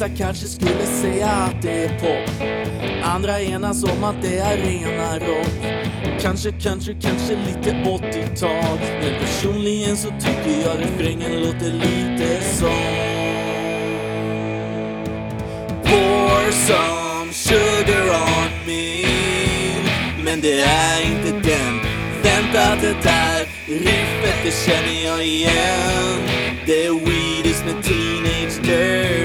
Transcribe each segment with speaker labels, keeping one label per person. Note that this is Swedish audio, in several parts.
Speaker 1: vissa kanske skulle säga att det är pop. Andra enas om att det är rena rock. Kanske country, kanske lite 80-tal Men personligen så tycker jag refrängen låter lite som Pour some sugar on me. Men det är inte den. Vänta det där riffet det känner jag igen. Det är Weedus med Teenage Dirtbag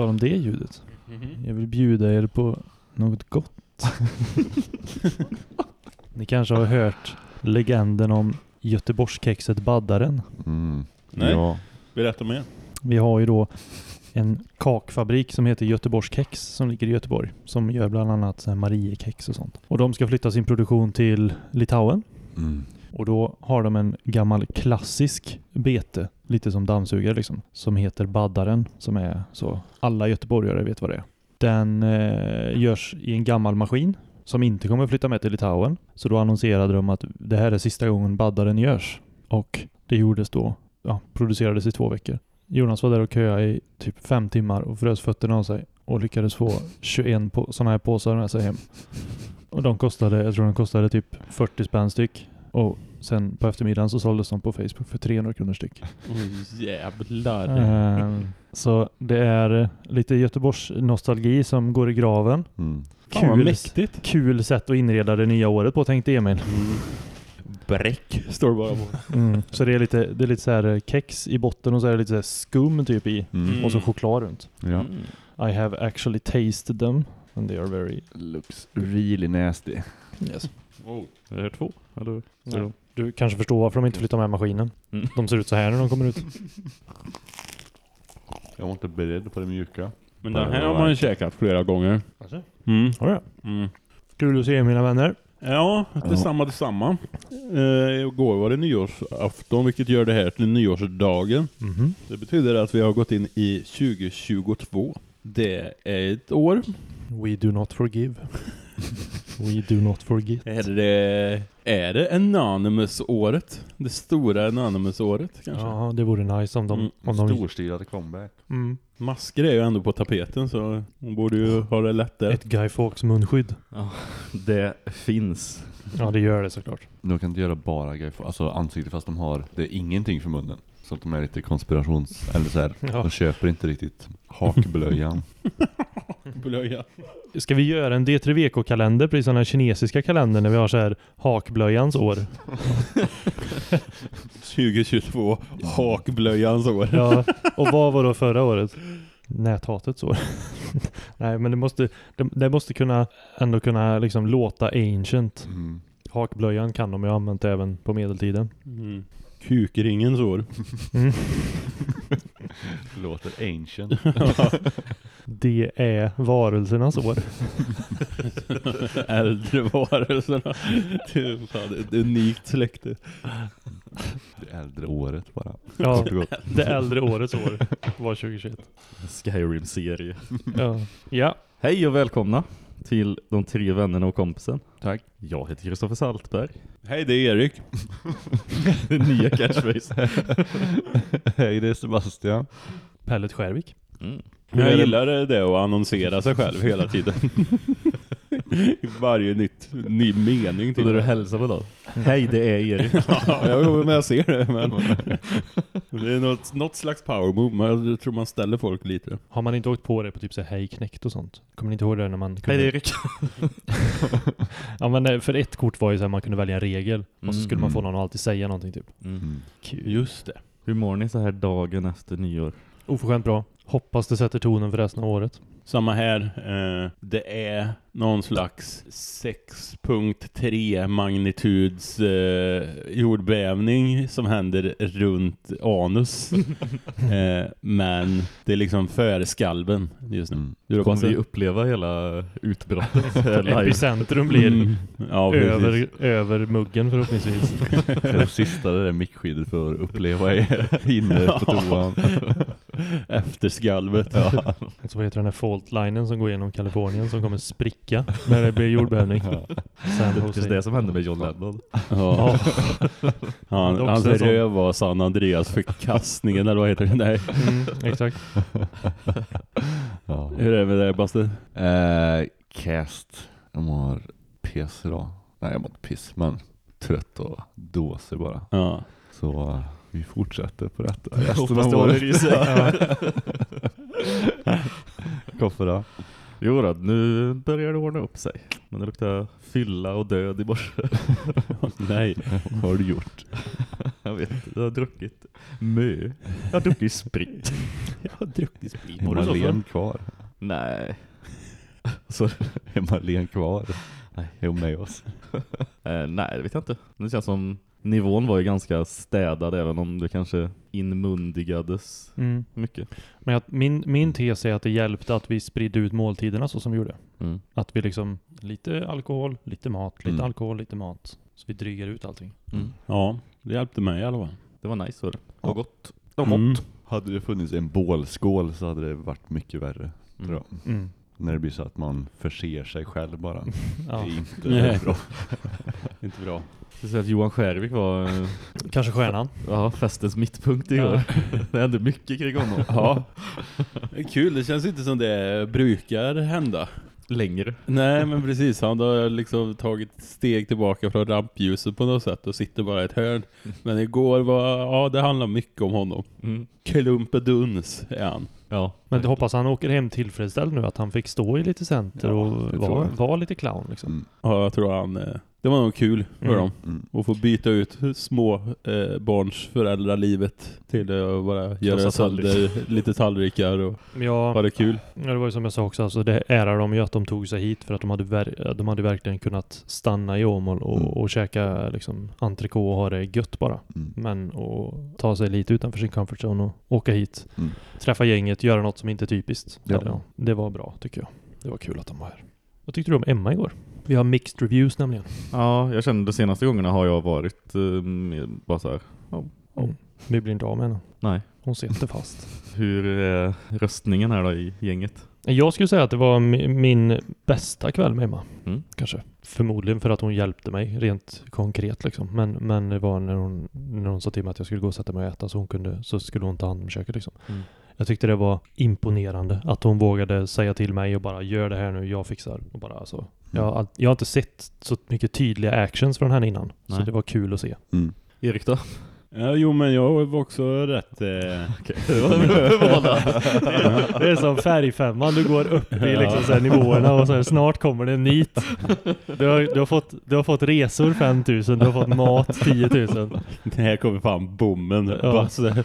Speaker 2: tal om det ljudet. Jag vill bjuda er på något gott. Ni kanske har hört legenden om Göteborgskexet Baddaren.
Speaker 3: Mm.
Speaker 4: Nej.
Speaker 3: Ja.
Speaker 4: Berätta mer.
Speaker 2: Vi har ju då en kakfabrik som heter Göteborgskex som ligger i Göteborg. Som gör bland annat Mariekex och sånt. Och de ska flytta sin produktion till Litauen.
Speaker 3: Mm.
Speaker 2: Och då har de en gammal klassisk bete, lite som dammsugare liksom, som heter Baddaren, som är så, alla göteborgare vet vad det är. Den eh, görs i en gammal maskin som inte kommer flytta med till Litauen. Så då annonserade de att det här är sista gången Baddaren görs. Och det gjordes då, ja, producerades i två veckor. Jonas var där och köade i typ fem timmar och frös fötterna av sig och lyckades få 21 på, sådana här påsar med sig hem. Och de kostade, jag tror de kostade typ 40 spänn styck. Och sen på eftermiddagen så såldes de på Facebook för 300 kronor styck.
Speaker 4: Oh, jävlar.
Speaker 2: Ehm, så det är lite Göteborgs nostalgi som går i graven.
Speaker 3: Mm.
Speaker 4: Fan
Speaker 2: Kul,
Speaker 4: mäktigt.
Speaker 2: kul sätt att inreda det nya året på tänkte Emil.
Speaker 4: Bräck står bara på.
Speaker 2: Mm. Så det är lite, det är lite så här eh, kex i botten och så är det lite så här skum typ i.
Speaker 3: Mm.
Speaker 2: Och så choklad runt.
Speaker 3: Ja.
Speaker 4: Mm.
Speaker 2: I have actually tasted them and they are very...
Speaker 3: Looks really nasty.
Speaker 2: Yes.
Speaker 4: Wow. Är det två? Eller?
Speaker 2: Ja. Du kanske förstår varför de inte flyttar med maskinen.
Speaker 4: Mm.
Speaker 2: De ser ut så här när de kommer ut.
Speaker 3: Jag var inte beredd på det mjuka.
Speaker 4: Men den här har man ju käkat flera gånger.
Speaker 2: Alltså?
Speaker 4: Mm.
Speaker 2: Har du det?
Speaker 4: Mm.
Speaker 2: Kul att se er mina vänner.
Speaker 4: Ja, detsamma detsamma. Eh, igår var det nyårsafton vilket gör det här till nyårsdagen.
Speaker 2: Mhm.
Speaker 4: Det betyder att vi har gått in i 2022. Det är ett år.
Speaker 2: We do not forgive. We do not forget.
Speaker 4: Är det, är det Anonymous-året? Det stora Anonymous-året kanske?
Speaker 2: Ja, det vore nice om de...
Speaker 4: Mm.
Speaker 2: Om de
Speaker 3: Storstilade comeback.
Speaker 2: mm.
Speaker 4: Masker är ju ändå på tapeten så hon borde ju ha det lättare.
Speaker 2: Ett Guy Fawkes munskydd.
Speaker 5: Ja, det finns.
Speaker 2: Ja, det gör det såklart.
Speaker 3: De kan inte göra bara grejer för, alltså ansikte fast de har, det är ingenting för munnen. Så att de är lite konspirations, eller så här,
Speaker 2: Ja.
Speaker 3: de köper inte riktigt hakblöjan.
Speaker 4: Blöja.
Speaker 2: Ska vi göra en D3VK-kalender, precis som den kinesiska kalendern, när vi har så här hakblöjans år?
Speaker 4: 2022, hakblöjans år.
Speaker 2: Ja, och vad var då förra året? Näthatets år. Nej, men det måste, det, det måste kunna ändå kunna liksom låta ancient.
Speaker 3: Mm.
Speaker 2: Hakblöjan kan de ju ha använt även på medeltiden.
Speaker 4: Mm. Kukringens år.
Speaker 2: Mm.
Speaker 3: Låter ancient.
Speaker 2: Det är varelsernas år.
Speaker 4: Äldre varelserna. Det är fan ett unikt släkte.
Speaker 3: Det äldre året bara.
Speaker 2: Ja, det äldre årets år var 2021.
Speaker 5: Skyrim-serie.
Speaker 2: Ja. ja.
Speaker 5: Hej och välkomna till de tre vännerna och kompisen.
Speaker 3: Tack.
Speaker 5: Jag heter Kristoffer Saltberg.
Speaker 4: Hej, det är Erik.
Speaker 5: Nya catchphrase.
Speaker 3: Hej det är Sebastian.
Speaker 2: Pellet Skärvik.
Speaker 5: Mm.
Speaker 4: Jag
Speaker 2: det-
Speaker 4: gillar det att annonsera sig själv hela tiden. I varje nytt, ny mening
Speaker 5: Så när du
Speaker 4: till
Speaker 5: hälsar på då? Hej, det är Erik.
Speaker 4: Ja, jag, men jag ser det. Men det är något, något slags power move. Men jag tror man ställer folk lite.
Speaker 2: Har man inte åkt på det på typ så här hej knäckt och sånt? Kommer ni inte ihåg det när man
Speaker 5: Hej,
Speaker 2: kunde...
Speaker 5: det är Erik.
Speaker 2: Ja men eh, för ett kort var ju så här man kunde välja en regel. Och så
Speaker 5: Mm.
Speaker 2: skulle man få någon att alltid säga någonting typ.
Speaker 5: Mm.
Speaker 4: Just det.
Speaker 5: Hur mår ni så här dagen efter nyår?
Speaker 2: Oförskämt bra. Hoppas det sätter tonen för resten av året.
Speaker 4: Samma här. Eh, det är någon slags 6.3 magnituds eh, jordbävning som händer runt anus. eh, men det är liksom för skalven just nu.
Speaker 3: Mm.
Speaker 4: Du
Speaker 5: Kommer vi uppleva hela utbrottet?
Speaker 2: Epicentrum blir
Speaker 4: Mm. Ja,
Speaker 2: över, över muggen förhoppningsvis.
Speaker 3: Det sista det där mickskyddet för att uppleva är inne på toan.
Speaker 4: Efter skalvet.
Speaker 3: Ja.
Speaker 2: Så vad heter den här faultlinen som går genom Kalifornien som kommer spricka när det blir jordbävning. San
Speaker 5: Det är det som hände med John Lennon.
Speaker 4: Ja.
Speaker 2: Ja,
Speaker 4: Han,
Speaker 2: Det är också
Speaker 4: hans
Speaker 2: sån-
Speaker 4: röv var San Andreas förkastningen eller vad heter det? Nej.
Speaker 2: mm, exakt.
Speaker 3: Ja.
Speaker 4: Hur är det med det Basse?
Speaker 3: Eh, cast. De har piss idag. Nej, jag mår inte piss, men trött och dåsig bara.
Speaker 4: Ja.
Speaker 3: Så vi fortsätter på detta.
Speaker 5: Jag
Speaker 3: Resten
Speaker 5: hoppas
Speaker 3: av
Speaker 5: det håller
Speaker 3: året.
Speaker 5: i sig.
Speaker 3: Då?
Speaker 5: Jo då, nu börjar det ordna upp sig. Men det luktar fylla och död i morse.
Speaker 4: Nej.
Speaker 3: Vad har du gjort?
Speaker 5: Jag vet inte, jag har druckit mö. Jag har druckit sprit.
Speaker 4: Jag har druckit sprit.
Speaker 3: Är Marlene kvar?
Speaker 5: Nej.
Speaker 3: Så är Marlene kvar?
Speaker 5: Nej.
Speaker 3: Är hon med oss?
Speaker 5: Eh, nej, det vet jag inte. Det känns som nivån var ju ganska städad även om det kanske inmundigades
Speaker 2: Mm.
Speaker 5: mycket.
Speaker 2: Men att min, min tes är att det hjälpte att vi spridde ut måltiderna så som vi gjorde.
Speaker 5: Mm.
Speaker 2: Att vi liksom, lite alkohol, lite mat, lite
Speaker 3: Mm.
Speaker 2: alkohol, lite mat. Så vi drygar ut allting.
Speaker 5: Mm.
Speaker 4: Ja, det hjälpte mig i alla fall.
Speaker 5: Det var nice var det. Det
Speaker 3: Ja.
Speaker 5: var gott. Det var
Speaker 4: Mm.
Speaker 5: gott.
Speaker 3: Hade det funnits en bålskål så hade det varit mycket värre. Tror jag. När det blir så att man förser sig själv bara.
Speaker 2: Ja.
Speaker 3: Det är inte
Speaker 4: Nej.
Speaker 3: bra.
Speaker 4: Inte bra.
Speaker 5: Jag säga att Johan Skärvik var eh,
Speaker 2: Kanske stjärnan.
Speaker 5: ja, festens mittpunkt igår. det hände mycket kring honom.
Speaker 4: Ja. Kul, det känns inte som det brukar hända.
Speaker 5: Längre.
Speaker 4: Nej men precis, han har liksom tagit steg tillbaka från rampljuset på något sätt och sitter bara i ett hörn. Men igår var, ja det handlar mycket om honom.
Speaker 5: Mm.
Speaker 4: Klumpeduns är han.
Speaker 5: Ja.
Speaker 2: Men jag hoppas han åker hem tillfredsställd nu att han fick stå i lite center
Speaker 3: Ja,
Speaker 2: och vara var lite clown liksom.
Speaker 3: Mm.
Speaker 4: Ja, jag tror han, eh, det var nog kul för
Speaker 2: Mm.
Speaker 4: dem.
Speaker 3: Mm.
Speaker 4: Och få byta ut små eh, barns föräldralivet till att bara göra sönder lite tallrikar och
Speaker 2: jag,
Speaker 4: ha det kul.
Speaker 2: Ja, det var ju som jag sa också, alltså det ärar dem ju att de tog sig hit för att de hade, ver- de hade verkligen kunnat stanna i Åmål och,
Speaker 3: Mm.
Speaker 2: och käka liksom entrecote och ha det gött bara.
Speaker 3: Mm.
Speaker 2: Men att ta sig lite utanför sin comfort zone och åka hit,
Speaker 3: Mm.
Speaker 2: träffa gänget, göra något som inte är typiskt.
Speaker 3: Ja.
Speaker 2: Eller, ja, det var bra tycker jag. Det var kul att de var här. Vad tyckte du om Emma igår? Vi har mixed reviews nämligen.
Speaker 5: ja, jag kände de senaste gångerna har jag varit eh, bara så här.
Speaker 2: Mm. Vi blir inte av med henne.
Speaker 5: Nej.
Speaker 2: Hon sitter fast.
Speaker 5: Hur är röstningen här då i gänget?
Speaker 2: Jag skulle säga att det var mi- min bästa kväll med Emma.
Speaker 5: Mm.
Speaker 2: Kanske. Förmodligen för att hon hjälpte mig rent konkret liksom. Men, men det var när hon, när hon sa till mig att jag skulle gå och sätta mig och äta så, hon kunde, så skulle hon ta hand om köket liksom.
Speaker 5: Mm.
Speaker 2: Jag tyckte det var imponerande att hon vågade säga till mig och bara gör det här nu, jag fixar. Och bara alltså. Jag, har all- jag har inte sett så mycket tydliga actions från henne innan. Så
Speaker 5: Nej.
Speaker 2: det var kul att se.
Speaker 3: Mm.
Speaker 5: Erik då?
Speaker 4: Ja, jo men jag var också rätt... Eh,
Speaker 5: Det var förvånad.
Speaker 2: Det är som färgfemman, du går upp i liksom så här nivåerna och så här, snart kommer det en nit. Du har, du, har fått, du har fått resor 5000, du har fått mat 10 000.
Speaker 4: det här kommer fan bomben.
Speaker 2: Ja.
Speaker 4: Basse,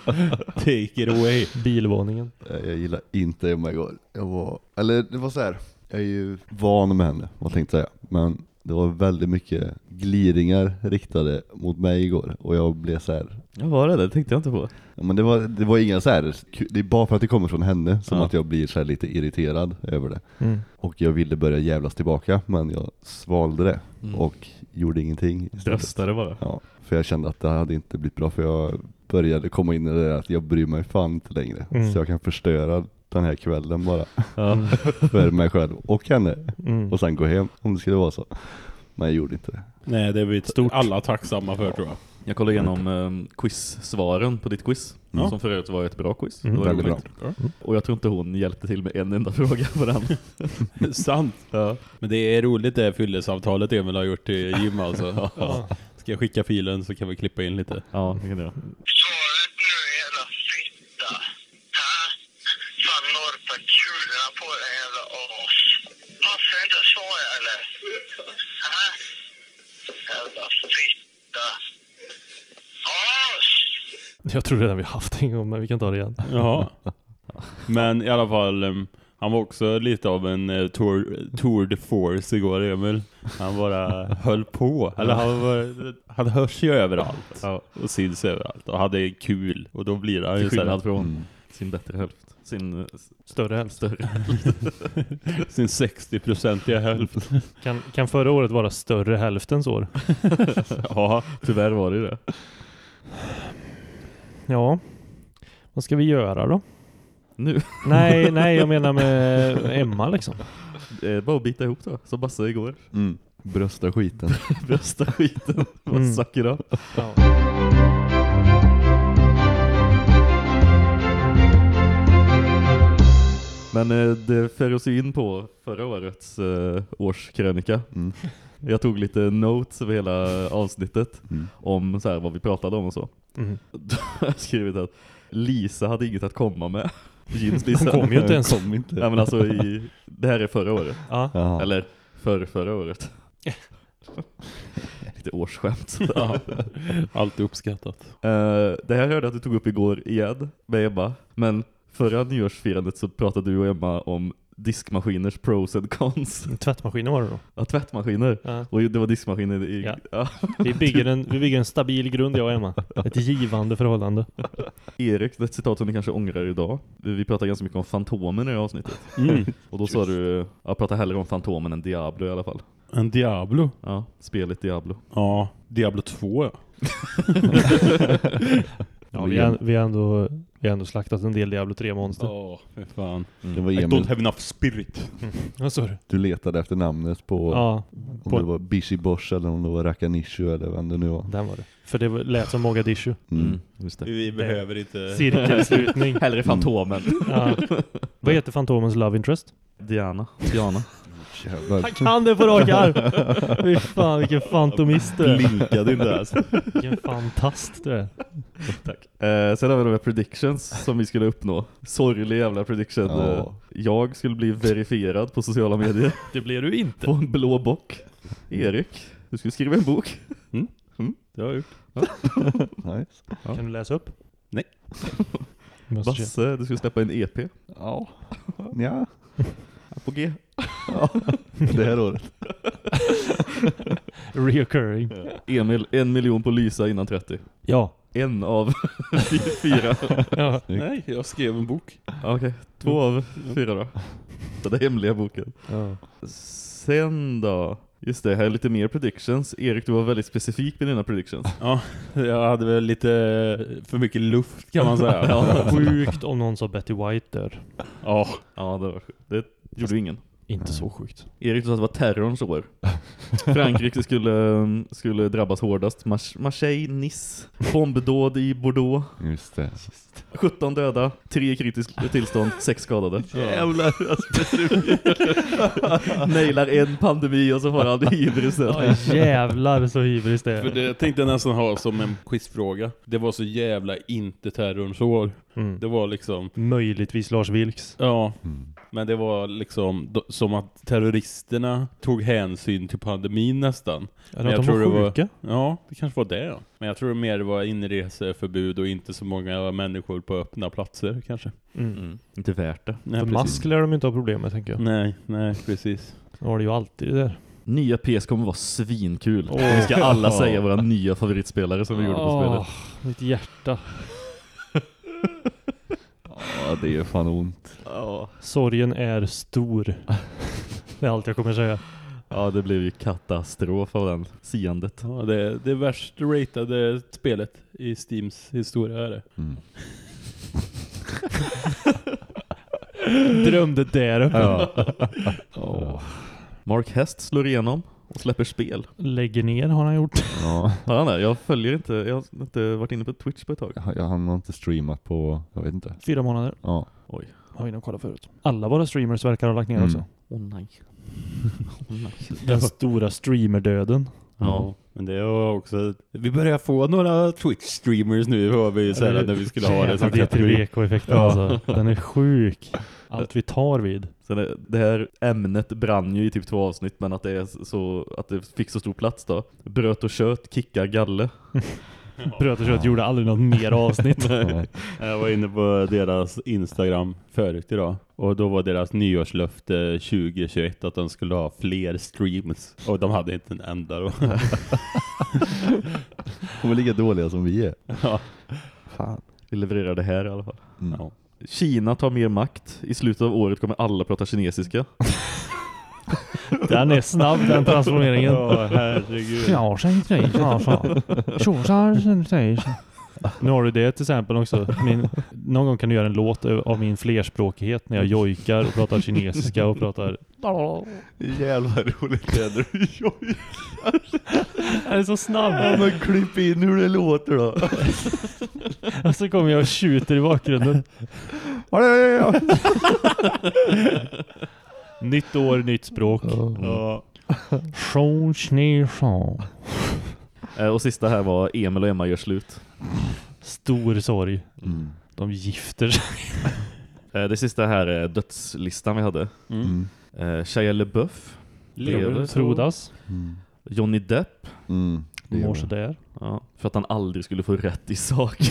Speaker 4: take it away.
Speaker 2: Bilvåningen.
Speaker 3: Jag gillar inte Emma igår. Jag var, eller det var så här. Jag är ju van med henne, vad tänkte säga. Men det var väldigt mycket gliringar riktade mot mig igår. Och jag blev så här.
Speaker 5: Ja, var det? Det tänkte jag inte på.
Speaker 3: Ja, men det var, det var inga så här. det är bara för att det kommer från henne som
Speaker 5: Ja.
Speaker 3: att jag blir så här lite irriterad över det.
Speaker 2: Mm.
Speaker 3: Och jag ville börja jävlas tillbaka, men jag svalde det.
Speaker 5: Mm.
Speaker 3: Och gjorde ingenting.
Speaker 5: Bröstade bara.
Speaker 3: Ja, för jag kände att det hade inte blivit bra för jag började komma in i det där att jag bryr mig fan inte längre.
Speaker 2: Mm.
Speaker 3: Så jag kan förstöra den här kvällen bara
Speaker 5: Ja.
Speaker 3: för mig själv och henne
Speaker 2: Mm.
Speaker 3: och sen gå hem om det skulle vara så. Men jag gjorde inte det.
Speaker 4: Nej, det är vi
Speaker 2: Stort.
Speaker 4: alla tacksamma för tror jag.
Speaker 5: Jag kollade igenom um, quiz-svaren på ditt quiz.
Speaker 4: Ja.
Speaker 5: Som för övrigt var ett bra quiz.
Speaker 2: Mm.
Speaker 5: Det var
Speaker 3: Väldigt
Speaker 5: roligt. Och jag tror inte hon hjälpte till med en enda fråga på den.
Speaker 4: Sant.
Speaker 5: ja.
Speaker 4: Men det är roligt det fyllesamtalet Emil har gjort till Jim alltså.
Speaker 2: Ja.
Speaker 4: Ska jag skicka filen så kan vi klippa in lite.
Speaker 5: ja, det kan jag göra.
Speaker 6: Svaret nu jävla fitta. Hä? Fan norpa kulorna på dig jävla as. Passar inte att svara eller? Hä? Jävla fitta. As!
Speaker 2: Jag tror redan vi har haft en gång, men vi kan ta det igen.
Speaker 4: Jaha. Men i alla fall, em, han var också lite av en eh, tour, tour de force igår, Emil. Han bara höll på. Eller han, var, han hörs ju överallt.
Speaker 5: Ja.
Speaker 4: Och syns överallt. Och hade kul. Och då blir han ju så här,
Speaker 5: från
Speaker 3: Mm.
Speaker 5: sin bättre hälft. Sin eh,
Speaker 2: Större helst.
Speaker 5: större.
Speaker 4: sin 60-procentiga hälft.
Speaker 2: Kan, kan förra året vara större hälftens år?
Speaker 5: ja, tyvärr var det det.
Speaker 2: Ja. Vad ska vi göra då?
Speaker 5: Nu.
Speaker 2: Nej, nej, jag menar med Emma liksom.
Speaker 5: Det är bara att bita ihop då. Som Basse igår.
Speaker 3: Mm. Brösta skiten.
Speaker 5: Brösta skiten. Bara
Speaker 2: Mm.
Speaker 5: suck it up.
Speaker 2: Ja.
Speaker 5: Men eh, det för oss in på förra årets eh, årskrönika.
Speaker 3: Mm.
Speaker 5: Jag tog lite notes över hela avsnittet
Speaker 3: Mm.
Speaker 5: om så här, vad vi pratade om och så.
Speaker 2: Mm.
Speaker 5: Då har jag skrivit att Lisa hade inget att komma med. Gins Lisa.
Speaker 2: Hon kom ju inte ens.
Speaker 3: Kom inte.
Speaker 5: Ja, men alltså i, det här är förra året.
Speaker 2: Ja.
Speaker 5: Eller för förra året. Lite årsskämt.
Speaker 4: Ja. Allt uppskattat.
Speaker 5: Eh, det här hörde jag att du tog upp igår igen med Emma. Men förra nyårsfirandet så pratade du och Emma om diskmaskiners pros and cons.
Speaker 2: Tvättmaskinen var det då.
Speaker 5: Ja, tvättmaskiner.
Speaker 2: Ja.
Speaker 5: Och det var diskmaskiner i...
Speaker 2: Ja.
Speaker 5: Ja.
Speaker 2: Vi, bygger en, vi bygger en stabil grund, jag och Emma. Ett givande förhållande.
Speaker 5: Erik, det är ett citat som ni kanske ångrar idag. Vi pratade ganska mycket om Fantomen i det här avsnittet.
Speaker 4: Mm.
Speaker 5: Och då sa du, jag pratar hellre om Fantomen än Diablo i alla fall.
Speaker 4: En Diablo.
Speaker 5: Ja, spelet Diablo.
Speaker 4: Ja, Diablo 2 ja.
Speaker 2: Ja, vi, har, vi, har ändå, vi har ändå slaktat en del Diablo 3-monster.
Speaker 4: Ja, fy fan.
Speaker 3: Det var
Speaker 4: I don't have enough spirit.
Speaker 2: Vad sa du?
Speaker 3: du letade efter namnet på
Speaker 2: Ja,
Speaker 3: om
Speaker 2: på-
Speaker 3: det var Bishi Bosch eller om det var Rakanishu eller vem det nu var.
Speaker 2: den var det. För det var- lät som Mogadishu.
Speaker 3: Mm.
Speaker 5: just det.
Speaker 4: Vi behöver inte...
Speaker 2: Cirkelslutning.
Speaker 5: Hellre Fantomen.
Speaker 2: Ja. Vad heter Fantomens love interest?
Speaker 5: Diana. Diana.
Speaker 3: Jävlar.
Speaker 2: Han kan det på rak arm! Fy fan vilken fantomist du är.
Speaker 4: Blinkade inte ens.
Speaker 2: Vilken fantast du är.
Speaker 5: Tack. Eh, sen har vi de här predictions som vi skulle uppnå. Sorglig jävla prediction.
Speaker 3: Ja.
Speaker 5: Eh, jag skulle bli verifierad på sociala medier.
Speaker 2: Det blir du inte.
Speaker 5: På en blå bock. Erik, du skulle skriva en bok.
Speaker 4: Det har jag gjort.
Speaker 3: Nice.
Speaker 2: Kan du läsa upp?
Speaker 4: Nej.
Speaker 5: Basse, du skulle släppa en EP.
Speaker 3: Ja. Ja.
Speaker 5: På G.
Speaker 3: Det här året.
Speaker 2: Reoccurring.
Speaker 5: Emil, en miljon på Lysa innan 30.
Speaker 2: Ja.
Speaker 5: En av fyra.
Speaker 2: ja.
Speaker 4: Nej, jag skrev en bok.
Speaker 5: Ja, Okej, två av fyra då. Den där hemliga boken.
Speaker 2: ja.
Speaker 5: Sen då? Just det, här är lite mer predictions. Erik, du var väldigt specifik med dina predictions.
Speaker 4: Ja, jag hade väl lite för mycket luft kan man säga.
Speaker 5: Ja.
Speaker 2: Sjukt om någon sa Betty White dör.
Speaker 4: Ja,
Speaker 5: Ja, det var. Det gjorde ingen.
Speaker 2: Inte så sjukt.
Speaker 5: Erik, sa att det var terrorns år. Frankrike skulle, skulle drabbas hårdast. Mar- Marseille, Nice, bombdåd i Bordeaux.
Speaker 3: Just det.
Speaker 5: 17 döda, 3 i kritiskt tillstånd, 6 skadade.
Speaker 4: jävlar.
Speaker 5: Nailar en pandemi och så får han hybris
Speaker 2: Ja, jävlar så hybris det
Speaker 4: För det tänkte jag nästan ha som en quizfråga. Det var så jävla inte terrorns år.
Speaker 2: Mm.
Speaker 4: Det var liksom,
Speaker 2: Möjligtvis Lars Vilks.
Speaker 4: ja,
Speaker 3: Mm.
Speaker 4: Men det var liksom som att terroristerna tog hänsyn till pandemin nästan. Men
Speaker 2: att
Speaker 4: jag
Speaker 2: de
Speaker 4: tror det
Speaker 2: var
Speaker 4: var-
Speaker 2: sjuka.
Speaker 4: Ja, det kanske var det. Ja. Men jag tror det mer var inreseförbud och inte så många människor på öppna platser kanske.
Speaker 2: Mm.
Speaker 5: Mm. Inte värt det.
Speaker 4: Nej,
Speaker 2: För mask lär de inte ha problem med tänker jag.
Speaker 4: Nej, nej, precis.
Speaker 2: Det var det ju alltid där.
Speaker 5: Nya PS kommer vara svinkul.
Speaker 2: Åh.
Speaker 5: Vi ska alla säga våra nya favoritspelare som vi gjorde på spelet.
Speaker 2: Mitt hjärta.
Speaker 3: Ja, det är fan ont.
Speaker 5: Ja.
Speaker 2: Sorgen är stor. Det är allt jag kommer säga.
Speaker 5: Ja, det blev ju katastrof av den siandet.
Speaker 4: Ja, det är det värst ratade spelet i Steams historia är det.
Speaker 3: Mm.
Speaker 2: Drömde där uppe.
Speaker 3: Ja.
Speaker 2: Åh.
Speaker 5: Mark Hest slår igenom och släpper spel.
Speaker 2: Lägger ner har han gjort.
Speaker 3: ja.
Speaker 5: Har han det? Jag följer inte, jag har inte varit inne på Twitch på ett tag.
Speaker 3: Jag, jag har inte streamat på, jag vet inte.
Speaker 2: Fyra månader.
Speaker 3: Ja.
Speaker 2: Har vi nog kollat förut. Alla våra streamers verkar ha lagt ner
Speaker 3: Mm.
Speaker 2: också.
Speaker 5: Åh nej. Åh nej.
Speaker 2: Den stora streamerdöden.
Speaker 4: Ja, men det var också... Vi börjar få några Twitch-streamers nu, har vi här, när vi skulle ha det som
Speaker 2: Jävla
Speaker 4: kategori.
Speaker 2: DTVK-effekten alltså. Den är sjuk. Allt vi tar vid.
Speaker 5: Så det, det här ämnet brann ju i typ två avsnitt men att det, är så, att det fick så stor plats då. Bröt och kött, kickar galle.
Speaker 2: Bröt och kött gjorde aldrig något mer avsnitt.
Speaker 4: Jag var inne på deras Instagram förut idag. Och då var deras nyårslöfte 2021 att de skulle ha fler streams. Och de hade inte en enda då.
Speaker 3: De är lika dåliga som vi är.
Speaker 4: ja.
Speaker 5: Fan. Vi levererar det här i alla fall.
Speaker 3: Mm.
Speaker 4: Ja.
Speaker 5: Kina tar mer makt. I slutet av året kommer alla prata kinesiska.
Speaker 2: Den är snabb den transformeringen.
Speaker 4: Ja, herregud.
Speaker 2: Ja, säg säg, ja, så. Tjosa, säg. Nu har du det till exempel också. Min, någon gång kan du göra en låt av min flerspråkighet när jag jojkar och pratar kinesiska och pratar...
Speaker 3: Jävla roligt det är när du jojkar.
Speaker 2: Jag är så snabb.
Speaker 3: Ja men klipp in hur det låter då.
Speaker 2: Och så kommer jag och tjuter i bakgrunden. Nytt år, nytt språk.
Speaker 4: Ja.
Speaker 5: Eh, Och sista här var Emil och Emma gör slut.
Speaker 2: Stor sorg.
Speaker 3: Mm.
Speaker 2: De gifter sig.
Speaker 5: Eh, Det sista här är dödslistan vi hade.
Speaker 4: Mm.
Speaker 3: Mm.
Speaker 5: Eh, Shia LaBeouf,
Speaker 4: Lever.
Speaker 2: Frodas.
Speaker 3: Mm.
Speaker 5: Johnny Depp,
Speaker 3: Mm.
Speaker 2: Mår sådär.
Speaker 5: ja, för att han aldrig skulle få rätt i sak.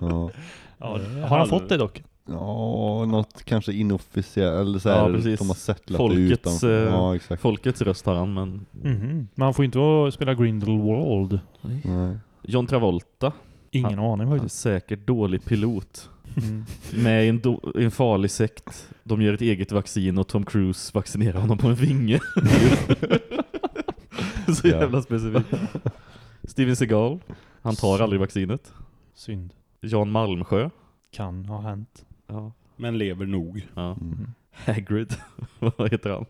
Speaker 3: Ja.
Speaker 2: Ja, har han fått det dock?
Speaker 3: Ja, något kanske inofficiellt, eller så här,
Speaker 5: Ja, precis.
Speaker 3: de har settlat
Speaker 5: Folkets, eh,
Speaker 3: Ja, exakt.
Speaker 5: Folkets röst har han, men
Speaker 2: Mhm. Men han får inte vara- spela Grindelwald.
Speaker 3: Nej.
Speaker 5: John Travolta,
Speaker 2: Ingen aning
Speaker 5: han är
Speaker 2: faktiskt.
Speaker 5: säkert dålig pilot.
Speaker 2: Mm.
Speaker 5: Med en, do- en farlig sekt. De gör ett eget vaccin och Tom Cruise vaccinerar honom på en vinge. Så
Speaker 3: Ja.
Speaker 5: jävla specifikt. Steven Seagal, han tar aldrig vaccinet.
Speaker 2: Synd.
Speaker 5: Jan Malmsjö.
Speaker 2: Kan ha hänt.
Speaker 5: Ja.
Speaker 4: Men lever nog.
Speaker 5: ja.
Speaker 3: Mm.
Speaker 5: Hagrid, vad heter han?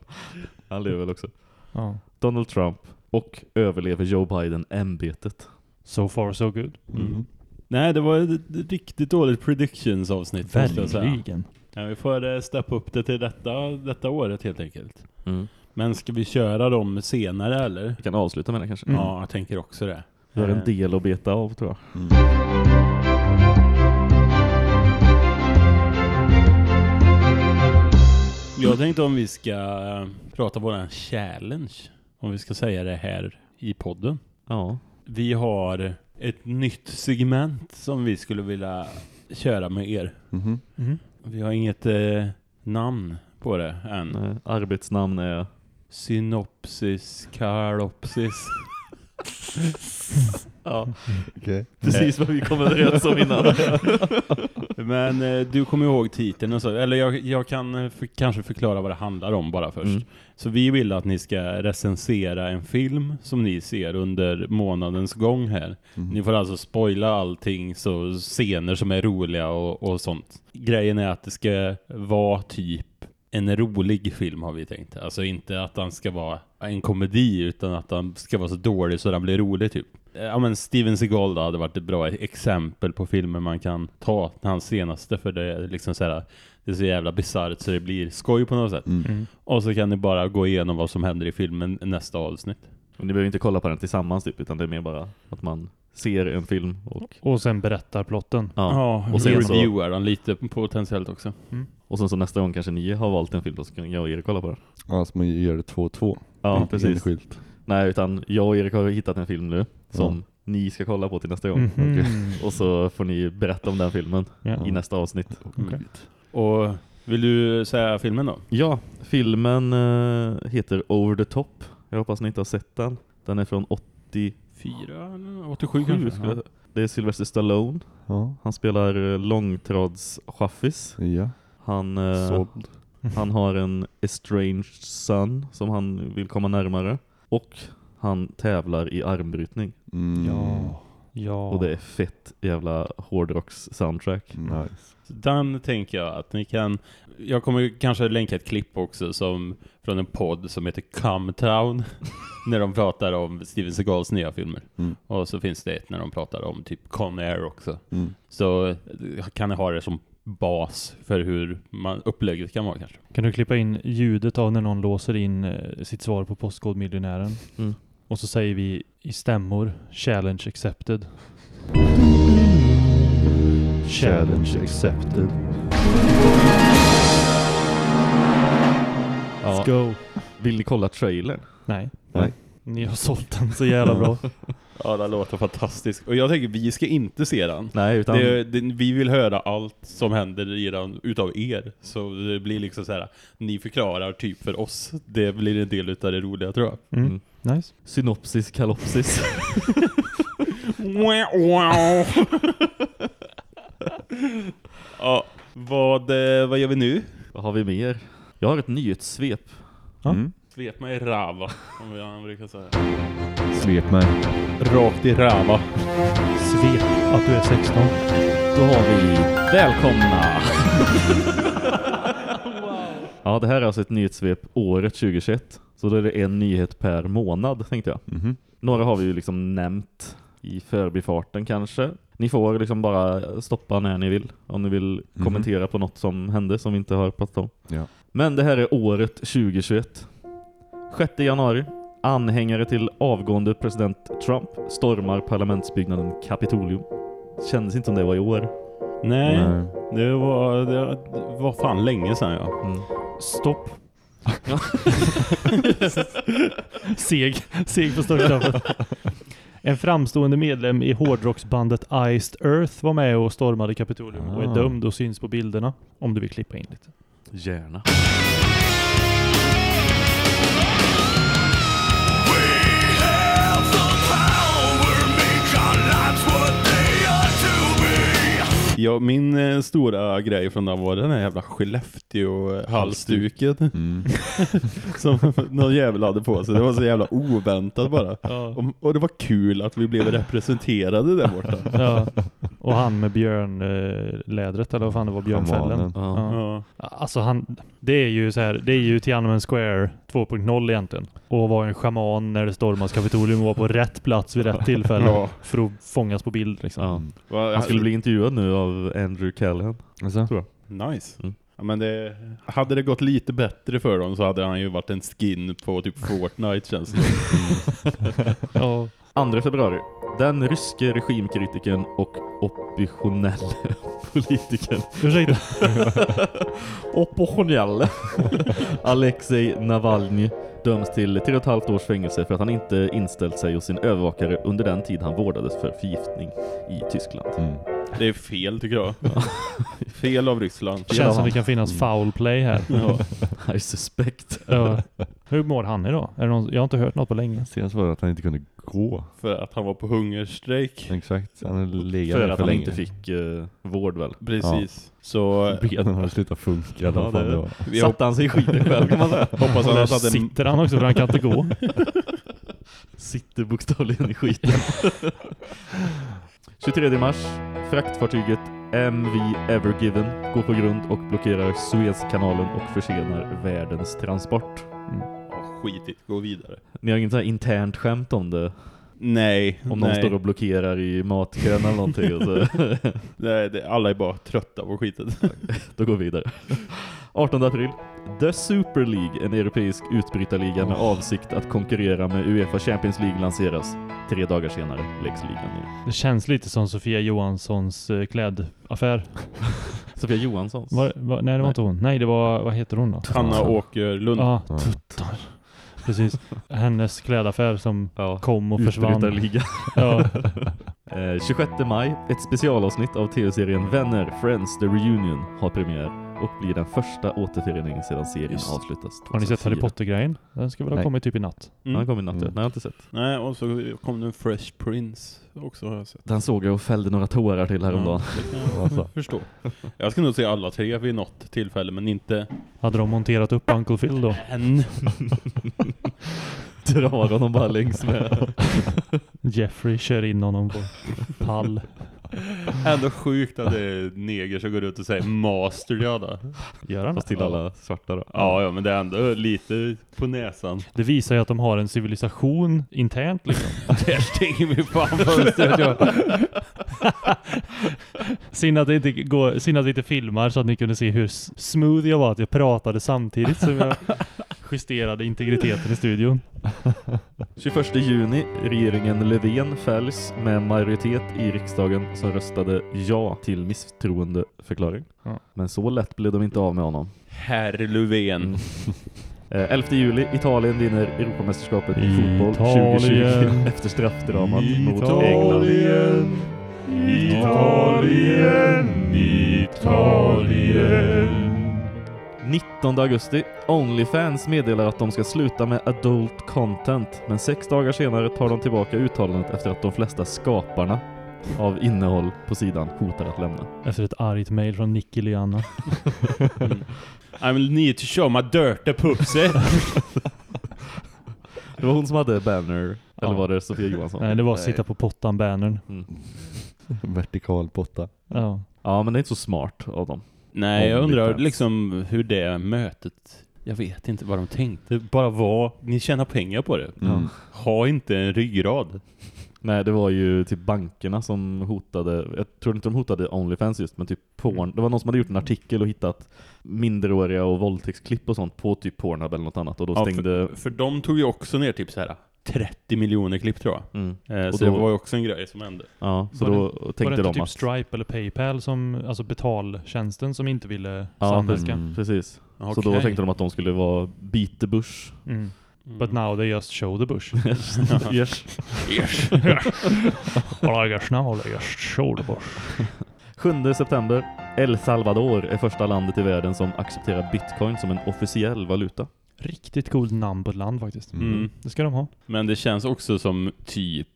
Speaker 5: Han lever väl också.
Speaker 2: Ja.
Speaker 5: Donald Trump. Och överlever Joe Biden ämbetet.
Speaker 2: So far so good.
Speaker 3: Mm.
Speaker 4: Nej, det var ett riktigt dåligt predictions avsnitt. måste jag säga.
Speaker 2: Verkligen.
Speaker 4: Ja, vi får eh, steppa upp det till detta, detta året helt enkelt.
Speaker 5: Mm.
Speaker 4: Men ska vi köra dem senare eller?
Speaker 5: Vi kan avsluta med det kanske.
Speaker 2: Mm.
Speaker 4: Ja, jag tänker också det.
Speaker 5: Vi har en
Speaker 4: Eh,
Speaker 5: del att beta av tror jag.
Speaker 4: Jag tänkte om vi ska eh, prata våran challenge. Om vi ska säga det här i podden.
Speaker 5: Ja.
Speaker 4: Vi har ett nytt segment som vi skulle vilja köra med er.
Speaker 3: Mhm.
Speaker 2: Mm.
Speaker 4: Vi har inget eh, namn på det än.
Speaker 5: Nej, arbetsnamn är...
Speaker 4: Synopsis, kalopsis.
Speaker 5: Ja,
Speaker 3: Okej.
Speaker 5: precis vad vi kom överens om innan.
Speaker 4: Men eh, du kommer ihåg titeln och så. Eller jag, jag kan eh, för, kanske förklara vad det handlar om bara först.
Speaker 5: Mm.
Speaker 4: Så vi vill att ni ska recensera en film som ni ser under månadens gång här.
Speaker 3: Mhm.
Speaker 4: Ni får alltså spoila allting, så scener som är roliga och, och sånt. Grejen är att det ska vara typ en rolig film har vi tänkt. Alltså inte att den ska vara en komedi utan att den ska vara så dålig så den blir rolig typ. Ja men Steven Seagal då hade varit ett bra exempel på filmer man kan ta hans senaste för det är liksom så här, det är så jävla bisarrt så det blir skoj på något sätt.
Speaker 3: Mm.
Speaker 2: Mm.
Speaker 4: Och så kan ni bara gå igenom vad som händer i filmen nästa avsnitt.
Speaker 5: Och ni behöver inte kolla på den tillsammans typ, utan det är mer bara att man ser en film och...
Speaker 2: Och sen berättar plotten.
Speaker 5: Ja.
Speaker 4: Ja,
Speaker 5: och sen så-
Speaker 4: reviewar den lite potentiellt också.
Speaker 5: Och sen så nästa gång kanske ni har valt en film och så kan jag och Erik kolla på den.
Speaker 3: Ja, så man gör det 2-2.
Speaker 5: Ja,
Speaker 3: Inte
Speaker 5: precis.
Speaker 3: enskilt.
Speaker 5: Nej, utan jag och Erik har hittat en film nu som ni ska kolla på till nästa gång.
Speaker 2: Mhm.
Speaker 5: Och så får ni berätta om den filmen
Speaker 2: Ja.
Speaker 5: i nästa avsnitt.
Speaker 2: Okej.
Speaker 4: Och vill du säga filmen då?
Speaker 5: Ja, filmen eh, heter Over the Top. Jag hoppas ni inte har sett den. Den är från 87
Speaker 4: Fyra, eller 87
Speaker 5: skulle
Speaker 4: kanske?
Speaker 5: jag- Det är Sylvester Stallone.
Speaker 3: Ja.
Speaker 5: Han spelar eh, långtradschaffis.
Speaker 3: Ja.
Speaker 5: Han, eh,
Speaker 3: Såld.
Speaker 5: han har en estranged son som han vill komma närmare. Och han tävlar i armbrytning.
Speaker 3: Mm.
Speaker 2: Ja. Ja.
Speaker 5: Och det är fett jävla hårdrocks soundtrack.
Speaker 3: Nice.
Speaker 4: Den tänker jag att ni kan... Jag kommer kanske länka ett klipp också som från en podd som heter Come Town. när de pratar om Steven Seagals nya filmer.
Speaker 3: Mm.
Speaker 4: Och så finns det ett när de pratar om typ Con Air också.
Speaker 3: Mm.
Speaker 4: Så eh, kan ni ha det som bas för hur man, upplägget kan vara kanske.
Speaker 2: Kan du klippa in ljudet av när någon låser in eh, sitt svar på Postkodmiljonären?
Speaker 5: Mm.
Speaker 2: Och så säger vi i stämmor Challenge accepted.
Speaker 3: Challenge accepted.
Speaker 5: Ja,
Speaker 2: Let's go.
Speaker 5: vill ni kolla trailern?
Speaker 2: Nej.
Speaker 3: Nej.
Speaker 2: Ni har sålt den så jävla bra.
Speaker 4: Ja, det låter fantastiskt. Och jag tänker, vi ska inte se den.
Speaker 5: Nej, utan
Speaker 4: Det, det, vi vill höra allt som händer i den utav er. Så det blir liksom så här, ni förklarar typ för oss. Det blir en del utav det roliga tror jag.
Speaker 2: Mm.
Speaker 5: Mm.
Speaker 2: Nice.
Speaker 5: synopsis kalopsis.
Speaker 4: ja, vad, eh, vad gör vi nu?
Speaker 5: Vad har vi mer? Jag har ett nyhetssvep.
Speaker 2: Ja.
Speaker 3: Mm.
Speaker 4: Svep mig rava, som vi brukar säga.
Speaker 3: Svep mig.
Speaker 4: Rakt i rava.
Speaker 2: Svep att du är 16.
Speaker 5: Då har vi välkomna! Ja, det här är alltså ett nyhetssvep året 2021. Så då är det en nyhet per månad, tänkte jag.
Speaker 3: Mhm.
Speaker 5: Några har vi ju liksom nämnt i förbifarten kanske. Ni får liksom bara stoppa när ni vill. Om ni vill
Speaker 3: Mhm.
Speaker 5: kommentera på något som hände som vi inte har pratat om.
Speaker 3: Ja.
Speaker 5: Men det här är året 2021. 6 januari. Anhängare till avgående president Trump stormar parlamentsbyggnaden Capitolium. Kändes inte som det var i år.
Speaker 4: Nej,
Speaker 3: Nej.
Speaker 4: det var, det var fan länge sedan ja.
Speaker 5: Mm.
Speaker 2: Stopp. seg. Seg på störtknappen. En framstående medlem i hårdrocksbandet Iced Earth var med och stormade Kapitolium och är
Speaker 3: Ah.
Speaker 2: dömd och syns på bilderna. Om du vill klippa in lite.
Speaker 5: Gärna.
Speaker 4: Ja min eh, stora grej från den var den här jävla Skellefteå-halsduken
Speaker 3: Mm.
Speaker 4: som någon jävel hade på sig. Det var så jävla oväntat bara.
Speaker 2: Ja.
Speaker 4: Och, och det var kul att vi blev representerade där borta.
Speaker 2: ja. Och han med björnlädret eller vad fan det var, björnfällen.
Speaker 5: Ja.
Speaker 2: Alltså han, det är ju så här, det är ju Tiananmen Square 2.0 egentligen. Och vara en schaman när det stormas Kapitolium och vara på rätt plats vid rätt tillfälle
Speaker 4: Ja.
Speaker 2: för att fångas på bild liksom.
Speaker 5: Ja.
Speaker 3: Mm.
Speaker 5: Han skulle bli intervjuad nu av Andrew Callahan.
Speaker 3: Alltså?
Speaker 5: Tror jag.
Speaker 4: Nice.
Speaker 5: Mm.
Speaker 4: Ja, men det, hade det gått lite bättre för dem så hade han ju varit en skin på typ Fortnite känns det.
Speaker 2: Ja.
Speaker 5: 2 februari. Den ryske regimkritiken och oppositionelle politikern
Speaker 2: Ursäkta.
Speaker 5: oppositionelle Alexei Navalny döms till 3,5 års fängelse för att han inte inställt sig hos sin övervakare under den tid han vårdades för förgiftning i Tyskland.
Speaker 3: Mm.
Speaker 4: Det är fel tycker jag. fel av Ryssland.
Speaker 2: Det känns som det kan finnas foul play här.
Speaker 4: Ja.
Speaker 5: I suspect.
Speaker 2: Ja. Hur mår han idag? Är någon, jag har inte hört något på länge.
Speaker 3: Senast var det att han inte kunde gå.
Speaker 4: För att han var på hungerstrejk.
Speaker 3: Exakt. Han legat
Speaker 5: För
Speaker 3: där
Speaker 5: att
Speaker 3: för
Speaker 5: han
Speaker 3: länge.
Speaker 5: inte fick eh, vård väl.
Speaker 4: Precis. Så
Speaker 3: Benen hade slutat funka.
Speaker 5: Ja, det-
Speaker 3: det var.
Speaker 4: vi
Speaker 5: Satte han sig i skiten själv kan man säga.
Speaker 4: hoppas han har en...
Speaker 2: sitter han också för han kan inte gå.
Speaker 5: Sitter bokstavligen i skiten. 23 mars. Fraktfartyget MV Evergiven går på grund och blockerar Suezkanalen och försenar världens transport.
Speaker 4: Ja, skitigt, gå vidare.
Speaker 5: Ni har inget så internt skämt om det?
Speaker 4: Nej,
Speaker 5: Om någon
Speaker 4: nej.
Speaker 5: står och blockerar i matkön eller någonting
Speaker 4: nej det, alla är bara trötta på skiten.
Speaker 5: då går vi vidare. 18 april. The Super League, en europeisk utbrytarliga med avsikt att konkurrera med Uefa Champions League lanseras. Tre dagar senare läggs ligan ner.
Speaker 2: Det känns lite som Sofia Johanssons eh, klädaffär.
Speaker 5: Sofia Johanssons.
Speaker 2: Var, var, nej, det var
Speaker 5: Nej.
Speaker 2: inte hon. Nej, det var, vad heter hon då?
Speaker 4: Hanna Åkerlund.
Speaker 2: Ja,
Speaker 3: Ja.
Speaker 2: tuttar. Precis. Hennes klädaffär som
Speaker 5: Ja.
Speaker 2: kom och försvann.
Speaker 5: Utbrytarliga.
Speaker 2: Ja.
Speaker 5: Eh, 26 maj, ett specialavsnitt av tv-serien Vänner, Friends, The Reunion har premiär och blir den första återföreningen sedan serien
Speaker 2: Just.
Speaker 5: avslutas.
Speaker 2: Har ni sett Harry
Speaker 5: 2004.
Speaker 2: Potter-grejen? Den ska väl ha
Speaker 3: Nej.
Speaker 2: kommit typ i natt.
Speaker 5: Den har
Speaker 4: Mm.
Speaker 5: kommit natt,
Speaker 3: Mm.
Speaker 5: Nej, jag har inte sett.
Speaker 4: Nej, och så kom det en Fresh Prince också har jag sett.
Speaker 5: Den såg jag och fällde några tårar till häromdagen.
Speaker 4: Ja, jag
Speaker 3: Alltså.
Speaker 4: förstå. Jag ska nog se alla tre vid något tillfälle, men inte
Speaker 2: Hade de monterat upp Uncle Phil då?
Speaker 4: än.
Speaker 5: Drar honom bara längs med.
Speaker 2: Jeffrey kör in honom på pall.
Speaker 4: Ändå sjukt att det är neger som går ut och säger master alla.
Speaker 2: Gör han
Speaker 5: Fast till alla svarta då.
Speaker 4: Ja, ja, men det är ändå lite på näsan.
Speaker 2: Det visar ju att de har en civilisation internt liksom.
Speaker 4: Där stänger vi fan fönstret. Ja.
Speaker 2: Synd att, det inte går, synd att vi inte filmar så att ni kunde se hur s- smooth jag var att jag pratade samtidigt som jag justerade integriteten i studion.
Speaker 5: 21 juni, regeringen Löfven fälls med majoritet i riksdagen som röstade ja till misstroendeförklaring.
Speaker 2: Ja.
Speaker 5: Men så lätt blev de inte av med honom.
Speaker 4: Herr Löfven.
Speaker 5: Mm. Eh, 11 juli, Italien vinner Europamästerskapet i fotboll
Speaker 2: Italien.
Speaker 5: 2020 efter straffdramat mot England.
Speaker 2: Italien, Italien.
Speaker 5: 19 augusti, Onlyfans meddelar att de ska sluta med adult content, men sex dagar senare tar de tillbaka uttalandet efter att de flesta skaparna av innehåll på sidan hotar att lämna.
Speaker 2: Efter ett argt mail från Nicky Liana.
Speaker 4: I will need to show my dirty pussy.
Speaker 5: Det var hon som hade banner, eller
Speaker 2: Ja.
Speaker 5: var det Sofia Johansson?
Speaker 2: Nej, det var sitta på pottan-bannern.
Speaker 5: Mm.
Speaker 3: Vertikal potta.
Speaker 2: Ja.
Speaker 5: Ja, men det är inte så smart av dem.
Speaker 4: Nej, jag undrar liksom hur det mötet... Jag vet inte vad de tänkte. Bara vad... Ni tjänar pengar på det.
Speaker 3: Mm.
Speaker 4: Ha inte en ryggrad.
Speaker 5: Nej, det var ju typ bankerna som hotade, jag tror inte de hotade Onlyfans just, men typ porn. Det var någon som hade gjort en artikel och hittat minderåriga och våldtäktsklipp och sånt på typ Pornhub eller något annat och då
Speaker 4: Ja,
Speaker 5: stängde...
Speaker 4: För de tog ju också ner typ så här 30 miljoner klipp tror jag.
Speaker 5: Mm.
Speaker 4: Eh,
Speaker 5: Och
Speaker 4: så
Speaker 5: då-
Speaker 4: det var ju också en grej som hände.
Speaker 5: Ja, så
Speaker 2: Var
Speaker 5: då
Speaker 2: Var det
Speaker 5: tänkte
Speaker 2: inte
Speaker 5: de
Speaker 2: typ
Speaker 5: att...
Speaker 2: Stripe eller Paypal som, alltså betaltjänsten som inte ville
Speaker 5: Ja,
Speaker 2: samverka?
Speaker 3: Mm.
Speaker 5: Precis. Så då tänkte de att de skulle vara beat the bush.
Speaker 2: Mm.
Speaker 4: Mm.
Speaker 2: But now they just show the bush.
Speaker 5: yes.
Speaker 4: Yes.
Speaker 2: All I guess now they just show the bush.
Speaker 5: 7 september. El Salvador är första landet i världen som accepterar bitcoin som en officiell valuta.
Speaker 2: Riktigt coolt namn på ett land faktiskt.
Speaker 4: Mm.
Speaker 2: Det ska de ha.
Speaker 4: Men det känns också som typ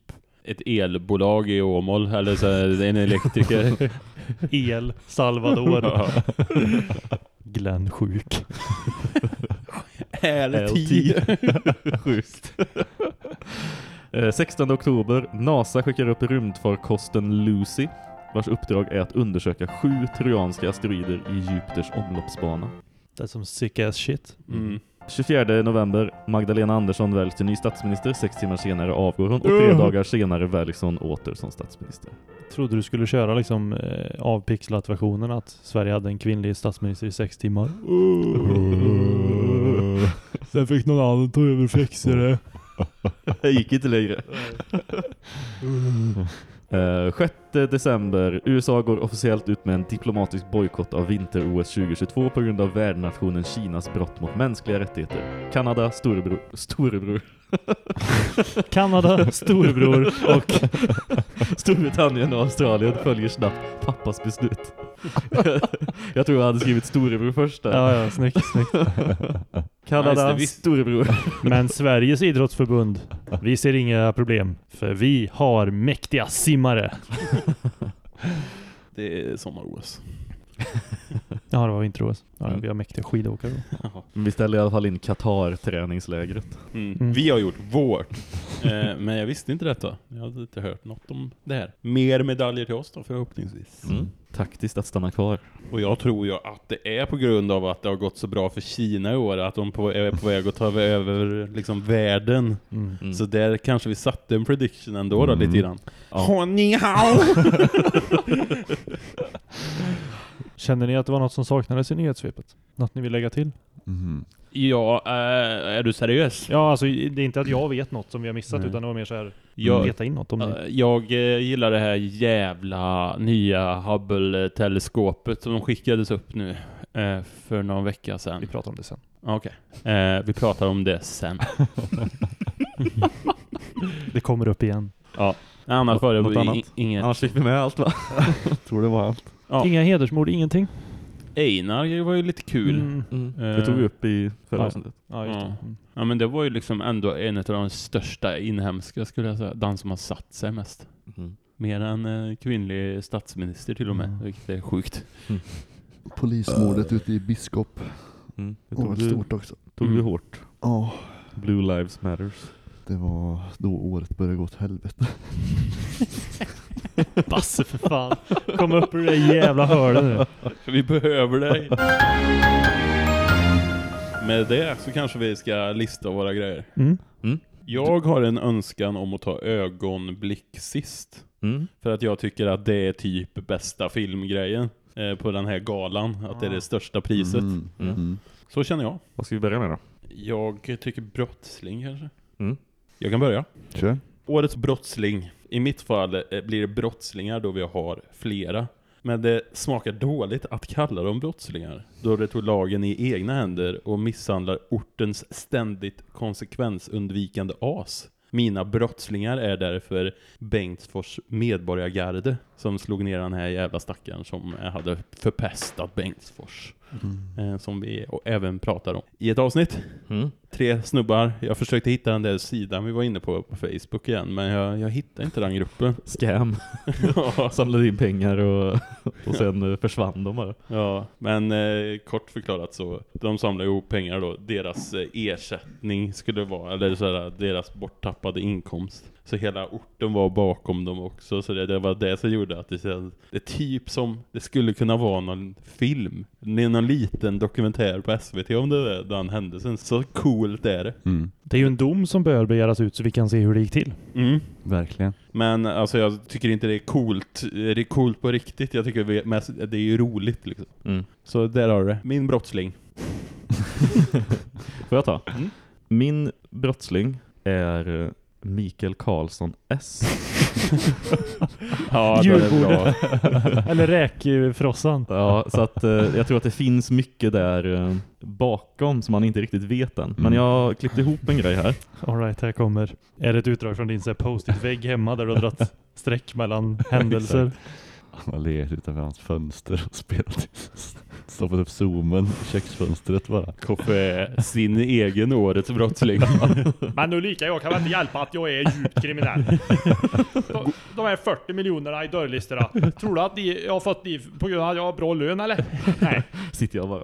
Speaker 4: ett elbolag i Åmål, eller så här, en elektriker.
Speaker 2: El Salvador. Glenn sjuk.
Speaker 4: LT.
Speaker 5: Sjukt. Eh, 16 oktober. NASA skickar upp rymdfarkosten Lucy vars uppdrag är att undersöka sju trojanska asteroider i Jupiters omloppsbana.
Speaker 2: Det är som sick ass shit.
Speaker 4: Mm.
Speaker 5: 24 november. Magdalena Andersson väljs till ny statsminister. Sex timmar senare avgår hon och tre dagar senare väljs hon åter som statsminister.
Speaker 2: Trodde du skulle köra liksom eh, avpixlat versionen att Sverige hade en kvinnlig statsminister i sex timmar. Sen fick någon annan ta över och fixa det.
Speaker 5: Jag gick inte längre. Eh, 6 december. USA går officiellt ut med en diplomatisk bojkott av vinter-OS 2022 på grund av värdnationen Kinas brott mot mänskliga rättigheter. Kanada, storebror, storebror,
Speaker 2: Kanada, storebror och
Speaker 5: Storbritannien och Australien följer snabbt pappas beslut. Jag tror jag hade skrivit storebror först där.
Speaker 2: Ja, ja, snyggt, snyggt.
Speaker 5: Kanada,
Speaker 4: Ja, just det, visst.
Speaker 5: storebror.
Speaker 2: Men Sveriges idrottsförbund, vi ser inga problem. För vi har mäktiga simmare.
Speaker 4: Det är sommar-OS.
Speaker 2: Ja, det var vinter-OS. Ja,
Speaker 5: Mm.
Speaker 2: vi har mäktiga skidåkare
Speaker 5: Vi ställer i alla fall in Qatar-träningslägret.
Speaker 4: Mm.
Speaker 2: Mm.
Speaker 4: Vi har gjort vårt. eh, men jag visste inte detta. Jag hade inte hört något om det här. Mer medaljer till oss då förhoppningsvis.
Speaker 5: Mm. Taktiskt att stanna kvar.
Speaker 4: Och jag tror ju att det är på grund av att det har gått så bra för Kina i år. Att de på, är på väg att ta över liksom världen.
Speaker 2: Mm.
Speaker 5: Mm.
Speaker 4: Så där kanske vi satte en prediction ändå då,
Speaker 3: Mm.
Speaker 4: lite grann.
Speaker 5: Ja.
Speaker 4: Ha, ni hao!
Speaker 2: Känner ni att det var något som saknades i nyhetssvepet? Något ni vill lägga till?
Speaker 3: Mhm.
Speaker 4: ja, eh, är du seriös?
Speaker 2: Ja, alltså det är inte att jag vet något som vi har missat
Speaker 4: Nej.
Speaker 2: utan det var mer så här
Speaker 4: Jag,
Speaker 2: peta in något om
Speaker 4: eh,
Speaker 2: det.
Speaker 4: jag eh, gillar det här jävla nya Hubble-teleskopet som skickades upp nu eh, för någon vecka sedan.
Speaker 2: Vi pratar om det sen.
Speaker 4: Okej. Eh, vi pratar om det sen.
Speaker 2: Det kommer upp igen.
Speaker 4: Annars var det
Speaker 5: Något
Speaker 4: i-
Speaker 5: annat?
Speaker 4: inget.
Speaker 5: Annars fick vi med allt va?
Speaker 3: Tror det var allt.
Speaker 4: Ja.
Speaker 2: Inga hedersmord, ingenting.
Speaker 4: Einar var ju lite kul.
Speaker 2: Mm.
Speaker 5: Det tog vi upp i förra
Speaker 2: Ja.
Speaker 5: avsnittet.
Speaker 2: Ja, just det.
Speaker 4: Ja.
Speaker 2: Mm.
Speaker 4: Ja men det var ju liksom ändå en av de största inhemska skulle jag säga. Den som har satt sig mest.
Speaker 5: Mm.
Speaker 4: Mer än eh, kvinnlig statsminister till och med.
Speaker 2: Mm.
Speaker 4: Vilket är sjukt.
Speaker 3: Polismordet ute i Biskop.
Speaker 5: Mm. Det tog, du,
Speaker 3: stort också.
Speaker 5: tog du
Speaker 4: Mm.
Speaker 5: hårt.
Speaker 3: Ja,
Speaker 5: Blue Lives Matters.
Speaker 3: det var då året började gå åt helvete.
Speaker 2: Basse för fan. Kom upp ur det jävla hörnet nu.
Speaker 4: Vi behöver dig. Med det så kanske vi ska lista våra grejer.
Speaker 2: Mm.
Speaker 4: Jag har en önskan om att ta ögonblick sist.
Speaker 5: Mm.
Speaker 4: För att jag tycker att det är typ bästa filmgrejen eh, på den här galan. Att det är det största priset.
Speaker 3: Mm.
Speaker 5: Mm.
Speaker 3: Mm.
Speaker 4: Så känner jag.
Speaker 5: Vad ska vi börja med då?
Speaker 4: Jag tycker brottsling kanske.
Speaker 5: Mm.
Speaker 4: Jag kan börja.
Speaker 3: Kör.
Speaker 4: Årets brottsling. I mitt fall eh, blir det brottslingar då vi har flera. Men det smakar dåligt att kalla dem brottslingar, då det tog lagen i egna händer och misshandlar ortens ständigt konsekvensundvikande as. Mina brottslingar är därför Bengtsfors medborgargarde som slog ner den här jävla stackaren som hade förpestat Bengtsfors. Eh, som vi och även pratar om i ett avsnitt.
Speaker 5: Mm.
Speaker 4: Tre snubbar. Jag försökte hitta den där sidan vi var inne på på Facebook igen, men jag, jag hittade inte den gruppen.
Speaker 5: Scam.
Speaker 4: ja,
Speaker 5: Samlade in pengar och, och sen eh, försvann de bara.
Speaker 4: ja, men eh, kort förklarat så, de samlade ihop pengar då. Deras eh, ersättning skulle vara, eller sådär, deras borttappade inkomst. Så hela orten var bakom dem också, så det, det var det som gjorde att det kändes, det är typ som, det skulle kunna vara någon film. Det är någon liten dokumentär på SVT om det, den händelsen. Så coolt är det.
Speaker 3: Mm.
Speaker 2: Det är ju en dom som bör begäras ut så vi kan se hur det gick till.
Speaker 4: Mm.
Speaker 3: Verkligen.
Speaker 4: Men alltså jag tycker inte det är coolt. Det är coolt på riktigt. Jag tycker mest, det är ju roligt liksom.
Speaker 5: Mm.
Speaker 4: Så där har du det. Min brottsling.
Speaker 5: Får jag ta?
Speaker 4: Mm.
Speaker 5: Min brottsling är Mikael Karlsson S.
Speaker 4: Ja,
Speaker 2: Julbordet. Eller räkfrossan.
Speaker 5: Ja, så att eh, jag tror att det finns mycket där eh, bakom som man inte riktigt vet än. Men
Speaker 3: Mm.
Speaker 5: jag klippte ihop en grej här.
Speaker 2: Alright, här kommer. Är det ett utdrag från din post-it-vägg hemma där du har dragit streck mellan händelser?
Speaker 3: Han har legat utanför hans fönster och spelat. Stoppat upp zoomen i köksfönstret bara.
Speaker 4: Koffe är sin egen årets brottsling.
Speaker 2: Men Ulrika, jag kan väl inte hjälpa att jag är djupt kriminell. De, de här 40 miljonerna i dörrlistorna. Tror du att ni, jag har fått ni på grund av att jag har bra lön eller? Nej.
Speaker 5: Sitter jag bara...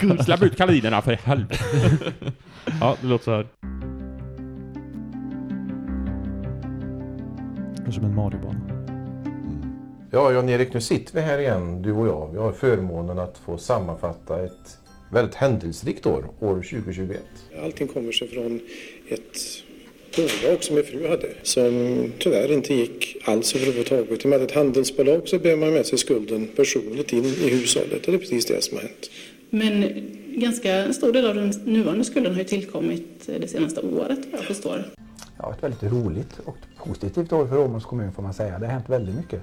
Speaker 4: Gud, släpp ut kaninerna för helvete.
Speaker 5: Ja, det låter så här.
Speaker 2: Det är som en Mario-bana.
Speaker 7: Ja, Jan-Erik, nu sitter vi här igen, du och jag. Vi har förmånen att få sammanfatta ett väldigt händelserikt år, år 2021.
Speaker 8: Allting kommer sig från ett bolag som min fru hade som tyvärr inte gick alls överhuvudtaget. I och med ett handelsbolag så bär man med sig skulden personligt in i hushållet och det är precis det som har hänt.
Speaker 9: Men ganska stor del av den nuvarande skulden har ju tillkommit det senaste året vad jag förstår.
Speaker 10: Ja, ett väldigt roligt och positivt år för Åmåls kommun får man säga. Det har hänt väldigt mycket.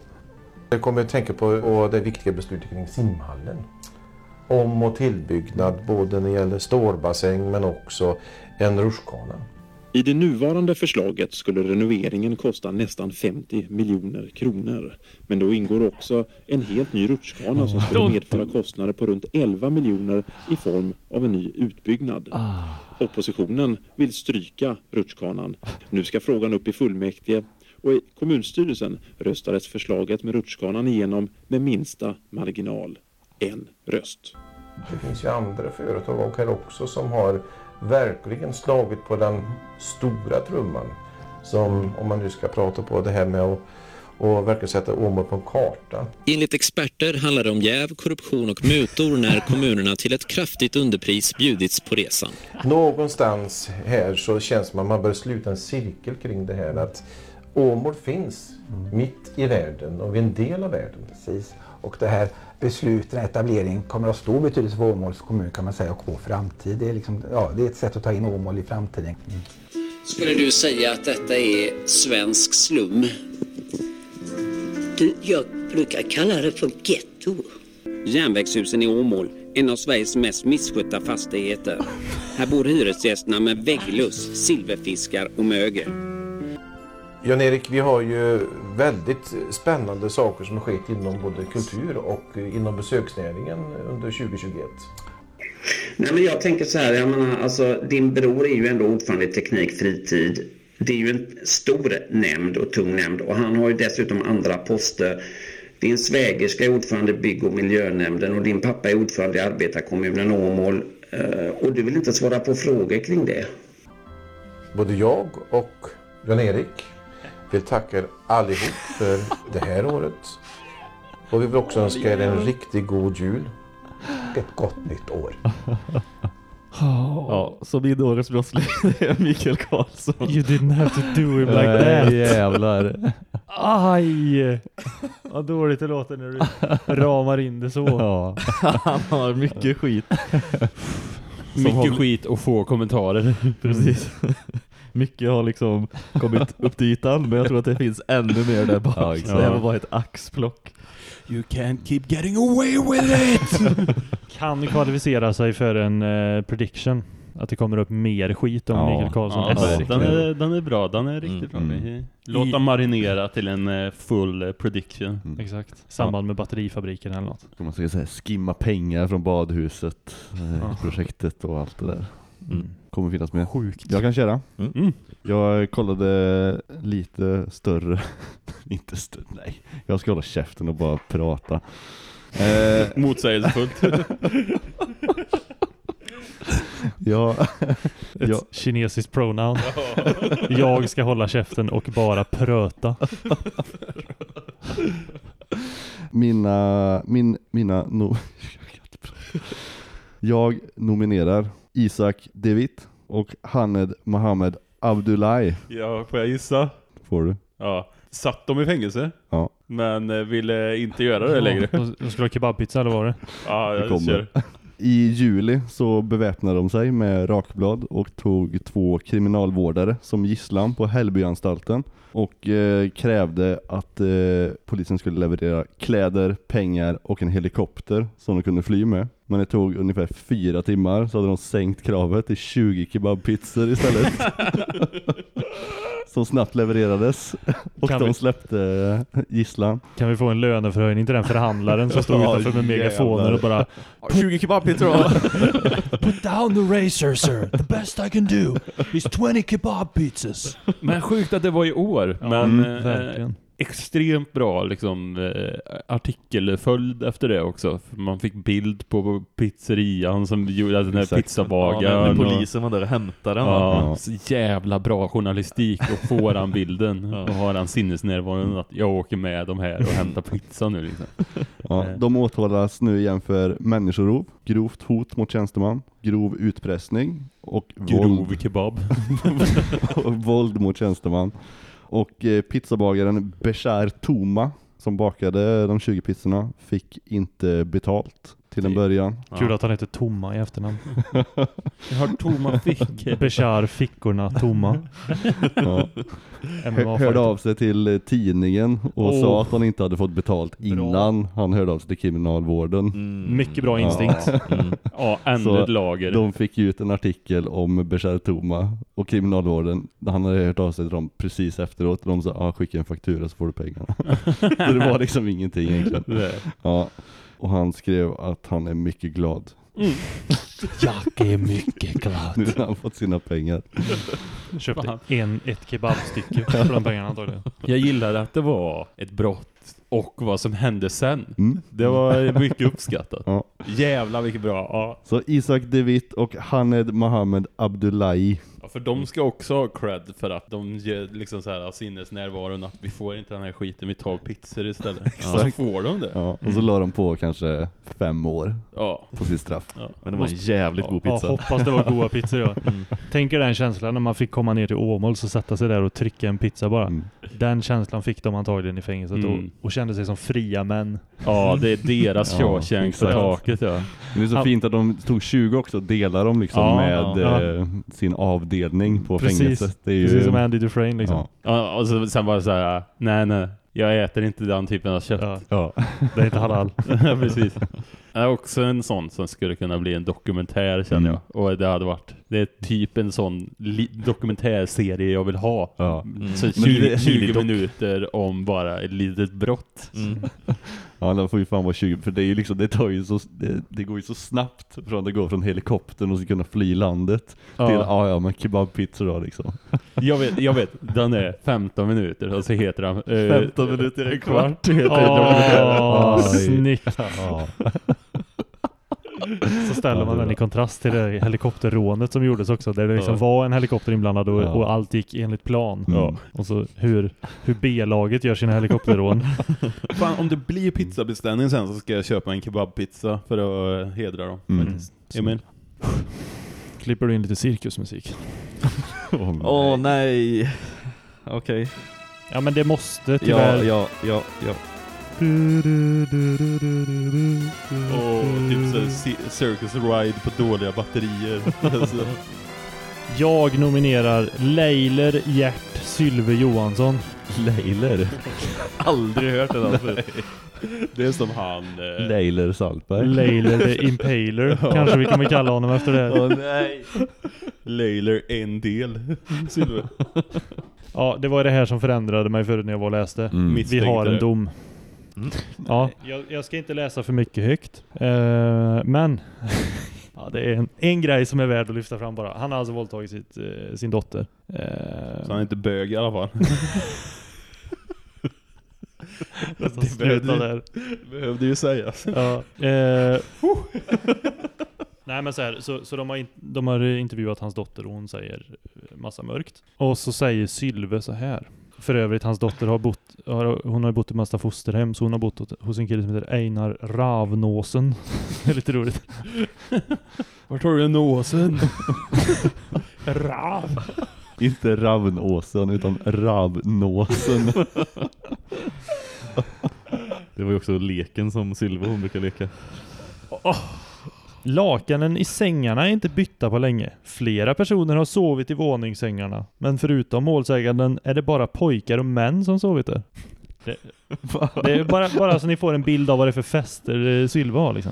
Speaker 7: Jag kommer att tänka på och det viktiga beslutet kring simhallen. Om och tillbyggnad både när det gäller stålbassäng men också en rutschkana.
Speaker 11: I det nuvarande förslaget skulle renoveringen kosta nästan 50 miljoner kronor. Men då ingår också en helt ny rutschkana som skulle medföra kostnader på runt 11 miljoner i form av en ny utbyggnad. Oppositionen vill stryka rutschkanan. Nu ska frågan upp i fullmäktige och i kommunstyrelsen röstades förslaget med rutschkanan igenom med minsta marginal. En röst.
Speaker 7: Det finns ju andra företag här också som har verkligen slagit på den stora trumman. Som, om man nu ska prata på det här med att och verkligen sätta Åmål på en karta.
Speaker 12: Enligt experter handlar det om jäv, korruption och mutor när kommunerna till ett kraftigt underpris bjudits på resan.
Speaker 7: Någonstans här så känns det som att man börjar sluta en cirkel kring det här att Åmål finns mitt i världen och vi är en del av världen.
Speaker 10: Precis. Och det här beslutet, den här etableringen kommer att ha stor betydelse för Åmåls kommun kan man säga och vår framtid. Det är, liksom, ja, det är ett sätt att ta in Åmål i framtiden.
Speaker 12: Skulle du säga att detta är svensk slum?
Speaker 13: Du, jag brukar kalla det för getto.
Speaker 12: Järnvägshusen i Åmål, en av Sveriges mest misskötta fastigheter. Här bor hyresgästerna med vägglöss, silverfiskar och mögel.
Speaker 7: Jan-Erik, vi har ju väldigt spännande saker som har skett inom både kultur och inom besöksnäringen under 2021.
Speaker 12: Nej, men jag tänker så här, jag menar, alltså, din bror är ju ändå ordförande i Teknik Fritid. Det är ju en stor nämnd och tung nämnd och han har ju dessutom andra poster. Din svägerska är ordförande i bygg och miljönämnden och din pappa är ordförande i arbetarkommunen Åmål. Eh, Och du vill inte svara på frågor kring det?
Speaker 7: Både jag och Jan-Erik vill tacka er allihop för det här året. Och vi vill också önska er en riktigt god jul.
Speaker 10: Ett gott nytt år.
Speaker 5: Ja, så min årets brottsling det är Mikael Karlsson.
Speaker 2: You didn't have to do him like
Speaker 3: Nej,
Speaker 2: that.
Speaker 3: jävlar.
Speaker 2: Aj! Vad dåligt det låter när du ramar in det så.
Speaker 3: Ja.
Speaker 5: Han har mycket skit. Som
Speaker 4: Mycket
Speaker 5: har-
Speaker 4: skit och få kommentarer.
Speaker 5: Precis. Mycket har liksom kommit upp till ytan, men jag tror att det finns ännu mer där bak.
Speaker 3: Ja, exakt.
Speaker 5: det här var bara ett axplock.
Speaker 4: You can't keep getting away with it!
Speaker 2: Kan kvalificera sig för en eh, prediction. Att det kommer upp mer skit om
Speaker 3: Ja.
Speaker 2: Mikael Karlsson
Speaker 4: Ja, den, är, den är bra, den är riktigt
Speaker 3: Mm.
Speaker 4: bra. Vi Låta marinera till en eh, full eh, prediction.
Speaker 3: Mm.
Speaker 2: Exakt. Samband med batterifabriken eller något.
Speaker 3: Man ska säga skimma pengar från badhuset, eh,
Speaker 2: Ja.
Speaker 3: projektet och allt det där.
Speaker 5: Mm.
Speaker 3: Kommer finnas med.
Speaker 2: Sjukt.
Speaker 3: Jag kan köra.
Speaker 4: Mm.
Speaker 3: Jag kollade lite större, inte större, nej. Jag ska hålla käften och bara prata. Eh,
Speaker 4: Motsägelsefullt.
Speaker 3: ja,
Speaker 2: Ett
Speaker 3: ja,
Speaker 2: kinesiskt pronoun. Jag ska hålla käften och bara pröta.
Speaker 3: mina, min, mina, no, jag nominerar Isak Devit och Haned Mohammed Abdullahi.
Speaker 4: ja, får jag gissa?
Speaker 3: Får du?
Speaker 4: Ja. Satt de i fängelse?
Speaker 3: Ja.
Speaker 4: Men eh, ville inte göra det längre.
Speaker 2: De skulle ha kebabpizza eller vad var det?
Speaker 4: Ja,
Speaker 3: Det
Speaker 4: jag
Speaker 3: kommer.
Speaker 4: kör.
Speaker 3: I juli så beväpnade de sig med rakblad och tog två kriminalvårdare som gisslan på Hällbyanstalten och eh, krävde att eh, polisen skulle leverera kläder, pengar och en helikopter som de kunde fly med. Men det tog ungefär fyra timmar så hade de sänkt kravet till 20 kebabpizzor istället. som snabbt levererades och
Speaker 2: Kan
Speaker 3: de
Speaker 2: vi-
Speaker 3: släppte eh, gisslan.
Speaker 2: Kan vi få en löneförhöjning till den förhandlaren som stod
Speaker 3: Ja,
Speaker 2: utanför med megafoner och bara
Speaker 5: 20 kebabpizzor
Speaker 1: Put down the razor sir. The best I can do is 20 kebab pizzas.
Speaker 4: Men sjukt att det var i år.
Speaker 2: Ja,
Speaker 4: men
Speaker 2: mm,
Speaker 4: eh,
Speaker 2: verkligen.
Speaker 4: Extremt bra liksom eh, artikelföljd efter det också. För Man fick bild på pizzerian som gjorde alltså den här.
Speaker 5: Ja,
Speaker 4: pizzabagaren. och-
Speaker 5: polisen var där och hämtade den.
Speaker 4: Ja,
Speaker 3: Ja.
Speaker 4: så jävla bra journalistik och får han bilden
Speaker 5: Ja.
Speaker 4: och har han sinnesnärvaron att jag åker med de här och hämtar pizza nu liksom.
Speaker 3: Ja, de åtalas nu igen för människorov, grovt hot mot tjänsteman, grov utpressning och
Speaker 4: Grov
Speaker 3: våld,
Speaker 4: kebab.
Speaker 3: och våld mot tjänsteman. Och eh, pizzabagaren Beshar Toma som bakade de 20 pizzorna fick inte betalt till en början.
Speaker 2: Kul att han heter Tomma i efternamn.
Speaker 4: Jag har tomma fickor.
Speaker 2: Beshar fickorna tomma.
Speaker 3: Ja. Hörde av sig till eh, tidningen och
Speaker 2: Åh.
Speaker 3: sa att han inte hade fått betalt innan han hörde av sig till kriminalvården.
Speaker 5: Mm.
Speaker 2: Mycket bra
Speaker 3: Ja.
Speaker 2: instinkt.
Speaker 5: Mm.
Speaker 4: Ja, ännu
Speaker 3: Så
Speaker 4: ett lager.
Speaker 3: De fick ju ut en artikel om Beshar Toma och kriminalvården. Han hade hört av sig till dem precis efteråt. De sa, ah, skicka en faktura så får du pengarna. så det var liksom ingenting egentligen. Ja. Och han skrev att han är mycket glad.
Speaker 4: Mm.
Speaker 1: Jag är mycket glad.
Speaker 3: Nu har han fått sina pengar.
Speaker 2: Köpte
Speaker 4: Fan.
Speaker 2: en, ett kebabstycke för de pengarna antagligen.
Speaker 4: Jag gillade att det var ett brott och vad som hände sen.
Speaker 3: Mm.
Speaker 4: Det var mycket uppskattat.
Speaker 3: Ja.
Speaker 4: Jävlar vilket bra. Ja.
Speaker 3: Så Isak Devit och Haned Mohammed Abdullahi.
Speaker 4: Ja, för de ska också ha cred för att de ger liksom så här sinnesnärvaron att vi får inte den här skiten, vi tar pizzor istället.
Speaker 3: Exakt.
Speaker 4: Så får de det.
Speaker 3: Ja. Och så la de på kanske fem år
Speaker 4: Ja.
Speaker 3: på sitt straff.
Speaker 4: ja.
Speaker 5: Men det var en jävligt god
Speaker 2: Ja,
Speaker 5: pizza.
Speaker 2: hoppas det var goda pizzor ja.
Speaker 5: Mm.
Speaker 2: Tänk er den känslan när man fick komma ner till Åmål så sätta sig där och trycka en pizza bara.
Speaker 3: Mm.
Speaker 2: Den känslan fick de antagligen i fängelset
Speaker 4: Mm.
Speaker 2: och, och kände sig som fria män.
Speaker 4: ja, det är deras
Speaker 3: Ja,
Speaker 4: Shawshank på
Speaker 3: exakt.
Speaker 4: taket ja.
Speaker 3: Men det är så
Speaker 2: Ja.
Speaker 3: fint att de tog 20 också och delade dem liksom
Speaker 4: Ja,
Speaker 3: med
Speaker 2: ja.
Speaker 3: eh, sin avdelning på
Speaker 2: Precis.
Speaker 3: fängelset. Det är ju,
Speaker 2: Precis som Andy Dufresne liksom.
Speaker 3: ja.
Speaker 4: och så, sen bara så här, nej nej, jag äter inte den typen av kött.
Speaker 2: Ja,
Speaker 3: Ja.
Speaker 2: det är inte halal.
Speaker 4: Ja, precis. Det är också en sån som skulle kunna bli en dokumentär känner
Speaker 3: Mm.
Speaker 4: jag. Och det hade varit, det är typ en sån dokumentärserie jag vill ha.
Speaker 3: Ja.
Speaker 5: Mm.
Speaker 4: Så
Speaker 3: Men
Speaker 4: 20,
Speaker 3: det-
Speaker 4: 20 minuter om bara ett litet brott.
Speaker 5: Mm.
Speaker 3: Ja, det får ju fan vara 20, för det är ju liksom, det tar ju så, det, det går ju så snabbt från det går från helikoptern och så kunna fly landet
Speaker 4: Ja.
Speaker 3: till, ja ja men kebabpizza då liksom.
Speaker 4: Jag vet, jag vet, den är 15 minuter och så heter han... eh,
Speaker 3: 15 minuter är en kvart.
Speaker 2: Åh,
Speaker 3: Oj.
Speaker 2: snyggt.
Speaker 3: Ja.
Speaker 2: Så ställer man den i kontrast till det helikopterrånet som gjordes också. Där det liksom
Speaker 4: Ja.
Speaker 2: var en helikopter inblandad och,
Speaker 3: Ja.
Speaker 2: och allt gick enligt plan.
Speaker 3: Ja.
Speaker 2: Och så hur, hur B-laget gör sina helikopterrån.
Speaker 4: Fan, om det blir pizzabeställning sen så ska jag köpa en kebabpizza för att eh, hedra dem.
Speaker 3: Mm.
Speaker 4: Emil?
Speaker 2: Klipper du in lite cirkusmusik.
Speaker 3: Åh,
Speaker 5: Åh nej. Okej.
Speaker 2: Ja men det måste
Speaker 3: Ja,
Speaker 2: tyvärr.
Speaker 3: ja, ja, ja.
Speaker 4: Och typ så här ci- circus ride på dåliga batterier. alltså,
Speaker 2: Jag nominerar Leiler Gert Sylve Johansson.
Speaker 5: Leiler? Aldrig hört det namnet förut.
Speaker 4: Det är som han... Eh...
Speaker 3: Leiler Saltberg.
Speaker 2: Leiler the Impaler. Kanske vi kommer kalla honom efter det.
Speaker 4: Åh nej. Leiler en del. Silver.
Speaker 2: Ja, det var det här som förändrade mig förut när jag var och läste.
Speaker 3: Mm.
Speaker 2: Vi har en
Speaker 4: Misstänkte
Speaker 2: dom. Ja, jag, jag ska inte läsa för mycket högt. Eh, men ja, det är en, en grej som är värd att lyfta fram bara. Han har alltså våldtagit sitt, eh, sin dotter. Eh,
Speaker 4: Så han är inte bög i alla fall.
Speaker 2: Det slutar där.
Speaker 4: behövde ju sägas.
Speaker 2: Ja. Eh, Nej men så här, så, så de, har in, de har intervjuat hans dotter och hon säger massa mörkt. Och så säger Sylve så här. För övrigt, hans dotter har bott, har, hon har bott i massa fosterhem, så hon har bott hos- en kille som heter Einar Ravnåsen. det är lite roligt.
Speaker 4: Vart har du nåsen?
Speaker 2: Rav!
Speaker 3: Inte Ravnåsen utan Ravnåsen.
Speaker 5: Det var ju också leken som Sylva hon brukar leka.
Speaker 2: Lakanen i sängarna är inte bytta på länge. Flera personer har sovit i våningssängarna. Men förutom målsäganden är det bara pojkar och män som sovit där. Det, det är bara, bara så ni får en bild av vad det är för fester eh, Sylva har liksom.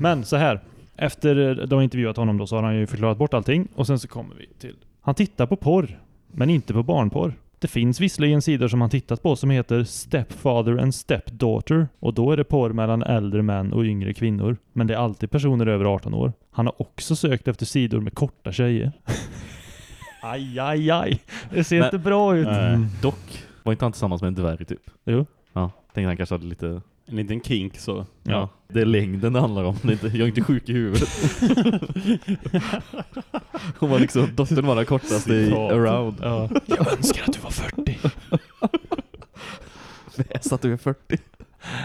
Speaker 2: Men så här. Efter de har intervjuat honom då så har han ju förklarat bort allting. Och sen så kommer vi till... Han tittar på porr. Men inte på barnporr. Det finns visserligen sidor som han tittat på som heter Stepfather and Stepdaughter och då är det porr mellan äldre män och yngre kvinnor. Men det är alltid personer över 18 år. Han har också sökt efter sidor med korta tjejer. aj, aj, aj. Det ser
Speaker 5: Men-
Speaker 2: inte bra ut.
Speaker 5: Nej. Dock var inte han tillsammans med en dvärg typ?
Speaker 2: Jo.
Speaker 5: Ja, tänkte han kanske hade lite...
Speaker 4: En liten kink så.
Speaker 5: Ja, det är längden det handlar om. Det inte, jag är inte sjuk i huvudet. Hon var liksom, dottern var den kortaste i around.
Speaker 2: Ja. Jag önskar att du var 40.
Speaker 5: Väs att du är 40.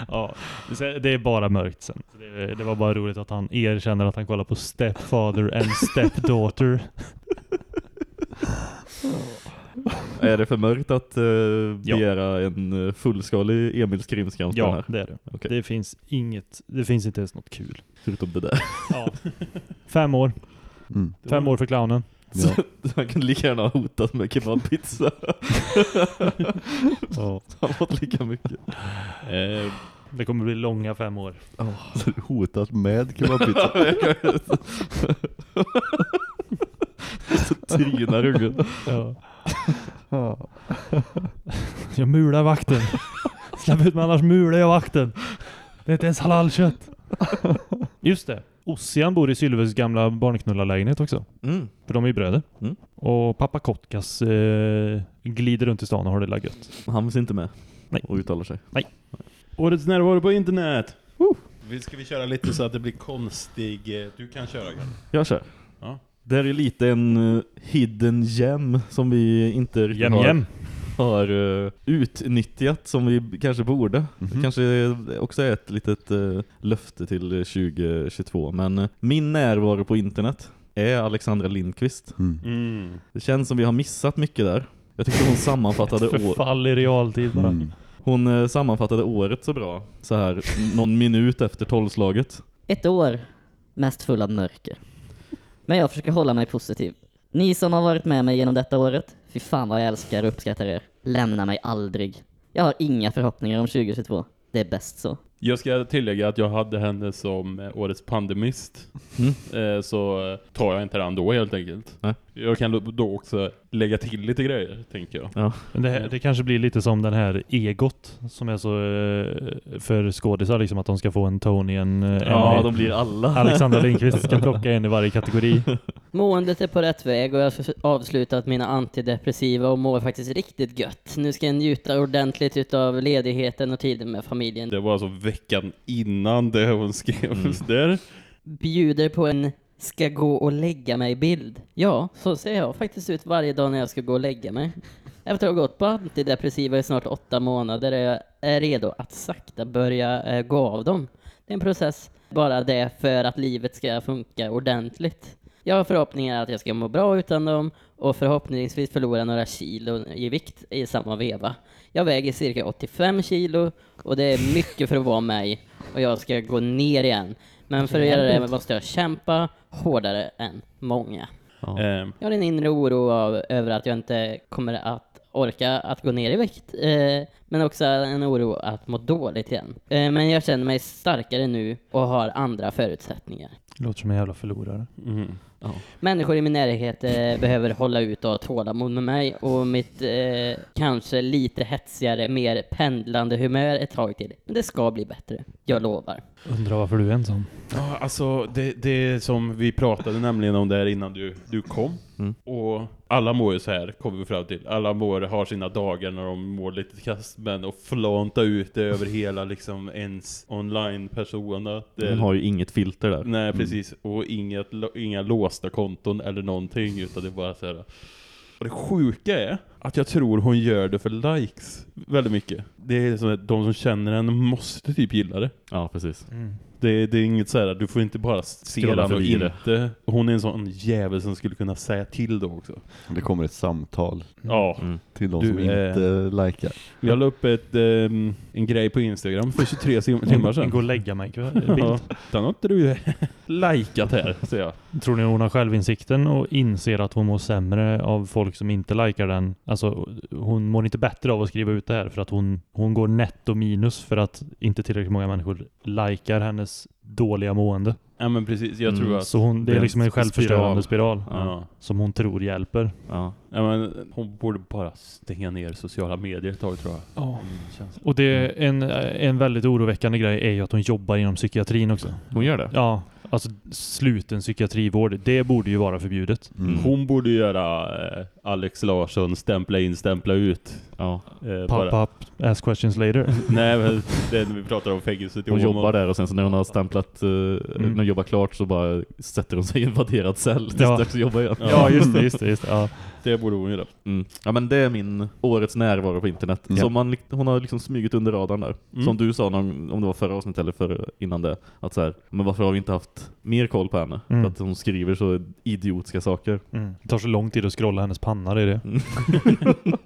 Speaker 2: Ja, det är bara mörkt sen. Det, det var bara roligt att han erkänner att han kollar på Stepfather and Stepdaughter.
Speaker 5: Är det för mörkt att uh,
Speaker 2: Ja.
Speaker 5: begära en eh, fullskalig Emils krimskrams på den
Speaker 2: Ja,
Speaker 5: här?
Speaker 2: det är det.
Speaker 5: Okej.
Speaker 2: Det finns inget, det finns inte ens något kul.
Speaker 5: Förutom det där.
Speaker 2: Ja. Fem år.
Speaker 3: Mm.
Speaker 2: Fem år för clownen.
Speaker 5: Så han kunde lika gärna ha hotat med kebabpizza.
Speaker 2: Ja.
Speaker 5: Han har fått lika mycket.
Speaker 2: Eh, det kommer bli långa fem år.
Speaker 3: Så du hotat med kebabpizza.
Speaker 5: Så trynar ungen.
Speaker 2: Ja.
Speaker 3: Ja.
Speaker 2: Jag mular vakten. Släpp ut mig annars mular jag vakten. Det är inte ens halalkött. Just det. Ossian bor i Sylves gamla barnknullarlägenhet också.
Speaker 5: Mm.
Speaker 2: För de är ju bröder.
Speaker 5: Mm.
Speaker 2: Och pappa Kotkas eh, glider runt i stan och har det där gött.
Speaker 5: Han finns inte med
Speaker 2: Nej.
Speaker 5: och uttalar sig.
Speaker 2: Nej.
Speaker 4: Årets närvaro på internet. Vi Ska vi köra lite så att det blir konstig... eh, Du kan köra Gun.
Speaker 5: Jag kör. Det är lite en uh, hidden gem som vi inte
Speaker 2: Jem,
Speaker 5: har,
Speaker 2: jem.
Speaker 5: har uh, utnyttjat som vi kanske borde. Det kanske också är ett litet uh, löfte till 2022. Men uh, min närvaro på internet är Alexandra Lindqvist.
Speaker 3: Mm.
Speaker 4: Mm.
Speaker 5: Det känns som vi har missat mycket där. Jag tyckte hon sammanfattade år.
Speaker 2: Förfall i realtid bara.
Speaker 3: Mm.
Speaker 5: Hon eh, sammanfattade året så bra. Så här någon minut efter tolvslaget.
Speaker 14: Ett år mest full av mörker. Men jag försöker hålla mig positiv. Ni som har varit med mig genom detta året, fy fan vad jag älskar och uppskattar er. Lämna mig aldrig. Jag har inga förhoppningar om 2022. Det är bäst så.
Speaker 4: Jag ska tillägga att jag hade henne som eh, årets pandemist.
Speaker 5: Mm.
Speaker 4: Eh, Så eh, tar jag inte den då helt enkelt.
Speaker 5: Nej.
Speaker 4: Jag kan då också lägga till lite grejer, tänker jag.
Speaker 5: Ja.
Speaker 2: Men det, här- det kanske blir lite som den här egot som är så eh, för skådisar liksom att de ska få en Tony, en eh,
Speaker 5: Ja,
Speaker 2: Emmy.
Speaker 5: de blir alla.
Speaker 2: Alexandra Lindqvist ska plocka en i varje kategori.
Speaker 15: Måendet är på rätt väg och jag har avslutat mina antidepressiva och mår faktiskt riktigt gött. Nu ska jag njuta ordentligt utav ledigheten och tiden med familjen.
Speaker 4: Det var alltså veckan innan det hon skrev
Speaker 5: Mm.
Speaker 4: där.
Speaker 15: Bjuder på en ska gå och lägga mig i bild. Ja, så ser jag faktiskt ut varje dag när jag ska gå och lägga mig. Efter att ha gått på antidepressiva i snart åtta månader är jag är redo att sakta börja eh, gå av dem. Det är en process, bara det för att livet ska funka ordentligt. Jag har förhoppningar att jag ska må bra utan dem och förhoppningsvis förlora några kilo i vikt i samma veva. Jag väger cirka 85 kilo och det är mycket för att vara mig och jag ska gå ner igen. Men för att göra det måste jag kämpa hårdare än många.
Speaker 5: Ja.
Speaker 4: Eh,
Speaker 15: Jag har en inre oro av, över att jag inte kommer att orka att gå ner i vikt. Eh, men också en oro att må dåligt igen. Eh, men jag känner mig starkare nu och har andra förutsättningar.
Speaker 2: Låter som en jävla förlorare.
Speaker 4: mm.
Speaker 15: Människor i min närhet eh, behöver hålla ut och ha tålamod med mig och mitt eh, kanske lite hetsigare, mer pendlande humör ett tag till. Men det ska bli bättre. Jag lovar.
Speaker 2: Undrar varför du är ensam.
Speaker 4: Ja, alltså det, det är som vi pratade nämligen om där innan du, du kom.
Speaker 5: Mm.
Speaker 4: Och alla mår ju så här, kommer vi fram till. Alla mår, har sina dagar när de mår lite kast, men att flanta ut det över hela liksom ens online-persona.
Speaker 5: Den har ju inget filter där.
Speaker 4: Nej, precis. Och inget, inga låsta konton eller någonting, utan det är bara så här. Och det sjuka är att jag tror hon gör det för likes väldigt mycket. Det är så att de som känner henne måste typ gilla det.
Speaker 5: Ja, precis.
Speaker 4: Det, det är inget så här, du får inte bara den och inte. Hon är en sån jävel som skulle kunna säga till då också.
Speaker 3: Det kommer ett samtal
Speaker 4: Ja.
Speaker 5: Mm.
Speaker 3: till de
Speaker 4: Du
Speaker 3: som inte likar.
Speaker 4: Jag la upp ett, ehm, en grej på Instagram för 23 tim- timmar sedan.
Speaker 2: Gå och lägga mig ikväll.
Speaker 4: Ja, den har inte du likat här, säger jag.
Speaker 2: Tror ni hon har självinsikten och inser att hon mår sämre av folk som inte likar den? Alltså hon mår inte bättre av att skriva ut det här för att hon, hon går netto minus för att inte tillräckligt många människor likar hennes dåliga mående.
Speaker 4: Ja men precis, jag tror
Speaker 2: Mm,
Speaker 4: att...
Speaker 2: Så hon, det är liksom en självförstörande spiral,
Speaker 4: Ja.
Speaker 2: som hon tror hjälper.
Speaker 5: Ja.
Speaker 4: Ja, men hon borde bara stänga ner sociala medier ett tag tror jag.
Speaker 2: Ja.
Speaker 4: Mm,
Speaker 2: Och det är en, en väldigt oroväckande grej är ju att hon jobbar inom psykiatrin också.
Speaker 5: Hon gör det?
Speaker 2: Ja, alltså sluten psykiatrivård, det borde ju vara förbjudet.
Speaker 3: Mm.
Speaker 4: Hon borde göra eh, Alex Larsson stämpla in, stämpla ut.
Speaker 5: Ja.
Speaker 4: Eh,
Speaker 2: Pop
Speaker 4: bara-
Speaker 2: up, ask questions later.
Speaker 4: Nej men det är när vi pratar om fängelset i
Speaker 5: Hon jobbar där och sen så när hon har stämplat, uh, när hon jobbar klart så bara sätter hon sig i en vadderad cell tills
Speaker 2: Ja.
Speaker 5: dags att jobba igen.
Speaker 2: Ja, just det, just det, just det. Ja.
Speaker 4: Det borde hon göra.
Speaker 5: Mm. Ja men det är min årets närvaro på internet.
Speaker 3: Ja.
Speaker 5: Som man, hon har liksom smugit under radarn där.
Speaker 4: Mm.
Speaker 5: Som du sa, någon, om det var förra avsnittet eller för, innan det. Att så här, men varför har vi inte haft mer koll på henne?
Speaker 2: Mm.
Speaker 5: För att hon skriver så idiotiska saker.
Speaker 2: Mm. Det tar så lång tid att scrolla hennes panna, det är det.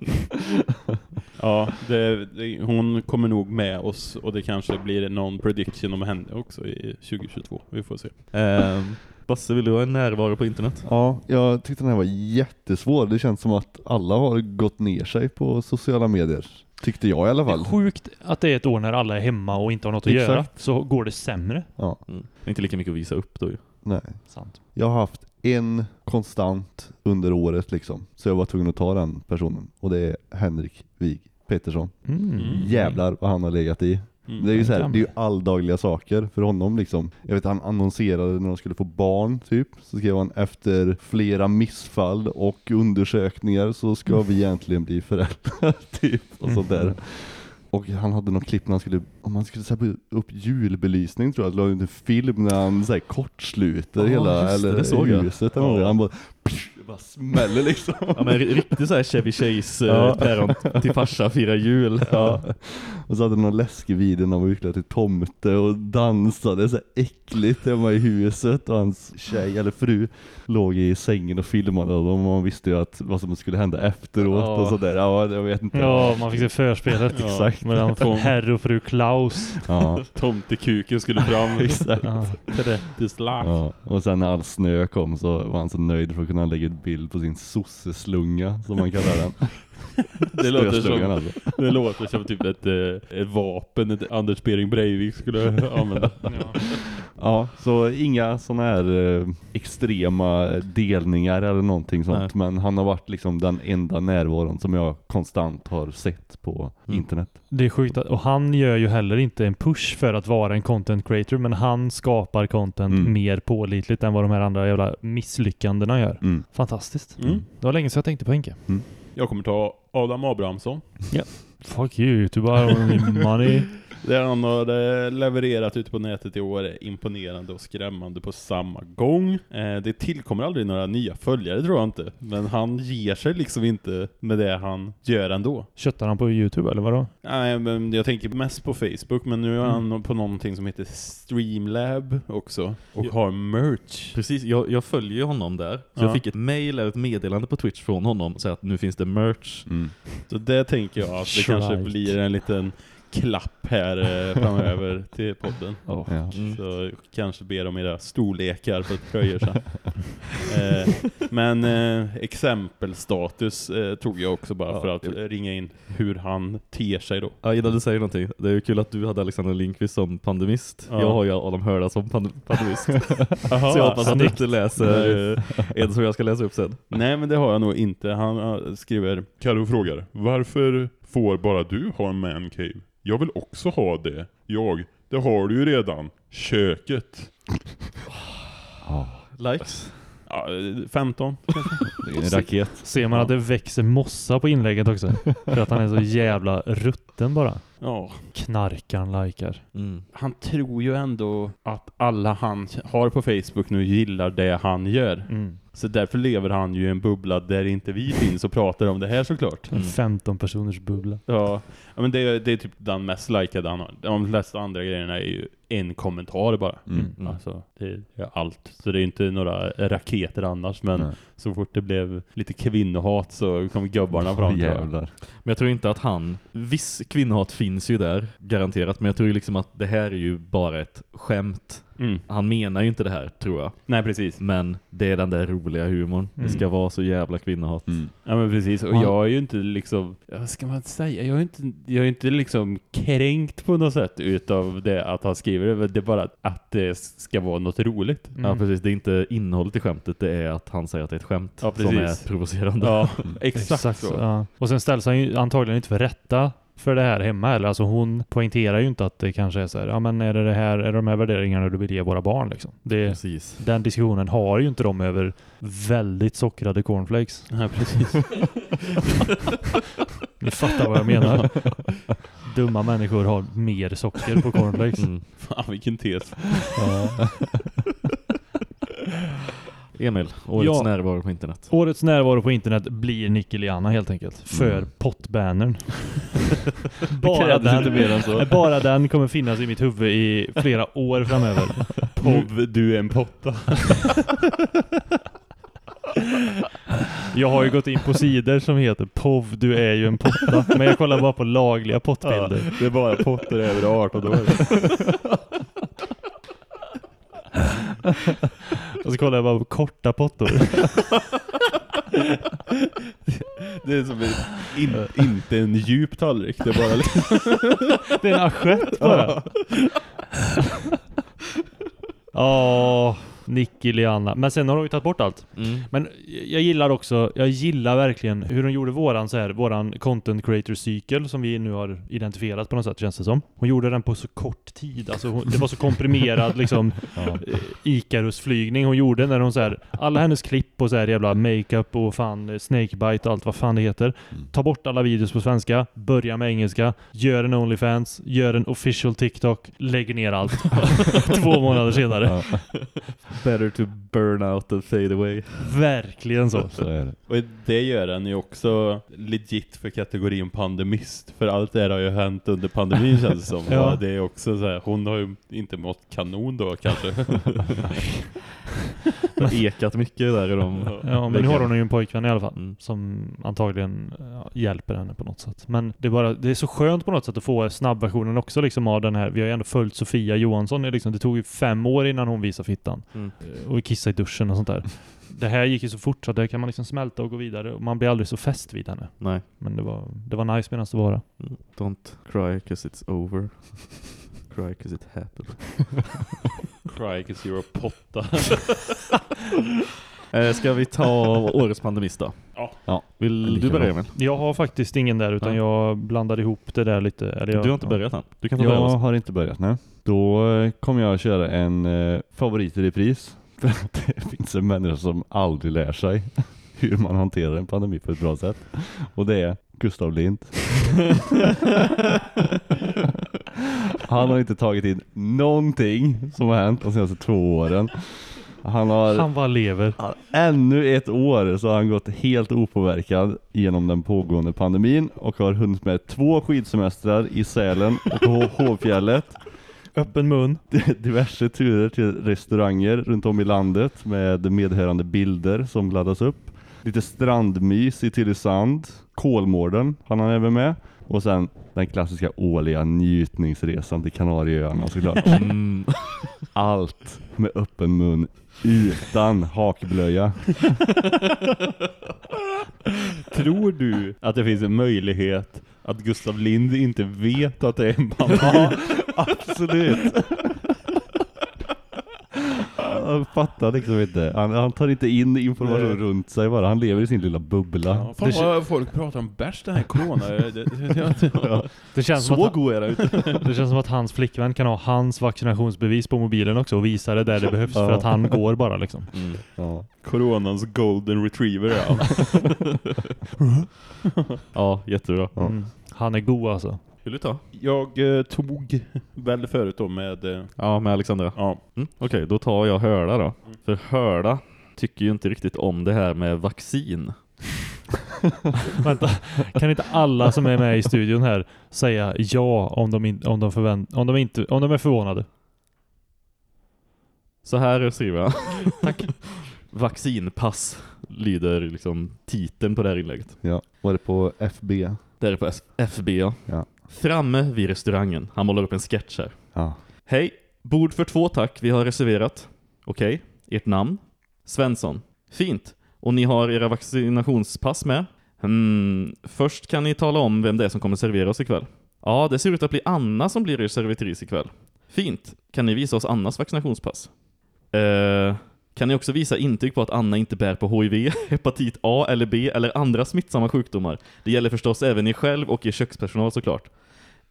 Speaker 4: Ja, det, det, hon kommer nog med oss och det kanske blir någon prediction om henne också i 2022. Vi får se.
Speaker 5: Eh, Basse, vill du ha en närvaro på internet?
Speaker 3: Ja, jag tyckte den här var jättesvår. Det känns som att alla har gått ner sig på sociala medier. Tyckte jag i alla
Speaker 2: Det är
Speaker 3: fall.
Speaker 2: sjukt att det är ett år när alla är hemma och inte har något att
Speaker 3: Exakt.
Speaker 2: göra. Så går det sämre.
Speaker 3: Ja,
Speaker 5: Mm. Inte lika mycket att visa upp då ju.
Speaker 3: nej.
Speaker 2: Sant.
Speaker 3: Jag har haft en konstant under året liksom. Så jag var tvungen att ta den personen. Och det är Henrik Wig Pettersson.
Speaker 2: Mm.
Speaker 3: Jävlar vad han har legat i.
Speaker 4: Mm.
Speaker 3: Det är ju så här, det är ju alldagliga saker för honom liksom. Jag vet han annonserade när de skulle få barn typ. Så skrev han efter flera missfall och undersökningar så ska vi egentligen bli föräldrar typ. Och sånt där. Och han hade något klipp när han skulle, om han skulle sätta upp julbelysning tror jag, la ut en film när han så här, kortsluter
Speaker 5: Ja,
Speaker 3: hela
Speaker 5: det,
Speaker 3: eller
Speaker 5: det
Speaker 3: huset eller. Han bara, det bara smäller liksom.
Speaker 5: Ja men ri- riktigt såhär Chevy Chase
Speaker 3: Ja.
Speaker 5: ja. päron till farsa firar jul.
Speaker 3: Ja. Och så hade de någon läskig video när han var utklädd till tomte och dansade så här äckligt hemma i huset och hans tjej eller fru låg i sängen och filmade dem och man visste ju att vad som skulle hända efteråt
Speaker 2: Ja.
Speaker 3: och sådär. Ja, jag vet inte.
Speaker 2: Ja, man fick se förspelet.
Speaker 3: Ja, exakt.
Speaker 2: Mellan herr och fru Klaus.
Speaker 3: Ja.
Speaker 4: Tomtekuken skulle fram.
Speaker 3: Exakt.
Speaker 2: Ja.
Speaker 3: Ja. Och sen när all snö kom så var han så nöjd för att kunna lägga ut bild på sin sosseslunga som man kallar den.
Speaker 4: Det låter, som,
Speaker 3: alltså.
Speaker 4: det låter som typ ett, eh, ett vapen ett Anders Bering Breivik skulle använda.
Speaker 3: Ja, så inga sådana här eh, extrema delningar eller någonting sånt. Men han har varit liksom den enda närvaron som jag konstant har sett på
Speaker 5: Mm.
Speaker 3: internet.
Speaker 2: Det är sjukt och han gör ju heller inte en push för att vara en content creator men han skapar content
Speaker 3: Mm.
Speaker 2: mer pålitligt än vad de här andra jävla misslyckandena gör.
Speaker 3: Mm.
Speaker 2: Fantastiskt.
Speaker 4: Mm.
Speaker 2: Det var länge sedan jag tänkte på Henke.
Speaker 4: Jag kommer ta Adam Abrahamsson.
Speaker 2: Fuck you, youtuber only money.
Speaker 4: Det han har levererat ute på nätet i år är imponerande och skrämmande på samma gång. Eh, det tillkommer aldrig några nya följare tror jag inte. Men han ger sig liksom inte med det han gör ändå.
Speaker 2: Köttar han på youtube eller vadå?
Speaker 4: Nej, men jag tänker mest på Facebook, men nu är han på någonting som heter Streamlab också. Och
Speaker 5: Ja.
Speaker 4: har merch.
Speaker 5: Precis, jag, jag följer honom där. Så
Speaker 4: Ja.
Speaker 5: jag fick ett mail eller ett meddelande på Twitch från honom så att nu finns det merch.
Speaker 3: Mm.
Speaker 4: Så det tänker jag att det kanske blir en liten klapp här eh, framöver till podden.
Speaker 3: Ja.
Speaker 4: Så kanske ber om era storlekar på tröjor sen. eh, men eh, exempelstatus tog jag också bara
Speaker 5: Ja.
Speaker 4: för att ringa in hur han ter sig då.
Speaker 5: Ja, innan du säger någonting. Det är ju kul att du hade Alexander Lindqvist som pandemist.
Speaker 4: Ja.
Speaker 5: Jag har ju Adam Hörda som pand pandemist.
Speaker 4: Jaha,
Speaker 5: så jag hoppas att du inte läser en som jag ska läsa upp sen.
Speaker 4: Nej men det har jag nog inte. Han skriver Kalle frågar Varför får bara du ha en mancave? Jag vill också ha det. Jag, det har du ju redan. Köket.
Speaker 5: Likes?
Speaker 4: Ja, eh, 15
Speaker 3: Det är en raket.
Speaker 2: Ser man att det växer mossa på inlägget också? För att han är så jävla rutten bara.
Speaker 4: Ja.
Speaker 2: Knarkan likar.
Speaker 5: Mm.
Speaker 4: Han tror ju ändå att alla han har på Facebook nu gillar det han gör.
Speaker 2: Mm.
Speaker 4: Så därför lever han ju i en bubbla där inte vi finns och pratar om det här såklart.
Speaker 2: En 15 personers bubbla.
Speaker 4: Ja, ja men det, är- det är typ den mest likade han har. De flesta andra grejerna är ju en kommentar bara.
Speaker 3: Mm.
Speaker 5: Mm.
Speaker 4: Alltså, det är allt. Så det är inte några raketer annars. Men
Speaker 3: Nej.
Speaker 4: så fort det blev lite kvinnohat så kom gubbarna fram.
Speaker 3: Jävlar.
Speaker 5: Men jag tror inte att han, viss kvinnohat finns ju där, garanterat. Men jag tror ju liksom att det här är ju bara ett skämt.
Speaker 4: Mm.
Speaker 5: Han menar ju inte det här, tror jag.
Speaker 4: Nej, precis.
Speaker 5: Men det är den där roliga humorn. Det
Speaker 2: Mm.
Speaker 5: ska vara så jävla kvinnohat.
Speaker 3: Mm.
Speaker 4: Ja men precis, och
Speaker 2: Ja.
Speaker 4: jag är ju inte liksom, vad ska man säga, jag är inte, jag är inte liksom kränkt på något sätt utav det att han skriver det, det är bara att det ska vara något roligt.
Speaker 2: Mm.
Speaker 5: Ja precis, det är inte innehållet i skämtet, det är att han säger att det är ett skämt
Speaker 4: Ja,
Speaker 5: som är provocerande.
Speaker 4: Ja, exakt, så.
Speaker 2: Ja. Och sen ställs han ju antagligen inte för rätta för det här hemma eller alltså hon poängterar ju inte att det kanske är så här, ja men är det det här, är det de här värderingarna du vill ge våra barn liksom? Det,
Speaker 5: Precis.
Speaker 2: den diskussionen har ju inte de över väldigt sockrade cornflakes.
Speaker 4: Ja, precis.
Speaker 2: Ni fattar vad jag menar. Dumma människor har mer socker på cornflakes.
Speaker 5: Mm.
Speaker 4: Fan vilken tes.
Speaker 2: Ja.
Speaker 5: Emil, årets
Speaker 2: Ja.
Speaker 5: närvaro på internet.
Speaker 2: Årets närvaro på internet blir Nickeliana helt enkelt. För
Speaker 3: Mm.
Speaker 2: pottbannern. bara, den,
Speaker 5: inte mer än så.
Speaker 2: bara den kommer finnas i mitt huvud i flera år framöver.
Speaker 4: Pov, du är en potta.
Speaker 2: Jag har ju gått in på sidor som heter POV, du är ju en potta. Men jag kollar bara på lagliga pottbilder.
Speaker 4: det är bara pottor över 18 år.
Speaker 2: Och så kollar jag bara på korta pottor.
Speaker 4: Det är som en, in, inte en djup tallrik, det är bara liksom...
Speaker 2: Det är en assiett bara. Ja, Nicky Liana. Men sen har de ju tagit bort allt.
Speaker 5: Mm.
Speaker 2: Men jag gillar också, jag gillar verkligen hur de gjorde våran så här, våran content creator cykel som vi nu har identifierat på något sätt känns det som. Hon gjorde den på så kort tid, alltså hon, det var så komprimerad liksom
Speaker 3: Ja.
Speaker 2: eh, Icarus-flygning hon gjorde när hon så här, alla hennes klipp och så här jävla makeup och fan eh, snakebite och allt vad fan det heter.
Speaker 3: Mm.
Speaker 2: Ta bort alla videos på svenska, börja med engelska, gör en Onlyfans, gör en official TikTok, lägger ner allt. Två månader senare.
Speaker 3: Ja,
Speaker 5: Better to burn out than fade away.
Speaker 2: Verkligen så.
Speaker 3: så är det.
Speaker 4: Och det gör den ju också legit för kategorin pandemist. För allt det här har ju hänt under pandemin känns det som.
Speaker 2: Ja.
Speaker 4: Det är också så här, hon har ju inte mått kanon då kanske.
Speaker 5: Det har ekat mycket där i de...
Speaker 2: Ja, men nu har hon ju en pojkvän i alla fall.
Speaker 5: Mm.
Speaker 2: Som antagligen hjälper henne på något sätt. Men det är bara, det är så skönt på något sätt att få snabbversionen också liksom av den här. Vi har ju ändå följt Sofia Johansson. Det, liksom, det tog ju fem år innan hon visade fittan.
Speaker 5: Mm.
Speaker 2: Eh, Och kissa i duschen och sånt där. Det här gick ju så fort så där kan man liksom smälta och gå vidare. Och man blir aldrig så fäst vid henne.
Speaker 5: Nej.
Speaker 2: Men det var, det var nice medan det var.
Speaker 5: Mm. Don't cry 'cause it's over. cry 'cause it happened.
Speaker 4: Cry 'cause you're a potta.
Speaker 5: Eh, ska vi ta årets pandemist då?
Speaker 4: Ja.
Speaker 3: Ja.
Speaker 5: Vill du börja. Emil?
Speaker 2: Jag har faktiskt ingen där utan
Speaker 5: Ja.
Speaker 2: jag blandade ihop det där lite. Eller jag,
Speaker 5: Du har inte
Speaker 2: ja.
Speaker 5: börjat än. Du kan ta börja
Speaker 3: Jag har inte börjat, nej. Då eh, kommer jag att köra en eh, favorit i repris. För att det finns en människa som aldrig lär sig hur man hanterar en pandemi på ett bra sätt. Och det är Gustav Lind. Han har inte tagit in någonting som har hänt de senaste två åren. Han har
Speaker 2: Han bara lever.
Speaker 3: Ännu ett år så har han gått helt opåverkad genom den pågående pandemin och har hunnit med två skidsemestrar i Sälen och på Hovfjället.
Speaker 2: Öppen mun.
Speaker 3: Diverse turer till restauranger runt om i landet med medhörande bilder som laddas upp. Lite strandmys i Tylösand. Kolmården han har även med. Och sen den klassiska årliga njutningsresan till Kanarieöarna såklart.
Speaker 5: Mm.
Speaker 3: Allt med öppen mun utan hakblöja.
Speaker 4: Tror du att det finns en möjlighet att Gustav Lind inte vet att det är en banan?
Speaker 3: Absolut. Han fattar liksom inte. Han, han tar inte in information
Speaker 4: Nej.
Speaker 3: runt sig bara. Han lever i sin lilla bubbla.
Speaker 4: Ja, fan vad folk pratar om bärs den här corona. Det, det, det,
Speaker 2: Ja. Det känns
Speaker 4: Så
Speaker 2: som att,
Speaker 4: god är det.
Speaker 2: Det känns som att hans flickvän kan ha hans vaccinationsbevis på mobilen också och visa det där det behövs för
Speaker 3: Ja.
Speaker 2: att han går bara liksom.
Speaker 5: Mm.
Speaker 3: Ja.
Speaker 4: Coronans golden retriever ja.
Speaker 5: Ja, jättebra.
Speaker 2: Mm. Han är god alltså.
Speaker 5: Vill du ta?
Speaker 4: Jag eh, tog väl förut då med... Eh,
Speaker 5: Ja, med Alexandra.
Speaker 4: ja.
Speaker 5: Mm. Okej, då tar jag Hörda då. För Hörda tycker ju inte riktigt om det här med vaccin.
Speaker 2: Vänta, kan inte alla som är med i studion här säga ja om de, in, om de, förvänt, om de, inte, om de är förvånade?
Speaker 5: Så här skriver jag. Tack. Vaccinpass lyder liksom titeln på det här inlägget.
Speaker 3: Ja. Var det på FB?
Speaker 5: Det är på S- FB ja. Framme vid restaurangen. Han målar upp en sketch här.
Speaker 3: Ja.
Speaker 5: Hej, bord för två tack, vi har reserverat. Okej, ert namn? Svensson. Fint. Och ni har era vaccinationspass med? Hmm, först kan ni tala om vem det är som kommer servera oss ikväll. Ja, det ser ut att bli Anna som blir er servitris ikväll. Fint. Kan ni visa oss Annas vaccinationspass? Eh, kan ni också visa intyg på att Anna inte bär på HIV, hepatit A eller B eller andra smittsamma sjukdomar? Det gäller förstås även er själv och er kökspersonal såklart.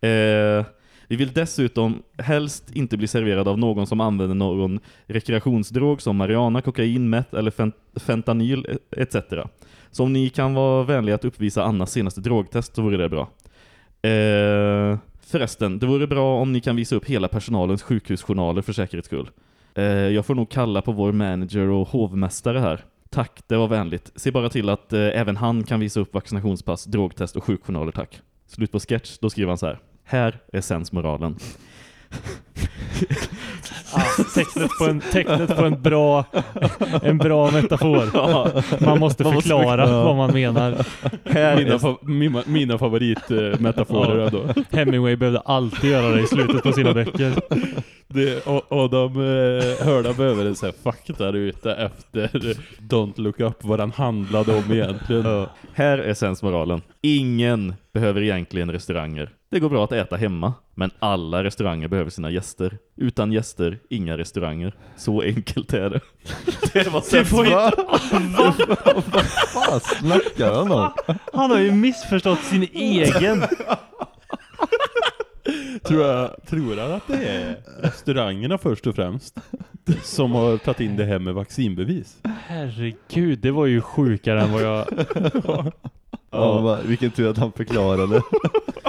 Speaker 5: Eh, vi vill dessutom helst inte bli serverad av någon som använder någon rekreationsdrog som marijuana, kokain, meth eller fent fentanyl eh, etc. Så om ni kan vara vänliga att uppvisa Annas senaste drogtest så vore det bra. Eh, förresten, det vore bra om ni kan visa upp hela personalens sjukhusjournaler för säkerhets skull. Eh, jag får nog kalla på vår manager och hovmästare här. Tack, det var vänligt. Se bara till att eh, även han kan visa upp vaccinationspass, drogtest och sjukjournaler, tack. Slut på sketch, då skriver han så här. Här är sensmoralen.
Speaker 2: Ah, tecknet, på en, tecknet på en bra, en bra metafor.
Speaker 5: Ja.
Speaker 2: Man måste
Speaker 5: Man måste
Speaker 2: förklara
Speaker 5: förklara.
Speaker 2: vad man menar.
Speaker 4: Mina, fa- mina, mina favoritmetaforer
Speaker 2: Ja.
Speaker 4: då.
Speaker 2: Hemingway behövde alltid göra det i slutet på sina böcker.
Speaker 4: Det, och, och de eh, hörda behöver en sån här fakta ute efter Don't Look Up vad den handlade om egentligen.
Speaker 5: Ja. Här är sensmoralen. Ingen behöver egentligen restauranger. Det går bra att äta hemma, men alla restauranger behöver sina gäster. Utan gäster, inga restauranger. Så enkelt är det. Det var
Speaker 2: Det får ju-
Speaker 3: Vad fan snackar han om?
Speaker 2: Han har ju missförstått sin egen.
Speaker 4: Tror jag tror jag att det är restaurangerna först och främst som har tagit in det här med vaccinbevis.
Speaker 2: Herregud, det var ju sjukare än vad jag...
Speaker 3: Ja, va, vilken tur att han förklarade.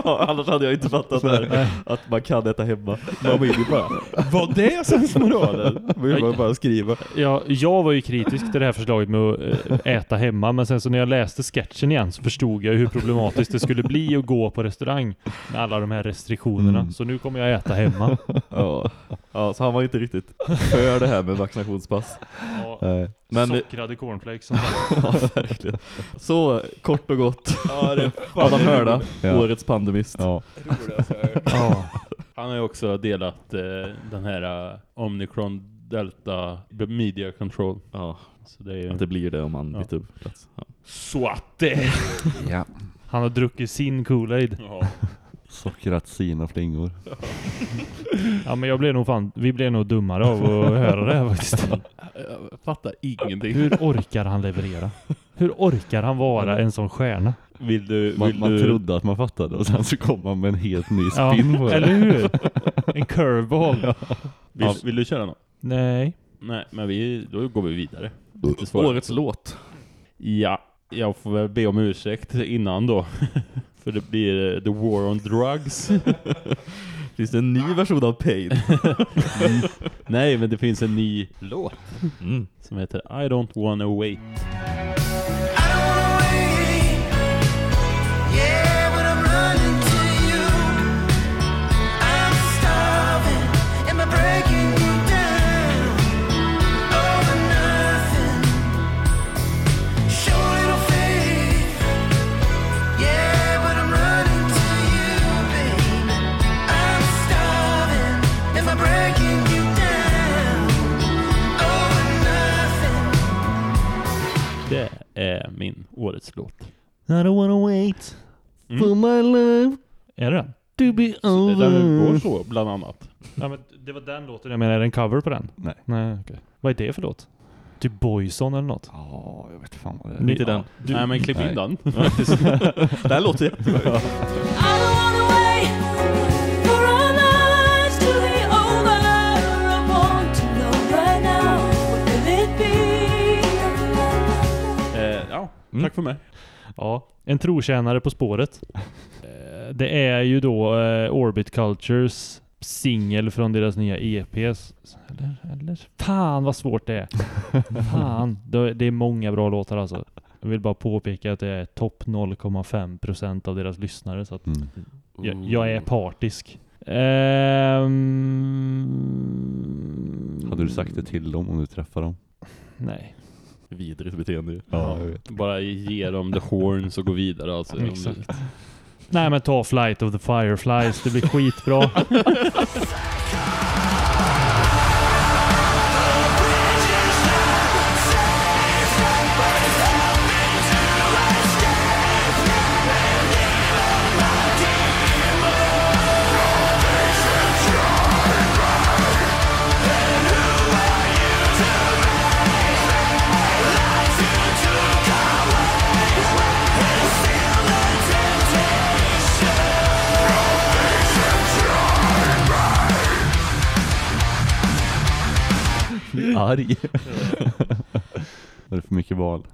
Speaker 5: Ja, annars hade jag inte fattat det här. Att man kan äta hemma.
Speaker 4: Man vill ju bara, vad det är sensmoralen? Vill man bara skriva.
Speaker 2: Ja, jag var ju kritisk till det här förslaget med att eh, äta hemma, men sen så när jag läste sketchen igen så förstod jag hur problematiskt det skulle bli att gå på restaurang med alla de här restriktionerna.
Speaker 3: Mm.
Speaker 2: Så nu kommer jag äta hemma.
Speaker 5: Ja. ja, så han var inte riktigt för det här med vaccinationspass.
Speaker 2: Ja,
Speaker 3: Nej.
Speaker 5: Men-
Speaker 2: Sockrade cornflakes.
Speaker 5: Ja, verkligen. Så kort och gott.
Speaker 4: Ja, det är fan
Speaker 5: Adam Hörda,
Speaker 3: Ja.
Speaker 5: årets pandemist.
Speaker 3: Ja.
Speaker 4: hört.
Speaker 2: Ja.
Speaker 4: Han har ju också delat eh, den här eh, Omicron Delta Media Control.
Speaker 5: Ja,
Speaker 4: Så det är ju...
Speaker 5: det blir det om man
Speaker 4: Ja.
Speaker 5: byter plats. Ja.
Speaker 4: Så att det...
Speaker 3: ja.
Speaker 2: Han har druckit sin Kool-Aid.
Speaker 4: Ja.
Speaker 3: Sockrat sina flingor.
Speaker 2: Ja, men jag blev nog fan, vi blev nog dummare av att höra det här faktiskt.
Speaker 4: Jag fattar ingenting.
Speaker 2: Hur orkar han leverera? Hur orkar han vara en sån stjärna?
Speaker 4: Vill du... Vill
Speaker 3: Man, man
Speaker 4: du...
Speaker 3: trodde att man fattade och sen så kom man med en helt ny
Speaker 2: Ja,
Speaker 3: spin på det.
Speaker 2: eller hur? En curveball.
Speaker 4: Vill, vill du köra något?
Speaker 2: Nej.
Speaker 4: Nej, men vi, då går vi vidare.
Speaker 5: Årets låt.
Speaker 4: Ja, jag får väl be om ursäkt innan då. För det blir eh, The War on Drugs.
Speaker 5: Finns det en ny version av Pain?
Speaker 4: Nej, men det finns en ny låt
Speaker 5: Mm.
Speaker 4: som heter I don't wanna wait.
Speaker 1: I
Speaker 2: don't wanna wait
Speaker 4: Mm.
Speaker 2: for my love. Är det den? To be over.
Speaker 4: Den går så, bland annat.
Speaker 2: Ja, men det var den låten jag menar, är det en cover på den?
Speaker 3: Nej.
Speaker 2: Nej, okej. Vad är det för låt? Typ Boyson eller något?
Speaker 3: Ja, jag vet fan vad det
Speaker 2: Ni-
Speaker 5: Inte den.
Speaker 2: Du-
Speaker 4: Nej men klipp in
Speaker 3: Nej.
Speaker 4: den.
Speaker 5: Det här låter jättebra.
Speaker 4: Eh, ja,
Speaker 5: Mm.
Speaker 4: tack för mig.
Speaker 2: Ja, en trotjänare på spåret. Eh, Det är ju då eh, Orbit Cultures singel från deras nya EPs. Eller, eller? Fan vad svårt det är. Fan. Det är många bra låtar alltså. Jag vill bara påpeka att det är topp 0,5% av deras lyssnare så att
Speaker 3: Mm.
Speaker 2: jag, jag är partisk. Ehm,
Speaker 3: Hade du sagt det till dem om du träffade dem?
Speaker 2: Nej.
Speaker 5: Vidrigt beteende.
Speaker 3: Ja.
Speaker 4: Bara ge dem the horns och gå vidare alltså.
Speaker 2: Exakt. Nej men ta Flight of the Fireflies, det blir skitbra.
Speaker 3: Arg. Det för mycket val?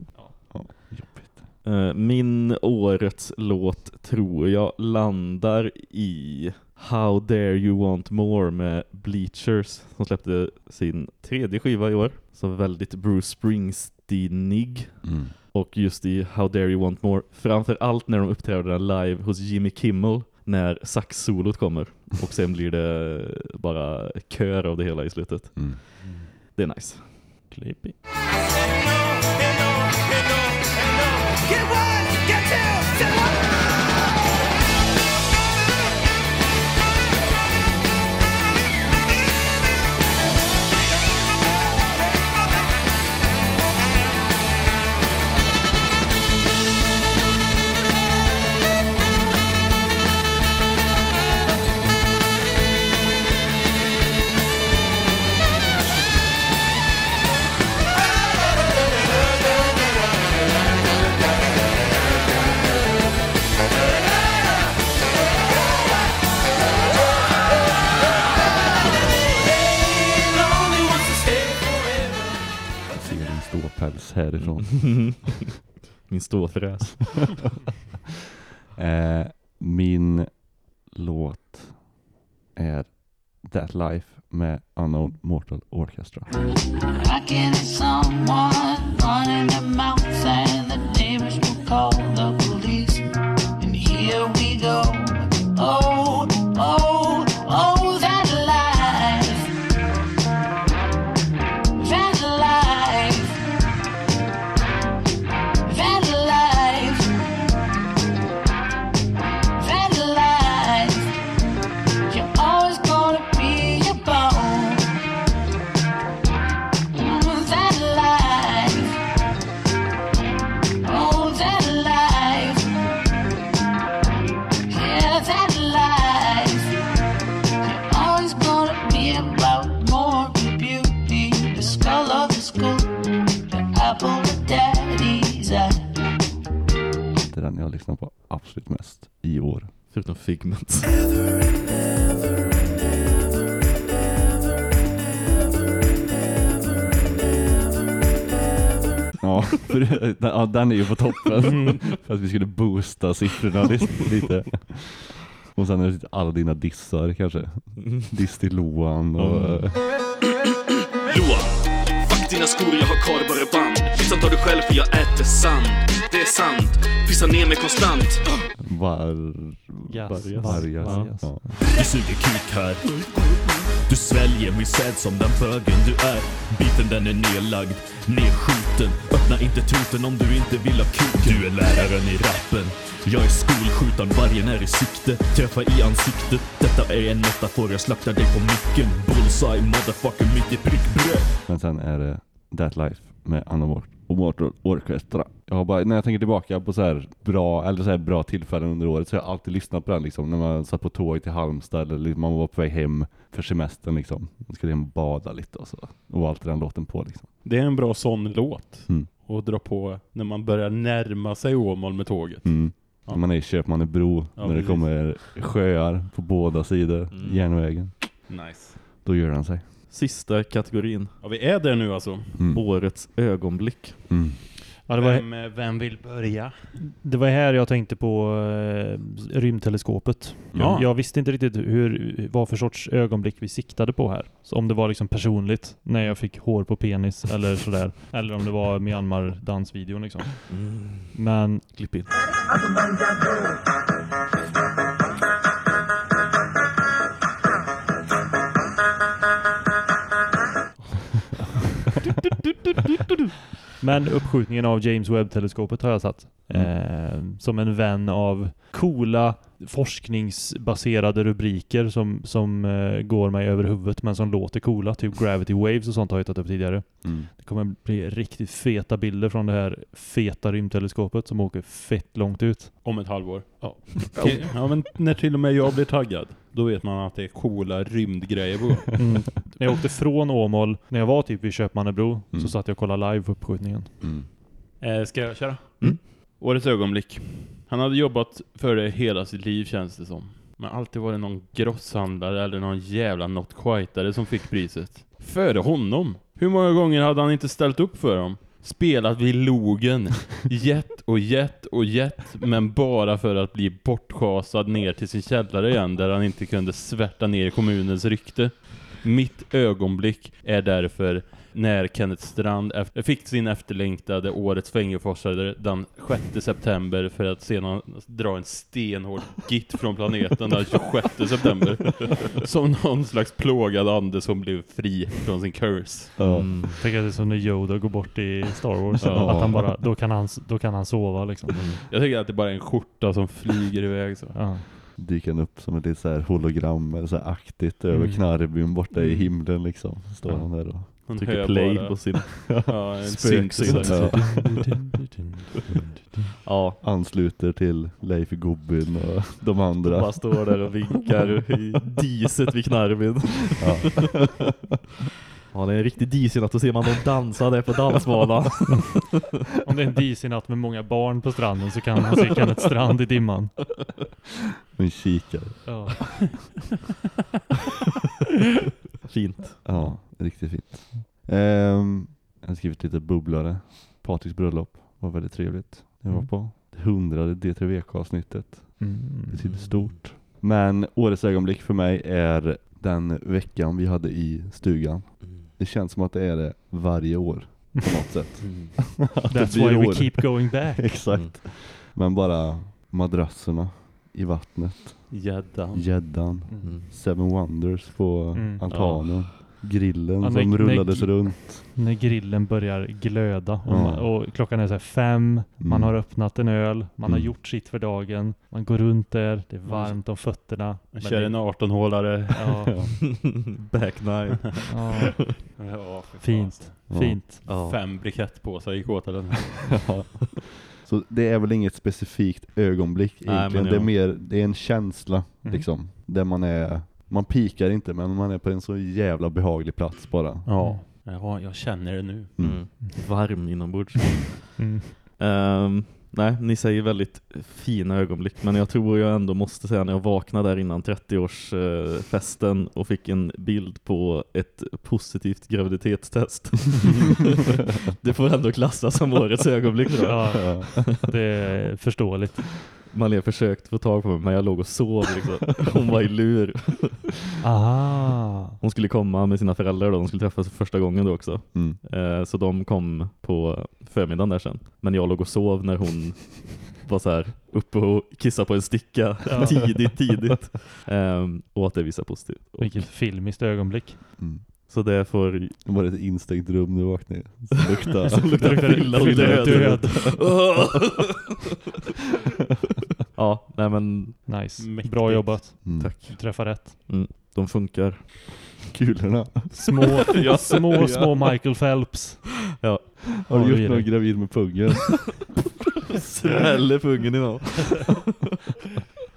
Speaker 3: Ja. jobbigt.
Speaker 5: Eh, Min årets låt tror jag landar i How Dare You Want More med Bleachers som släppte sin tredje skiva i år. Så väldigt Bruce Springsteenig.
Speaker 3: Mm.
Speaker 5: Och just i How Dare You Want More, framför allt när de uppträder live hos Jimmy Kimmel när saxsolot kommer. Och sen blir det bara kör av det hela i slutet.
Speaker 3: Mm.
Speaker 5: Det är nice.
Speaker 2: Clippy.
Speaker 3: Härifrån.
Speaker 5: Min ståfräs.
Speaker 3: eh, min låt är That Life med Unknown Mortal Orchestra. Lyssnar på absolut mest i år.
Speaker 5: Förutom Figment.
Speaker 3: Ja, för, ja, den är ju på toppen. För att vi skulle boosta siffrorna lite. lite. Och sen är det alla dina dissar kanske. Diss till Loan och...
Speaker 5: Mm.
Speaker 1: Dina skor, jag har kardborre band. Pizzan tar du själv för jag äter sand. Det är sant, pissa ner mig konstant.
Speaker 3: Var...
Speaker 2: Gas.
Speaker 3: Vargas.
Speaker 2: Vargas.
Speaker 1: Vi suger kuk här. Du sväljer min säd som den bögen du är. Biten den är nedlagd, nedskjuten. Öppna inte truten om du inte vill ha kuk. Du är läraren i rappen. Jag är skolskjutaren, vargen är i sikte. Träffa i ansiktet. Detta är en metafor, jag slaktar dig på micken. Bullseye, motherfucker, mitt i prickbröd.
Speaker 3: Men sen är det That Life med och Motor Orchestra. Jag har bara, när jag tänker tillbaka på så här bra, eller så här bra tillfällen under året så har jag alltid lyssnat på den liksom. När man satt på tåget till Halmstad eller man var på väg hem för semestern liksom. Man skulle hem och bada lite och så. Och var alltid den låten på liksom.
Speaker 4: Det är en bra sån låt.
Speaker 3: Mm.
Speaker 4: att dra på när man börjar närma sig Åmål med tåget.
Speaker 3: Mm.
Speaker 4: Ja.
Speaker 3: Man är i Köpmannebro,
Speaker 4: Ja,
Speaker 3: när det
Speaker 4: precis.
Speaker 3: kommer sjöar på båda sidor,
Speaker 5: Mm.
Speaker 3: järnvägen.
Speaker 4: Nice.
Speaker 3: Då gör den sig.
Speaker 5: Sista kategorin.
Speaker 4: Ja, vi är där nu alltså.
Speaker 3: Mm.
Speaker 5: Årets ögonblick.
Speaker 3: Mm.
Speaker 2: Ja, det, var,
Speaker 4: Vem, eh, vem vill börja?
Speaker 2: det var här jag tänkte på eh, rymdteleskopet.
Speaker 4: Ja.
Speaker 2: Jag visste inte riktigt hur, vad för sorts ögonblick vi siktade på här. Så om det var liksom personligt, när jag fick hår på penis eller sådär. Eller om det var Myanmar-dansvideon liksom. Men...
Speaker 5: Klipp in.
Speaker 2: Men uppskjutningen av James Webb-teleskopet har jag satt. Eh, som en vän av coola forskningsbaserade rubriker som, som eh, går mig över huvudet men som låter coola. Typ Gravity Waves och sånt har jag tagit upp tidigare.
Speaker 3: Mm.
Speaker 2: Det kommer bli riktigt feta bilder från det här feta rymdteleskopet som åker fett långt ut.
Speaker 4: Om ett halvår.
Speaker 2: Ja.
Speaker 4: Ja, men när till och med jag blir taggad, då vet man att det är coola rymdgrejer på.
Speaker 2: Mm. När jag åkte från Åmål, när jag var typ vid Köpmannebro,
Speaker 3: Mm.
Speaker 2: så satt jag och kollade live på uppskjutningen.
Speaker 3: Mm.
Speaker 4: Eh, ska jag köra?
Speaker 5: Mm.
Speaker 4: Årets ögonblick. Han hade jobbat för det hela sitt liv känns det som. Men alltid var det någon grosshandlare eller någon jävla not quiteare som fick priset. Före honom. Hur många gånger hade han inte ställt upp för dem? Spelat vid logen. Gett och gett och gett. Men bara för att bli bortschasad ner till sin källare igen där han inte kunde svärta ner kommunens rykte. Mitt ögonblick är därför när Kenneth Strand fick sin efterlängtade årets fängelseforskare den 6 september för att sedan dra en stenhård git från planeten den 26 september. Som någon slags plågad ande som blev fri från sin curse.
Speaker 5: Mm.
Speaker 2: Tänk att det är som när Yoda går bort i Star Wars.
Speaker 4: Ja.
Speaker 2: Att han bara, då kan han, då kan han sova liksom.
Speaker 4: Jag tycker att det bara är en skjorta som flyger iväg så.
Speaker 2: Ja.
Speaker 3: Dyker han upp som ett litet så hologram eller så här aktigt över
Speaker 2: Mm.
Speaker 3: Knarrbyn borta i
Speaker 4: Mm.
Speaker 3: himlen liksom. Står
Speaker 2: Ja.
Speaker 3: han där och
Speaker 4: Hon
Speaker 5: Trycker play
Speaker 4: bara-
Speaker 5: på sin
Speaker 4: Ja,
Speaker 5: spöksynt. Ja.
Speaker 3: ansluter till Leif Gobbin och de andra.
Speaker 5: Bara står där och vinkar i diset vid Knarrbyn.
Speaker 3: Ja.
Speaker 5: Ja, det är en riktig disig Då ser man dem dansa där på dansbanan.
Speaker 2: Om det är en disig natt med många barn på stranden så kan man se Kenneth Strand i dimman.
Speaker 3: En kikare.
Speaker 2: Ja.
Speaker 5: Fint.
Speaker 3: Ja, riktigt fint. Ehm, jag har skrivit lite bubblare. Patriks bröllop var väldigt trevligt. Jag var
Speaker 2: Mm.
Speaker 3: på det hundrade D3VK-avsnittet.
Speaker 2: Mm.
Speaker 3: Betyder stort. Men årets ögonblick för mig är den veckan vi hade i stugan. Det känns som att det är det varje år på något sätt. Att det
Speaker 2: That's why we
Speaker 3: år.
Speaker 2: keep going back.
Speaker 3: Exakt. Men bara madrasserna i vattnet.
Speaker 4: Gäddan.
Speaker 3: Gäddan.
Speaker 5: Mm.
Speaker 3: Seven Wonders på
Speaker 2: Mm.
Speaker 3: altanen. Grillen
Speaker 2: Ja,
Speaker 3: som
Speaker 2: när-
Speaker 3: rullades
Speaker 2: när-
Speaker 3: runt.
Speaker 2: När grillen börjar glöda och,
Speaker 3: Ja.
Speaker 2: man, och klockan är så här fem, man
Speaker 3: Mm.
Speaker 2: har öppnat en öl, man har
Speaker 3: Mm.
Speaker 2: gjort sitt för dagen, man går runt där, det är varmt om fötterna.
Speaker 4: Man kör
Speaker 2: det-
Speaker 4: en 18-hålare.
Speaker 2: Ja,
Speaker 5: Back nine.
Speaker 2: ja,
Speaker 4: Ja,
Speaker 2: fint,
Speaker 3: Ja.
Speaker 2: fint.
Speaker 5: Ja.
Speaker 4: Fem brikettpåsar den.
Speaker 3: Ja. Så det är väl inget specifikt ögonblick
Speaker 5: Nej,
Speaker 3: egentligen. det är mer, det är en känsla
Speaker 2: Mm.
Speaker 3: liksom. Där man är, man pikar inte men man är på en så jävla behaglig plats bara.
Speaker 4: Ja. ja, jag känner det nu.
Speaker 3: Mm.
Speaker 5: Mm. Varm inombords.
Speaker 2: Mm.
Speaker 5: Ehm, nej, ni säger väldigt fina ögonblick, men jag tror jag ändå måste säga när jag vaknade där innan 30-årsfesten och fick en bild på ett positivt graviditetstest. det får ändå klassas som årets ögonblick jag.
Speaker 2: Ja, det är förståeligt.
Speaker 5: Malin försökte få tag på mig, men jag låg och sov liksom. Hon var i lur.
Speaker 2: Aha.
Speaker 5: Hon skulle komma med sina föräldrar då, de skulle träffas för första gången då också.
Speaker 3: Mm.
Speaker 5: Eh, så de kom på förmiddagen där sen. Men jag låg och sov när hon var så här uppe och kissade på en sticka
Speaker 2: Ja.
Speaker 5: tidigt, tidigt. Um, och att det visar positivt. Och,
Speaker 2: Vilket filmiskt ögonblick.
Speaker 3: Mm.
Speaker 5: så det får...
Speaker 3: Det var ett instängt rum du vaknade i. Som luktar.
Speaker 5: Som luktar fylla och
Speaker 2: Fylla och
Speaker 5: död.
Speaker 2: död.
Speaker 5: ja, nej men
Speaker 2: Nice.
Speaker 4: Mäktigt.
Speaker 2: Bra jobbat.
Speaker 3: Mm.
Speaker 5: tack.
Speaker 2: Du träffar rätt.
Speaker 5: Mm, de funkar.
Speaker 3: Kulorna.
Speaker 2: Små,
Speaker 5: Ja.
Speaker 2: små,
Speaker 5: Ja.
Speaker 2: små Michael Phelps.
Speaker 5: Ja,
Speaker 3: Har du
Speaker 2: det är
Speaker 3: gjort
Speaker 2: det.
Speaker 3: någon gravid med pungen?
Speaker 5: Sväller pungen idag.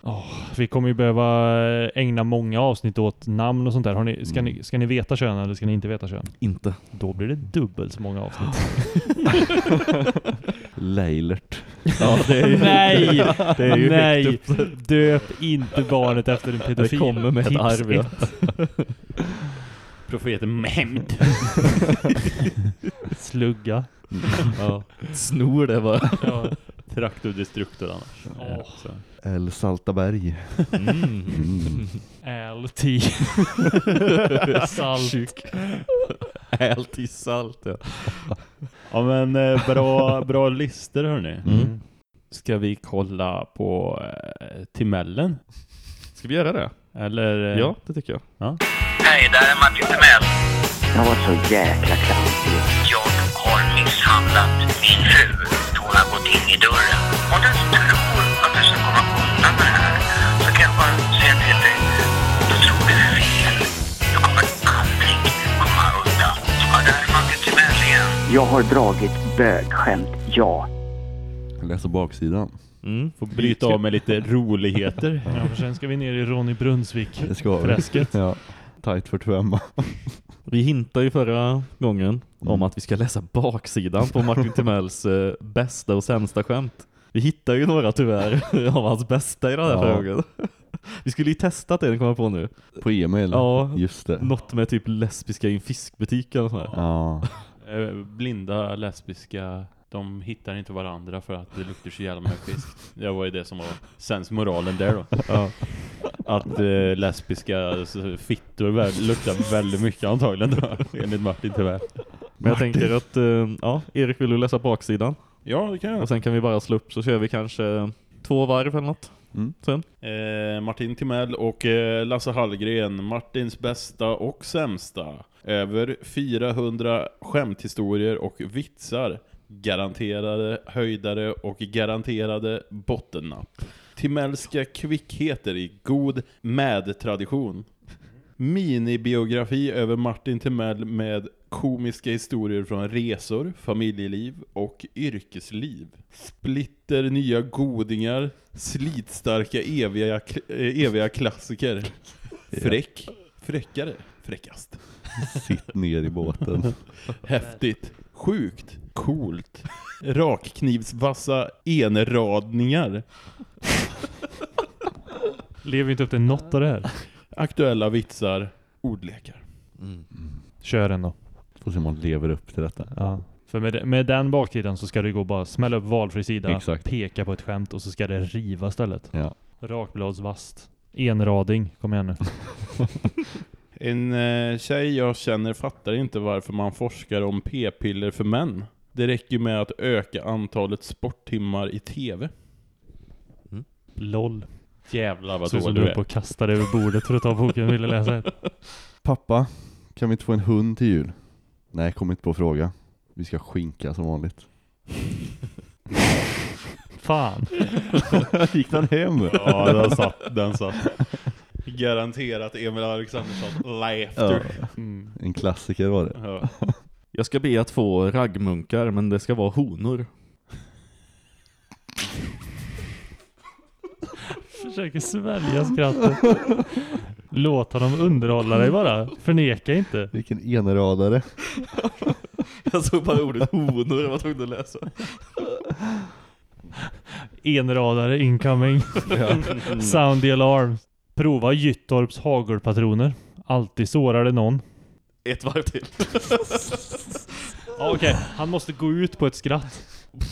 Speaker 2: Åh, vi kommer ju behöva ägna många avsnitt åt namn och sånt där. Har ni, ska,
Speaker 3: Mm.
Speaker 2: ni, ska ni veta kön eller ska ni inte veta kön?
Speaker 5: Inte.
Speaker 2: Då blir det dubbelt så många avsnitt.
Speaker 3: Leilert.
Speaker 5: Ja, det är ju,
Speaker 2: Nej!
Speaker 5: det är ju
Speaker 2: Nej! Döp inte barnet efter en pedofil.
Speaker 5: Det kommer med ett
Speaker 2: Tips
Speaker 5: arv, ja.
Speaker 2: ett.
Speaker 4: Profeten Mehmed.
Speaker 2: Slugga.
Speaker 5: ja. Snor det bara.
Speaker 2: Ja.
Speaker 4: Traktordestruktor annars.
Speaker 2: Åh.
Speaker 4: Så.
Speaker 3: El Saltaberg.
Speaker 5: Mm.
Speaker 3: Mm.
Speaker 2: LT. Salt.
Speaker 5: Allt i salt, ja.
Speaker 4: Ja men eh, bra, bra lister hörni.
Speaker 5: Mm.
Speaker 4: Ska vi kolla på eh, Timellen?
Speaker 5: Ska vi göra det?
Speaker 4: Eller? eh,
Speaker 5: Ja, det tycker jag.
Speaker 4: Ja.
Speaker 6: Hej, där är Martin Timell.
Speaker 12: Jag var så jäkla klantig.
Speaker 6: Jag har misshandlat min fru. Hon har gått in i dörren. Om du tror att du ska komma undan med det här så kan jag bara säga till dig. Du tror det är fel. Du kommer aldrig komma undan. Ja, där är Martin Timell igen.
Speaker 12: Jag har dragit bögskämt, ja.
Speaker 3: Läsa baksidan.
Speaker 5: Mm.
Speaker 4: Får bryta av med lite roligheter.
Speaker 2: Ja, för sen ska vi ner i Ronny Brunsvik.
Speaker 3: Det ska vi.
Speaker 2: Träsket.
Speaker 3: Ja. Tight 45.
Speaker 5: Vi hintade ju förra gången om att vi ska läsa baksidan på Martin Timells eh, bästa och sämsta skämt. Vi hittar ju några tyvärr av hans bästa i den här
Speaker 3: Ja.
Speaker 5: frågan. Vi skulle ju testat det, kommer jag på nu.
Speaker 3: På Emil.
Speaker 5: Ja,
Speaker 3: Just det.
Speaker 5: något med typ lesbiska i en fiskbutik eller sånt här.
Speaker 3: Ja.
Speaker 4: Eh, Blinda, lesbiska, de hittar inte varandra för att det luktar så jävla mycket fisk. Det var ju det som var sensmoralen där då.
Speaker 5: Ja.
Speaker 4: Att eh, lesbiska fittor väl, luktar väldigt mycket antagligen då, enligt Martin tyvärr.
Speaker 5: Men jag tänker att, eh, ja, Erik vill du läsa baksidan?
Speaker 4: Ja, det kan jag.
Speaker 5: Och sen kan vi bara slå upp så kör vi kanske två varv eller något.
Speaker 3: Mm.
Speaker 5: Sen.
Speaker 4: Eh, Martin Timell och eh, Lasse Hallgren, Martins bästa och sämsta. Över 400 skämthistorier och vitsar. Garanterade höjdare och garanterade bottennapp. Timellska kvickheter i god med-tradition. Minibiografi över Martin Timell med komiska historier från resor, familjeliv och yrkesliv. Splitter nya godingar, slitstarka eviga, eh, eviga klassiker. Fräck, fräckare, fräckast.
Speaker 3: Sitt ner i båten.
Speaker 4: Häftigt, sjukt, coolt. Rakknivsvassa enradningar.
Speaker 2: Lever inte upp till något av det här.
Speaker 4: Aktuella vitsar, ordlekar.
Speaker 2: Kör den då.
Speaker 3: Får se om man lever upp till detta.
Speaker 2: Ja. För med, med den baksidan så ska det gå bara smälla upp valfri sida,
Speaker 3: Exakt.
Speaker 2: peka på ett skämt och så ska det riva stället.
Speaker 3: Ja.
Speaker 2: Rakbladsvast. Enrading, kom igen nu.
Speaker 4: En eh, tjej jag känner fattar inte varför man forskar om p-piller för män. Det räcker ju med att öka antalet sporttimmar i tv.
Speaker 2: LOL.
Speaker 4: Jävlar vad
Speaker 2: Så som
Speaker 4: dålig
Speaker 2: du
Speaker 4: du
Speaker 2: är på att kasta dig över bordet för att ta boken och ville läsa.
Speaker 3: Pappa, kan vi inte få en hund till jul? Nej, kom inte på fråga. Vi ska skinka som vanligt.
Speaker 2: Fan.
Speaker 3: Gick den hem?
Speaker 4: Ja, den satt. Den satt. Garanterat Emil Alexandersson laughter.
Speaker 3: Ja.
Speaker 2: Mm.
Speaker 3: En klassiker var det.
Speaker 4: Ja.
Speaker 5: Jag ska be att få raggmunkar, men det ska vara honor.
Speaker 2: Försöker svälja skrattet. Låt honom underhålla dig bara. Förneka inte.
Speaker 3: Vilken enradare.
Speaker 5: Jag såg bara ordet honor, jag var tvungen att läsa.
Speaker 2: Enradare incoming. Sound the alarm. Prova Gyttorps hagelpatroner. Alltid sårar det någon.
Speaker 5: Ett varv till.
Speaker 2: Ja, Okej, han måste gå ut på ett skratt.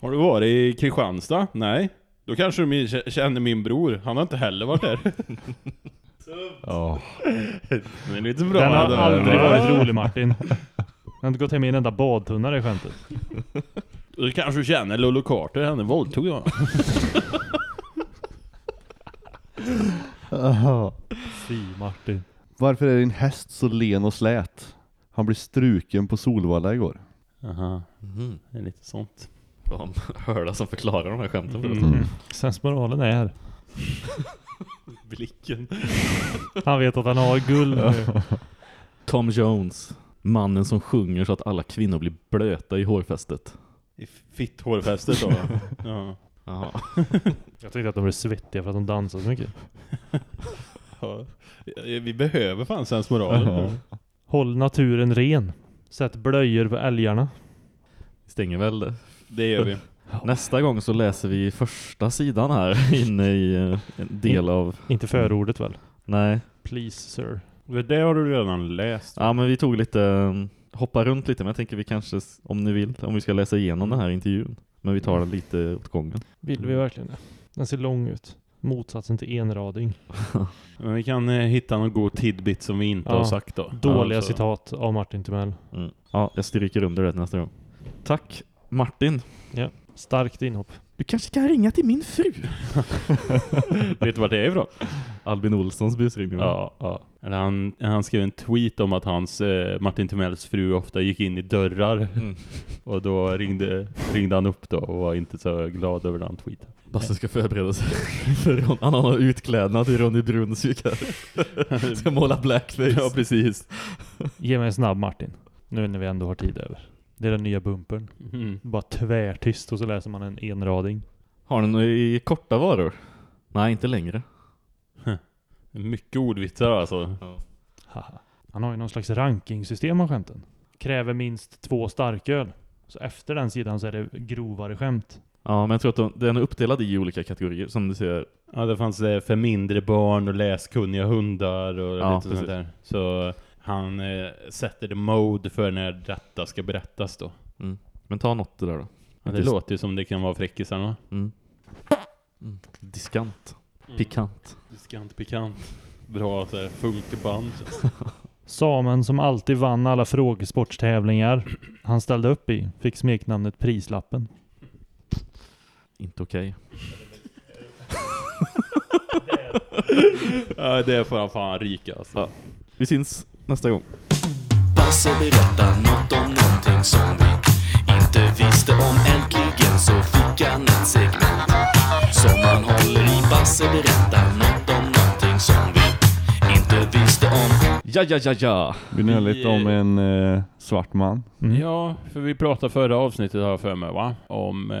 Speaker 4: Har du varit i Kristianstad? Nej. Då kanske du min- känner min bror. Han har inte heller varit där.
Speaker 3: Ja.
Speaker 4: Men det är inte bra.
Speaker 2: Den har
Speaker 4: det där.
Speaker 2: aldrig varit rolig Martin. Jag har inte gått hem i en enda badtunna det skämtet.
Speaker 4: Du kanske känner Lollo Carter, henne våldtog jag.
Speaker 3: Aha.
Speaker 2: Fy Martin.
Speaker 3: Varför är din häst så len och slät? Han blev struken på Solvalla igår.
Speaker 4: Aha.
Speaker 5: Mhm.
Speaker 4: Det är lite sånt.
Speaker 5: Bra hörda som förklarar de här skämten för oss.
Speaker 2: Mm. Sensmoralen är.
Speaker 4: Blicken.
Speaker 2: Han vet att han har guld nu.
Speaker 5: Tom Jones. Mannen som sjunger så att alla kvinnor blir blöta i hårfästet.
Speaker 4: I fitt hårfästet då. ja.
Speaker 5: Jaha.
Speaker 2: Jag tänkte att de blev svettiga för att de dansar så mycket.
Speaker 4: ja. Vi behöver fan sensmoral.
Speaker 2: Håll naturen ren. Sätt blöjor på älgarna.
Speaker 5: Vi stänger väl det.
Speaker 4: Det gör vi.
Speaker 5: Nästa gång så läser vi första sidan här inne i eh, en del av...
Speaker 2: Inte förordet väl?
Speaker 5: Nej.
Speaker 2: Please sir.
Speaker 4: Det har du redan läst.
Speaker 5: Ja men vi tog lite, um, hoppa runt lite men jag tänker vi kanske, om ni vill, om vi ska läsa igenom den här intervjun. Men vi tar den lite åt gången.
Speaker 2: Vill vi verkligen det? Den ser lång ut. Motsatsen till enrading.
Speaker 4: Men vi kan eh, hitta någon god tidbit som vi inte har sagt då.
Speaker 2: Dåliga
Speaker 4: Alltså.
Speaker 2: citat av Martin Timell.
Speaker 5: Mm. Ja, jag stryker under det nästa gång. Tack Martin.
Speaker 2: Ja, starkt inhopp.
Speaker 5: Du kanske kan ringa till min fru.
Speaker 4: Vet du vart det är ifrån?
Speaker 5: Albin Olssons busringning.
Speaker 4: Ja, ja. Han, han skrev en tweet om att hans eh, Martin Timells fru ofta gick in i dörrar.
Speaker 5: Mm.
Speaker 4: Och då ringde, ringde han upp då och var inte så glad över den tweeten.
Speaker 5: Basse ska förbereda sig för. Han har utklädnad till Ronny Brunsvik här. Ska måla blackface.
Speaker 4: Ja, precis.
Speaker 2: Ge mig en snabb Martin. Nu när vi ändå har tid över. Det är den nya bumpern.
Speaker 4: Mm.
Speaker 2: Bara tvärtyst och så läser man en enrading.
Speaker 5: Har ni några i korta varor? Nej, inte längre.
Speaker 4: Mycket ordvitsar alltså.
Speaker 2: Haha. Han har ju någon slags rankingsystem av skämten. Kräver minst två starköl. Så efter den sidan så är det grovare skämt.
Speaker 5: Ja, men jag tror att de, den är uppdelad i olika kategorier som du ser.
Speaker 4: Ja, det fanns det för mindre barn och läskunniga hundar och
Speaker 5: Ja,
Speaker 4: lite sånt
Speaker 5: precis.
Speaker 4: där. Så han eh, sätter det mode för när detta ska berättas då.
Speaker 5: Mm. Men ta något det där då.
Speaker 4: Ja, det
Speaker 5: Inte-
Speaker 4: låter ju som det kan vara fräckisarna.
Speaker 5: Mm. Mm. Diskant.
Speaker 4: Mm.
Speaker 5: Pikant.
Speaker 4: Diskant pikant. Bra så här, funkband.
Speaker 2: Samen som alltid vann alla frågesportstävlingar han ställde upp i fick smeknamnet Prislappen.
Speaker 5: Inte okej.
Speaker 4: ja, det får han fan ryka alltså.
Speaker 5: Ja. Vi syns nästa gång.
Speaker 1: Basse berättar något om någonting som vi inte visste om Äntligen så fick han ett segment Som han håller i Basse berättar något om någonting som vi inte visste om
Speaker 5: Ja, ja, ja, ja.
Speaker 3: Ni höra lite om en eh, svart man?
Speaker 2: Mm.
Speaker 4: Ja, för vi pratade förra avsnittet har jag för mig va? Om, eh,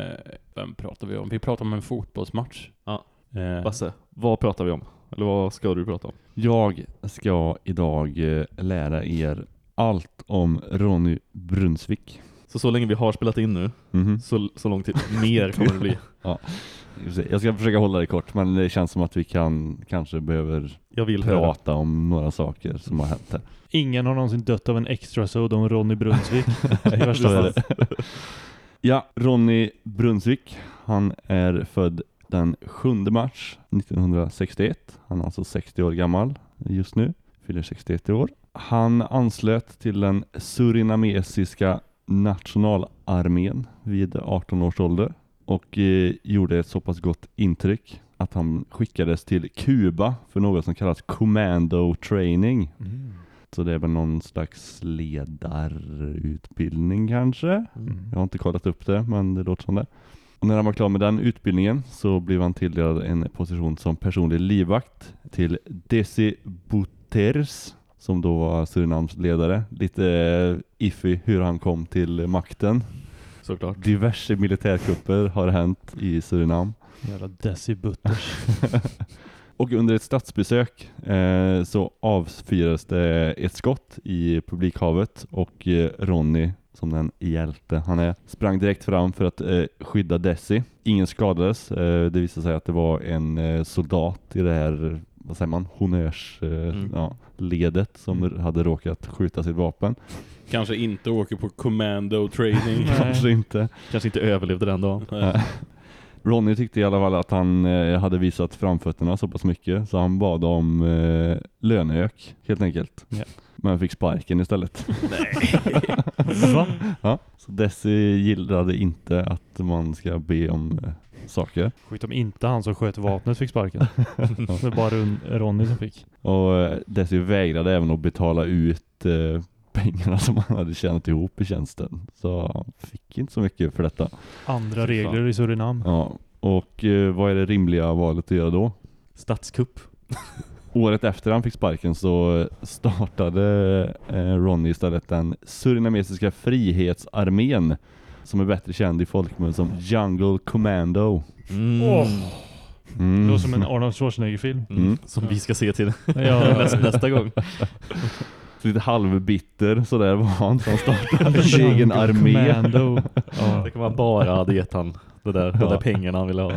Speaker 4: vem pratar vi om? Vi pratade om en fotbollsmatch.
Speaker 5: Ja.
Speaker 4: Eh,
Speaker 5: Basse, vad pratar vi om? Eller vad ska du prata om?
Speaker 3: Jag ska idag eh, lära er allt om Ronny Brunsvik.
Speaker 5: Så så länge vi har spelat in nu,
Speaker 3: Mhm.
Speaker 5: så, så lång tid, mer kommer det bli.
Speaker 3: Ja. Jag ska försöka hålla det kort, men det känns som att vi kan kanske behöver
Speaker 5: Jag vill höra.
Speaker 3: prata om några saker som har hänt här.
Speaker 2: Ingen har någonsin dött av en extra soda om Ronny Brunsvik.
Speaker 3: Ja, Ronny Brunsvik, han är född den 7 mars 1961. Han är alltså 60 år gammal just nu, fyller 61 i år. Han anslöt till den surinamesiska nationalarmén vid 18 års ålder och eh, gjorde ett så pass gott intryck att han skickades till Kuba för något som kallas commando training.
Speaker 2: Mm.
Speaker 3: Så det är väl någon slags ledarutbildning kanske.
Speaker 2: Mm.
Speaker 3: Jag har inte kollat upp det, men det låter som det. När han var klar med den utbildningen så blev han tilldelad en position som personlig livvakt till Desi Bouters, som då var Surinams ledare. Lite eh, iffy hur han kom till makten.
Speaker 5: Såklart.
Speaker 3: Diverse militärkupper har hänt i Surinam.
Speaker 2: Jävla Desi Butters.
Speaker 3: Och under ett statsbesök eh, så avfyrades det ett skott i publikhavet och eh, Ronny, som den hjälte han är, sprang direkt fram för att eh, skydda Desi. Ingen skadades. Eh, det visade sig att det var en eh, soldat i det här, vad säger man, honnörs, eh,
Speaker 5: Mm.
Speaker 3: ja, ledet som hade råkat skjuta sitt vapen.
Speaker 4: Kanske inte åker på commando training.
Speaker 3: Kanske inte.
Speaker 5: Kanske inte överlevde den dagen.
Speaker 3: Ronny tyckte i alla fall att han eh, hade visat framfötterna så pass mycket så han bad om eh, löneök helt enkelt.
Speaker 2: Ja.
Speaker 3: Men fick sparken istället.
Speaker 2: Va?
Speaker 3: Ja, så Desi gillade inte att man ska be om eh, saker.
Speaker 2: Skit om inte han som sköt vapnet fick sparken. Det var bara Ron- Ronny som fick.
Speaker 3: Och eh, Desi vägrade även att betala ut eh, pengarna som han hade tjänat ihop i tjänsten. Så han fick inte så mycket för detta.
Speaker 2: Andra
Speaker 5: Fy fan.
Speaker 2: regler i Surinam.
Speaker 3: Ja, och eh, vad är det rimliga valet att göra då?
Speaker 5: Statskupp.
Speaker 3: Året efter han fick sparken så startade eh, Ronny istället den surinamesiska frihetsarmén som är bättre känd i folkmun som Jungle Commando.
Speaker 2: Åh.
Speaker 3: Mm.
Speaker 2: Det låter som en Arnold Schwarzenegger-film.
Speaker 3: Mm.
Speaker 5: Som vi ska se till
Speaker 2: Ja.
Speaker 5: nästa, nästa gång.
Speaker 3: Så lite halvbitter sådär var han som startade en egen armé.
Speaker 2: Commando. Ja.
Speaker 5: Det kan man bara hade gett han det där, de
Speaker 3: Ja.
Speaker 5: där pengarna han ville ha.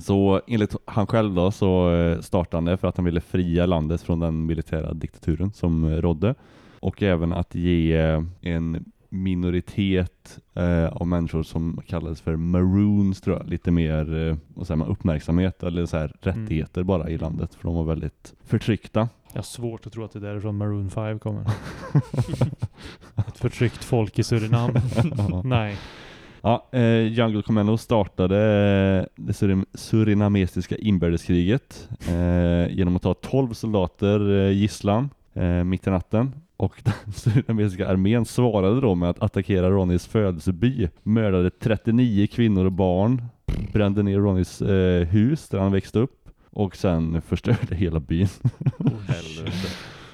Speaker 3: Så enligt han själv då så eh, startade han det för att han ville fria landet från den militära diktaturen som eh, rådde. Och även att ge eh, en minoritet eh, av människor som kallades för maroons tror jag, lite mer eh, vad säger man, uppmärksamhet eller så här rättigheter bara i landet för de var väldigt förtryckta.
Speaker 2: Jag har svårt att tro att det där är från Maroon 5 kommer. Ett förtryckt folk i Surinam. Nej.
Speaker 3: Ja, eh, Jungle Commando startade eh, det surin surinamesiska inbördeskriget eh, genom att ta 12 soldater eh, gisslan eh, mitt i natten. Och den surinamesiska armén svarade då med att attackera Ronnys födelseby, mördade 39 kvinnor och barn, brände ner Ronnys eh, hus där han växte upp och sen förstörde hela byn.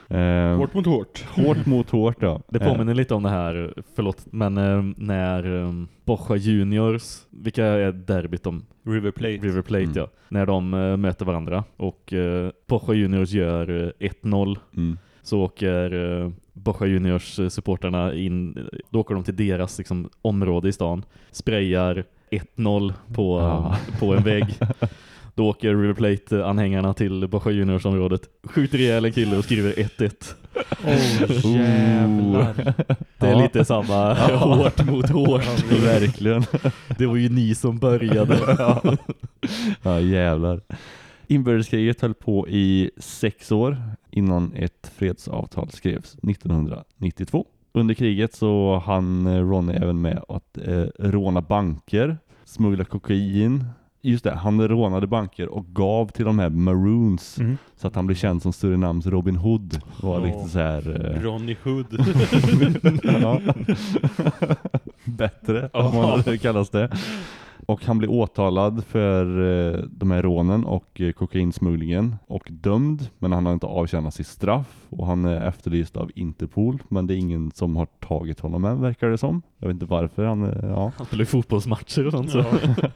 Speaker 3: Eh,
Speaker 4: Hårt mot hårt.
Speaker 3: Hårt mot hårt ja.
Speaker 5: Det påminner lite om det här, förlåt, men eh, när eh, Bocha Juniors, vilka är derbyt om?
Speaker 4: River Plate.
Speaker 5: River Plate
Speaker 3: Mm.
Speaker 5: ja. När de eh, möter varandra och eh, Bocha Juniors gör eh, 1-0
Speaker 3: Mm.
Speaker 5: så åker eh, Bocha Juniors eh, supporterna in, då åker de till deras liksom, område i stan, sprayar 1-0 på,
Speaker 3: Ja.
Speaker 5: på en vägg. Då åker River Plate-anhängarna till Bocha Juniors-området, skjuter ihjäl en kille och skriver 1-1.
Speaker 2: Oh, jävlar.
Speaker 5: Det är
Speaker 3: Ja.
Speaker 5: lite samma
Speaker 3: Ja.
Speaker 5: hårt mot hårt.
Speaker 3: Verkligen.
Speaker 5: Det var ju ni som började.
Speaker 3: ja. ja, jävlar. Inbördeskriget höll på i sex år innan ett fredsavtal skrevs 1992. Under kriget så hann Ronny även med att eh, råna banker, smuggla kokain. Just det, han rånade banker och gav till de här maroons
Speaker 2: Mm.
Speaker 3: så att han blev känd som Surinams Robin Hood. Var
Speaker 4: Ja.
Speaker 3: lite så här eh,
Speaker 4: Ronny Hood.
Speaker 3: Bättre, om man kallas det. Och han blev åtalad för eh, de här rånen och eh, kokainsmugglingen och dömd, men han har inte avtjänat sitt straff och han är efterlyst av Interpol, men det är ingen som har tagit honom än verkar det som. Jag vet inte varför han, eh, ja.
Speaker 5: Han spelar ju fotbollsmatcher och sånt så.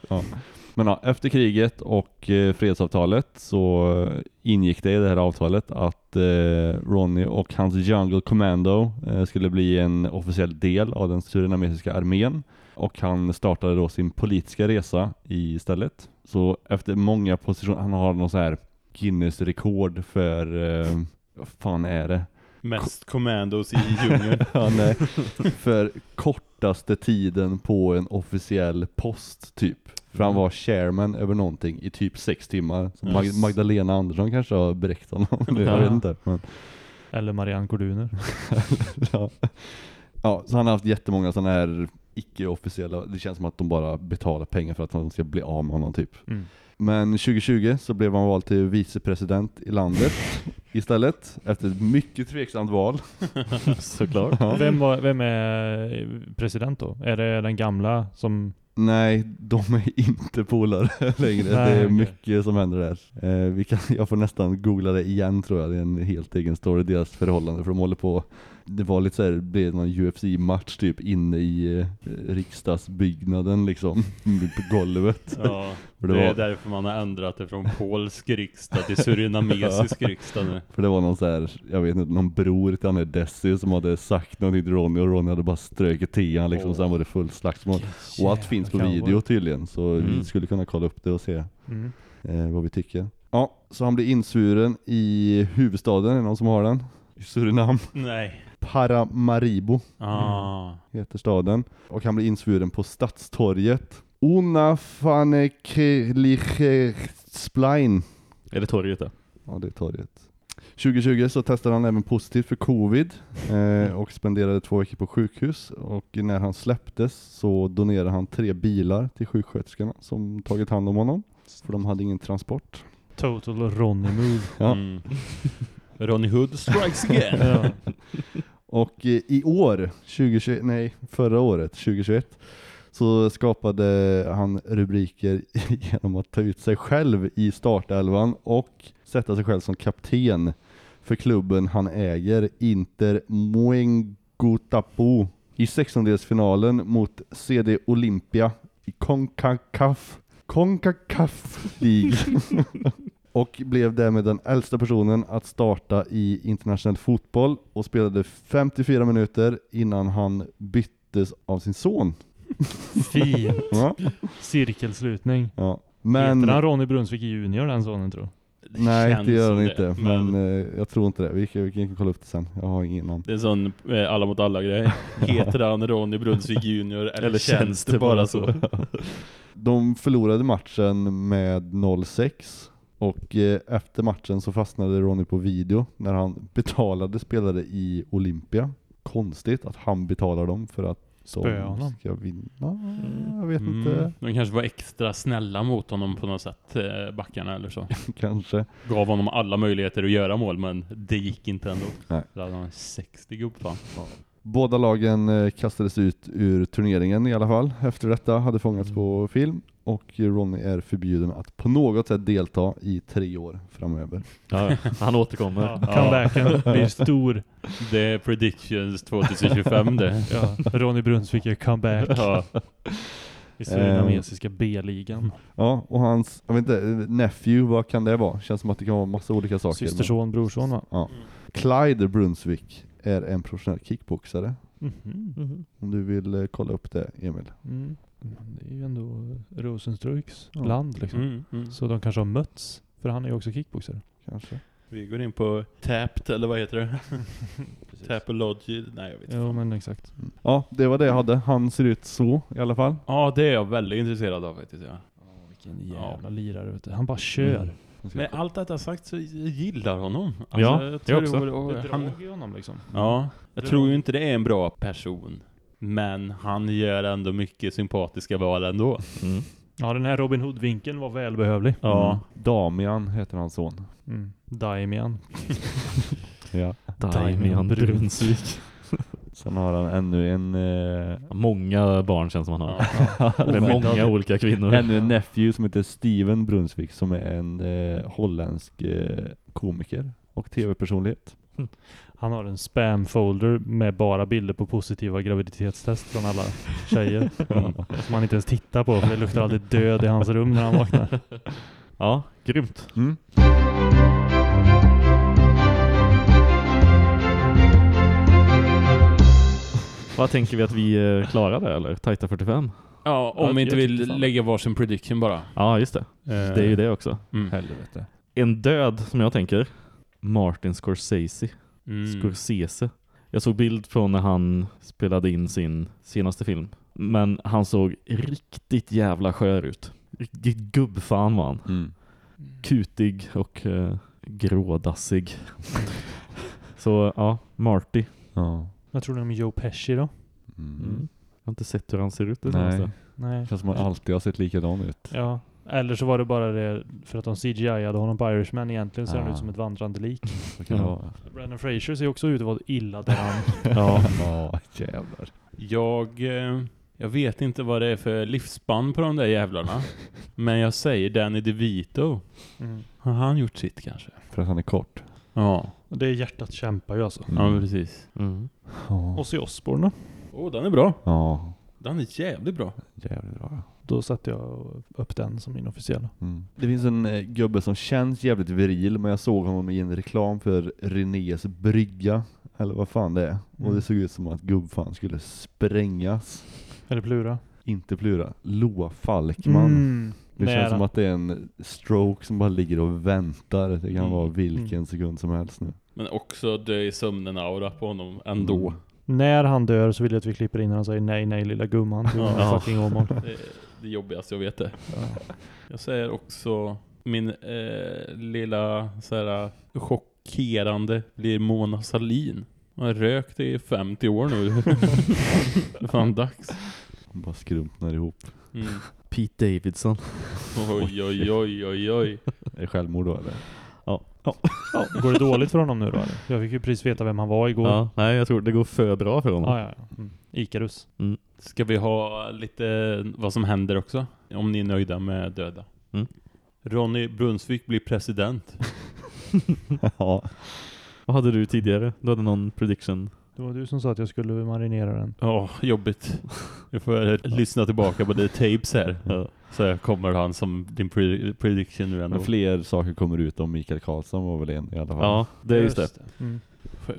Speaker 3: ja. Men ja, efter kriget och eh, fredsavtalet så ingick det i det här avtalet att eh, Ronny och hans Jungle Commando eh, skulle bli en officiell del av den surinamesiska armén och han startade då sin politiska resa istället. Så efter många positioner, han har någon så här Guinness rekord för, eh, vad fan är det?
Speaker 4: Mest commandos i djungeln.
Speaker 3: ja, nej. För kortaste tiden på en officiell post typ. För han var chairman över någonting i typ sex timmar. Så Mag-. Magdalena Andersson kanske har berättat honom. Det, jag
Speaker 2: Ja.
Speaker 3: vet inte. Men,
Speaker 2: Eller Marianne Corduner.
Speaker 3: ja. ja, så han har haft jättemånga sådana här icke-officiella, det känns som att de bara betalar pengar för att han ska bli av med honom typ.
Speaker 2: Mm.
Speaker 3: Men 2020 så blev han vald till vicepresident i landet istället, efter ett mycket tveksamt val.
Speaker 5: Såklart.
Speaker 3: Ja.
Speaker 2: Vem, var, vem är president då? Är det den gamla som...
Speaker 3: Nej, de är inte polare längre.
Speaker 2: Nej,
Speaker 3: det är mycket som händer där. Eh, vi kan, jag får nästan googla det igen tror jag. Det är en helt egen story, deras förhållande. För de håller på, det var lite såhär, det blev någon UFC-match typ inne i eh, riksdagsbyggnaden liksom. på golvet.
Speaker 4: Ja, det,
Speaker 3: det
Speaker 4: är
Speaker 3: var-
Speaker 4: därför man har ändrat det från polsk riksdag till surinamesisk riksdag nu.
Speaker 3: För det var någon så här, jag vet inte, någon bror till han är Desi som hade sagt någonting till Ronny och Ronny hade bara ströket till han liksom, sen var det full slagsmål. Och allt finns på video
Speaker 2: cowboy.
Speaker 3: tydligen, så vi
Speaker 2: Mm.
Speaker 3: skulle kunna kolla upp det och se
Speaker 2: Mm.
Speaker 3: eh, vad vi tycker. Ja, så han blir insvuren i huvudstaden, är det någon som har den? I Surinam.
Speaker 4: Nej.
Speaker 3: Paramaribo
Speaker 4: Ah.
Speaker 3: heter staden. Och han blir insvuren på Stadstorget. Una Fanekelichsplain.
Speaker 5: Är det torget då?
Speaker 3: Ja, det är torget. 2020 så testade han även positivt för covid eh, och spenderade två veckor på sjukhus. Och när han släpptes så donerade han tre bilar till sjuksköterskorna som tagit hand om honom. För de hade ingen transport.
Speaker 2: Total Ronny move.
Speaker 3: Ja.
Speaker 4: Mm. Ronny Hood strikes again.
Speaker 2: Ja.
Speaker 3: Och eh, i år, 2021, nej förra året, 2021, så skapade han rubriker genom att ta ut sig själv i startelvan och sätta sig själv som kapten för klubben han äger, Inter Moengotapo, i 16-delsfinalen mot CD Olympia i CONCACAF, CONCACAF League. och blev därmed den äldsta personen att starta i internationell fotboll och spelade 54 minuter innan han byttes av sin son.
Speaker 2: Fint.
Speaker 3: Ja.
Speaker 2: Cirkelslutning.
Speaker 3: Ja. Men,
Speaker 2: Heter han Ronny Brunsvik junior den sonen tror jag?
Speaker 3: nej det gör han
Speaker 4: det,
Speaker 3: inte. Men, eh, jag tror inte det. Vi kan, vi kan kolla upp det sen. Jag har ingen aning.
Speaker 4: Det är en sån eh, alla mot alla grej. Heter han Ronny Brunsvik junior eller,
Speaker 5: Eller
Speaker 4: känns det bara så?
Speaker 3: De förlorade matchen med 0-6 och eh, efter matchen så fastnade Ronny på video när han betalade spelare i Olympia. Konstigt att han betalar dem för att
Speaker 2: honom.
Speaker 3: ska vinna. Jag vet
Speaker 4: Mm.
Speaker 3: inte.
Speaker 4: De kanske var extra snälla mot honom på något sätt, eh, backarna eller så.
Speaker 3: Kanske.
Speaker 4: Gav honom alla möjligheter att göra mål, men det gick inte ändå.
Speaker 3: Nej.
Speaker 4: Då hade han 60 gubbfan.
Speaker 3: Båda lagen eh, kastades ut ur turneringen i alla fall. Efter detta hade fångats på film och Ronny är förbjuden att på något sätt delta i tre år framöver.
Speaker 5: Ja, han återkommer.
Speaker 2: Ja, comebacken blir stor.
Speaker 4: Det är predictions 2025 det.
Speaker 2: Ja, Ronny Brunsvik gör comeback.
Speaker 4: Ja.
Speaker 2: I surinamesiska B-ligan.
Speaker 3: Ja, och hans, jag vet inte, nephew, vad kan det vara? Känns som att det kan vara massa olika saker.
Speaker 2: Systerson, brorson va?
Speaker 3: Ja. Clyde Brunsvik är en professionell kickboxare.
Speaker 2: Mhm.
Speaker 3: Om du vill eh, kolla upp det, Emil.
Speaker 2: Mm. Det är ju ändå Rosenstruiks
Speaker 3: Ja.
Speaker 2: land liksom.
Speaker 4: Mm, mm.
Speaker 2: Så de kanske har mötts. För han är ju också kickboxare.
Speaker 3: Kanske.
Speaker 4: Vi går in på Tapped, eller vad heter det? Tapology? Nej, jag vet inte.
Speaker 2: Jo men exakt.
Speaker 3: Ja, det var det jag hade. Han ser ut så i alla fall.
Speaker 4: Ja, det är jag väldigt intresserad av faktiskt. Ja.
Speaker 2: Vilken jävla lirare vet du. Han bara kör.
Speaker 5: Mm.
Speaker 4: Men allt detta sagt så jag gillar honom. Alltså,
Speaker 5: Ja,
Speaker 4: jag
Speaker 5: jag
Speaker 4: tror-
Speaker 5: också.
Speaker 4: och
Speaker 2: Det
Speaker 4: han,
Speaker 2: drag i honom liksom.
Speaker 4: Ja, jag tror ju inte det är en bra person. Men han gör ändå mycket sympatiska val ändå.
Speaker 5: Mm.
Speaker 2: Ja den här Robin Hood-vinkeln var välbehövlig.
Speaker 4: Ja.
Speaker 3: Mm. Damian heter hans son.
Speaker 2: Mm. Daimian.
Speaker 3: Ja.
Speaker 5: Damian Brunsvik.
Speaker 3: Sen har han ännu en... Eh,
Speaker 5: Många barn känns som han har. Med många olika kvinnor.
Speaker 3: ännu en nephew som heter Steven Brunsvik som är en eh, holländsk eh, komiker och tv-personlighet.
Speaker 2: Han har en spam-folder med bara bilder på positiva graviditetstest från alla tjejer.
Speaker 5: Mm.
Speaker 2: Som han inte ens tittar på för det luktar alltid död i hans rum när han vaknar.
Speaker 5: Ja, grymt.
Speaker 3: Mm.
Speaker 5: Vad tänker vi att vi är klara där eller? Tajta 45?
Speaker 4: Ja, om
Speaker 5: Ja,
Speaker 4: vi inte vill lägga varsin prediction bara.
Speaker 5: Ja, just det. Det är ju det också.
Speaker 4: Mm.
Speaker 3: Helvete.
Speaker 5: En död som jag tänker. Martin Scorsese.
Speaker 4: Mm.
Speaker 5: Scorsese. Jag såg bild från när han spelade in sin senaste film. Men han såg riktigt jävla skör ut. Riktigt gubbfan var han.
Speaker 3: Mm.
Speaker 5: Kutig och eh, grådassig. Så ja, Marty.
Speaker 3: Ja.
Speaker 2: Vad tror du om Joe Pesci då?
Speaker 3: Mm.
Speaker 5: Mm. Jag har inte sett hur han ser ut. Det
Speaker 3: Nej.
Speaker 5: senaste.
Speaker 2: Nej.
Speaker 3: Känns som att han alltid har sett likadan ut.
Speaker 2: Ja. Eller så var det bara det för att de CGI-ade honom på Irishman. Egentligen ser han ut som ett vandrande lik.
Speaker 3: Så kan det
Speaker 5: Ja.
Speaker 3: vara.
Speaker 2: Brandon Fraser ser också ut att vara illa däran.
Speaker 5: Ja.
Speaker 3: Ja, jävlar.
Speaker 4: Jag, eh, jag vet inte vad det är för livsspann på de där jävlarna. men jag säger Danny DeVito.
Speaker 2: Mm.
Speaker 4: Har han gjort sitt kanske?
Speaker 3: För att han är kort.
Speaker 4: Ja,
Speaker 2: Och det är hjärtat kämpar ju alltså.
Speaker 3: Mm.
Speaker 4: ja precis.
Speaker 5: Mm.
Speaker 3: Ja.
Speaker 2: Ozzy Osbourne då?
Speaker 4: Åh, oh, den är bra.
Speaker 3: Ja,
Speaker 4: Den är jävligt bra.
Speaker 3: jävligt bra.
Speaker 2: Då satte jag upp den som min officiella.
Speaker 3: Mm. Det finns en eh, gubbe som känns jävligt viril, men jag såg honom i en reklam för Renés brygga, eller vad fan det är. Och
Speaker 2: Mm.
Speaker 3: det såg ut som att gubbfan skulle sprängas.
Speaker 2: Eller Plura.
Speaker 3: Inte Plura. Loa Falkman.
Speaker 2: Mm.
Speaker 3: Det
Speaker 2: Nära.
Speaker 3: känns som att det är en stroke som bara ligger och väntar. Det kan
Speaker 4: Mm.
Speaker 3: vara vilken
Speaker 2: Mm.
Speaker 3: sekund som helst nu.
Speaker 4: Men också dö i sömnen-aura på honom ändå.
Speaker 2: När han dör så vill jag att vi klipper in när han säger nej, nej lilla gumman till
Speaker 4: Ja.
Speaker 2: fucking Åmål.
Speaker 4: Det är det jobbigaste jag vet det. Jag säger också min eh, lilla så här, chockerande blir Mona Salin. Hon har rökt i 50 år nu. det är fan dags.
Speaker 3: Han bara skrumpnar ihop.
Speaker 4: Mm.
Speaker 5: Pete Davidson.
Speaker 4: Oj, oj, oj, oj, oj.
Speaker 3: Är det självmord då eller?
Speaker 5: Ja.
Speaker 2: Ja. Går det dåligt för honom nu då eller? Jag fick ju precis veta vem han var igår.
Speaker 5: Ja, nej, jag tror det går för bra för honom.
Speaker 2: Ja, ja, ja. Mm. Icarus.
Speaker 5: Mm.
Speaker 4: Ska vi ha lite vad som händer också? Om ni är nöjda med döda.
Speaker 5: Mm.
Speaker 4: Ronny Brunsvik blir president.
Speaker 3: ja.
Speaker 5: Vad hade du tidigare? Du hade någon prediction?
Speaker 2: Det var du som sa att jag skulle marinera den.
Speaker 4: Ja, jobbigt. Jag får lyssna tillbaka på det tapes här. Så kommer han som din pre- prediction nu ändå.
Speaker 3: Men fler saker kommer ut om Mikael Karlsson var väl en i alla fall.
Speaker 5: Ja, det är just det.
Speaker 2: Mm.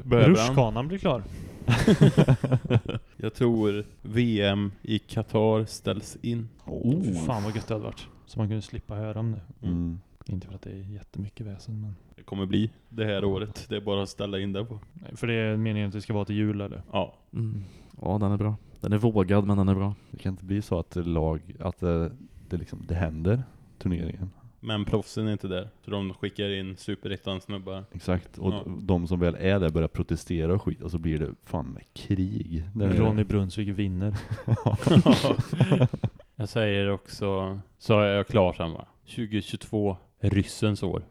Speaker 2: Rutschkanan blir klar.
Speaker 4: Jag tror VM i Qatar ställs in.
Speaker 2: Oh. Fan vad gött det hade varit. Så man kunde slippa höra om det.
Speaker 3: Mm.
Speaker 2: Inte för att det är jättemycket väsen men...
Speaker 4: Det kommer bli det här året. Det är bara att ställa in det på.
Speaker 2: Nej, För det är meningen att det ska vara till jul eller?
Speaker 4: Ja.
Speaker 5: Mm. Ja, den är bra. Den är vågad, men den är bra.
Speaker 3: Det kan inte bli så att lag, att det, det liksom, det händer turneringen.
Speaker 4: Men proffsen är inte där. Så de skickar in superettan snubbar.
Speaker 3: Exakt. Och
Speaker 4: Ja.
Speaker 3: de som väl är där börjar protestera och skit och så blir det fan med krig. där.
Speaker 2: Ronny Brunsvik vinner.
Speaker 4: Jag säger också, så är jag klar sen va? 2022, ryssens år.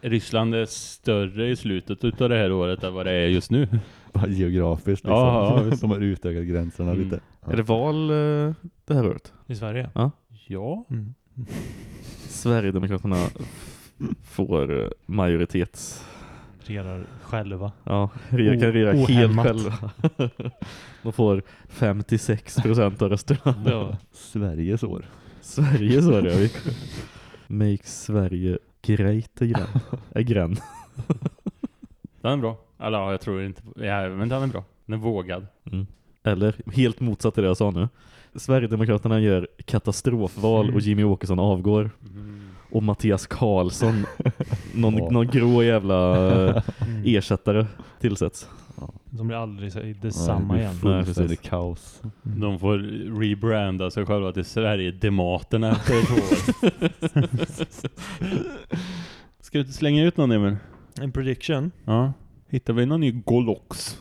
Speaker 4: Ryssland är större i slutet utav det här året än vad det är just nu.
Speaker 3: Bara geografiskt liksom.
Speaker 4: Ja, ja,
Speaker 3: de har utökat gränserna
Speaker 4: Mm.
Speaker 3: lite. Ja.
Speaker 5: Är det val eh, det här året?
Speaker 2: I Sverige?
Speaker 5: Ja.
Speaker 4: Ja.
Speaker 2: Mm.
Speaker 5: Sverigedemokraterna får eh, majoritets...
Speaker 2: Regerar själva.
Speaker 5: Ja, re- kan regera helt själva. De får 56% av rösterna.
Speaker 2: Ja.
Speaker 3: Sveriges år.
Speaker 5: Sveriges år, ja. vi. Make Sverige great again. again.
Speaker 4: Den är bra. Eller ja, jag tror inte ja, men den är bra. Den är vågad.
Speaker 5: Mm. Eller helt motsatt till det jag sa nu. Sverigedemokraterna gör katastrofval och Jimmy Åkesson avgår. Och Mattias Karlsson, någon, någon grå jävla eh,
Speaker 2: Mm.
Speaker 5: ersättare tillsätts.
Speaker 2: De blir aldrig så-
Speaker 3: Ja,
Speaker 2: detsamma
Speaker 3: det blir
Speaker 2: igen.
Speaker 3: fullständigt kaos.
Speaker 4: De får rebranda sig själva till Sverigedematerna efter ett år. Ska du inte slänga ut någon Emil?
Speaker 2: En prediction.
Speaker 4: Ja. Hittar vi någon ny Golox?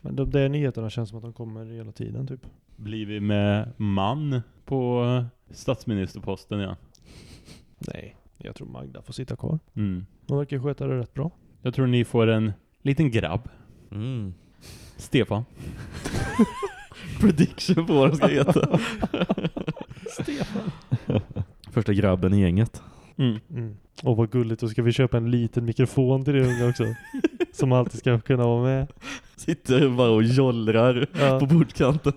Speaker 2: Men de där nyheterna känns som att de kommer hela tiden typ.
Speaker 4: Blir vi med man på statsministerposten igen?
Speaker 2: Nej, jag tror Magda får sitta kvar.
Speaker 4: Mm.
Speaker 2: Hon verkar sköta det rätt bra.
Speaker 4: Jag tror ni får en liten grabb.
Speaker 5: Mm.
Speaker 4: Stefan.
Speaker 5: Prediction på vad de ska heta.
Speaker 2: Stefan.
Speaker 5: Första grabben i gänget.
Speaker 4: Mm.
Speaker 2: Mm. Och vad gulligt, då ska vi köpa en liten mikrofon till det unga också. som alltid ska kunna vara med.
Speaker 5: Sitter bara och jollrar
Speaker 2: Ja.
Speaker 5: på bordkanten.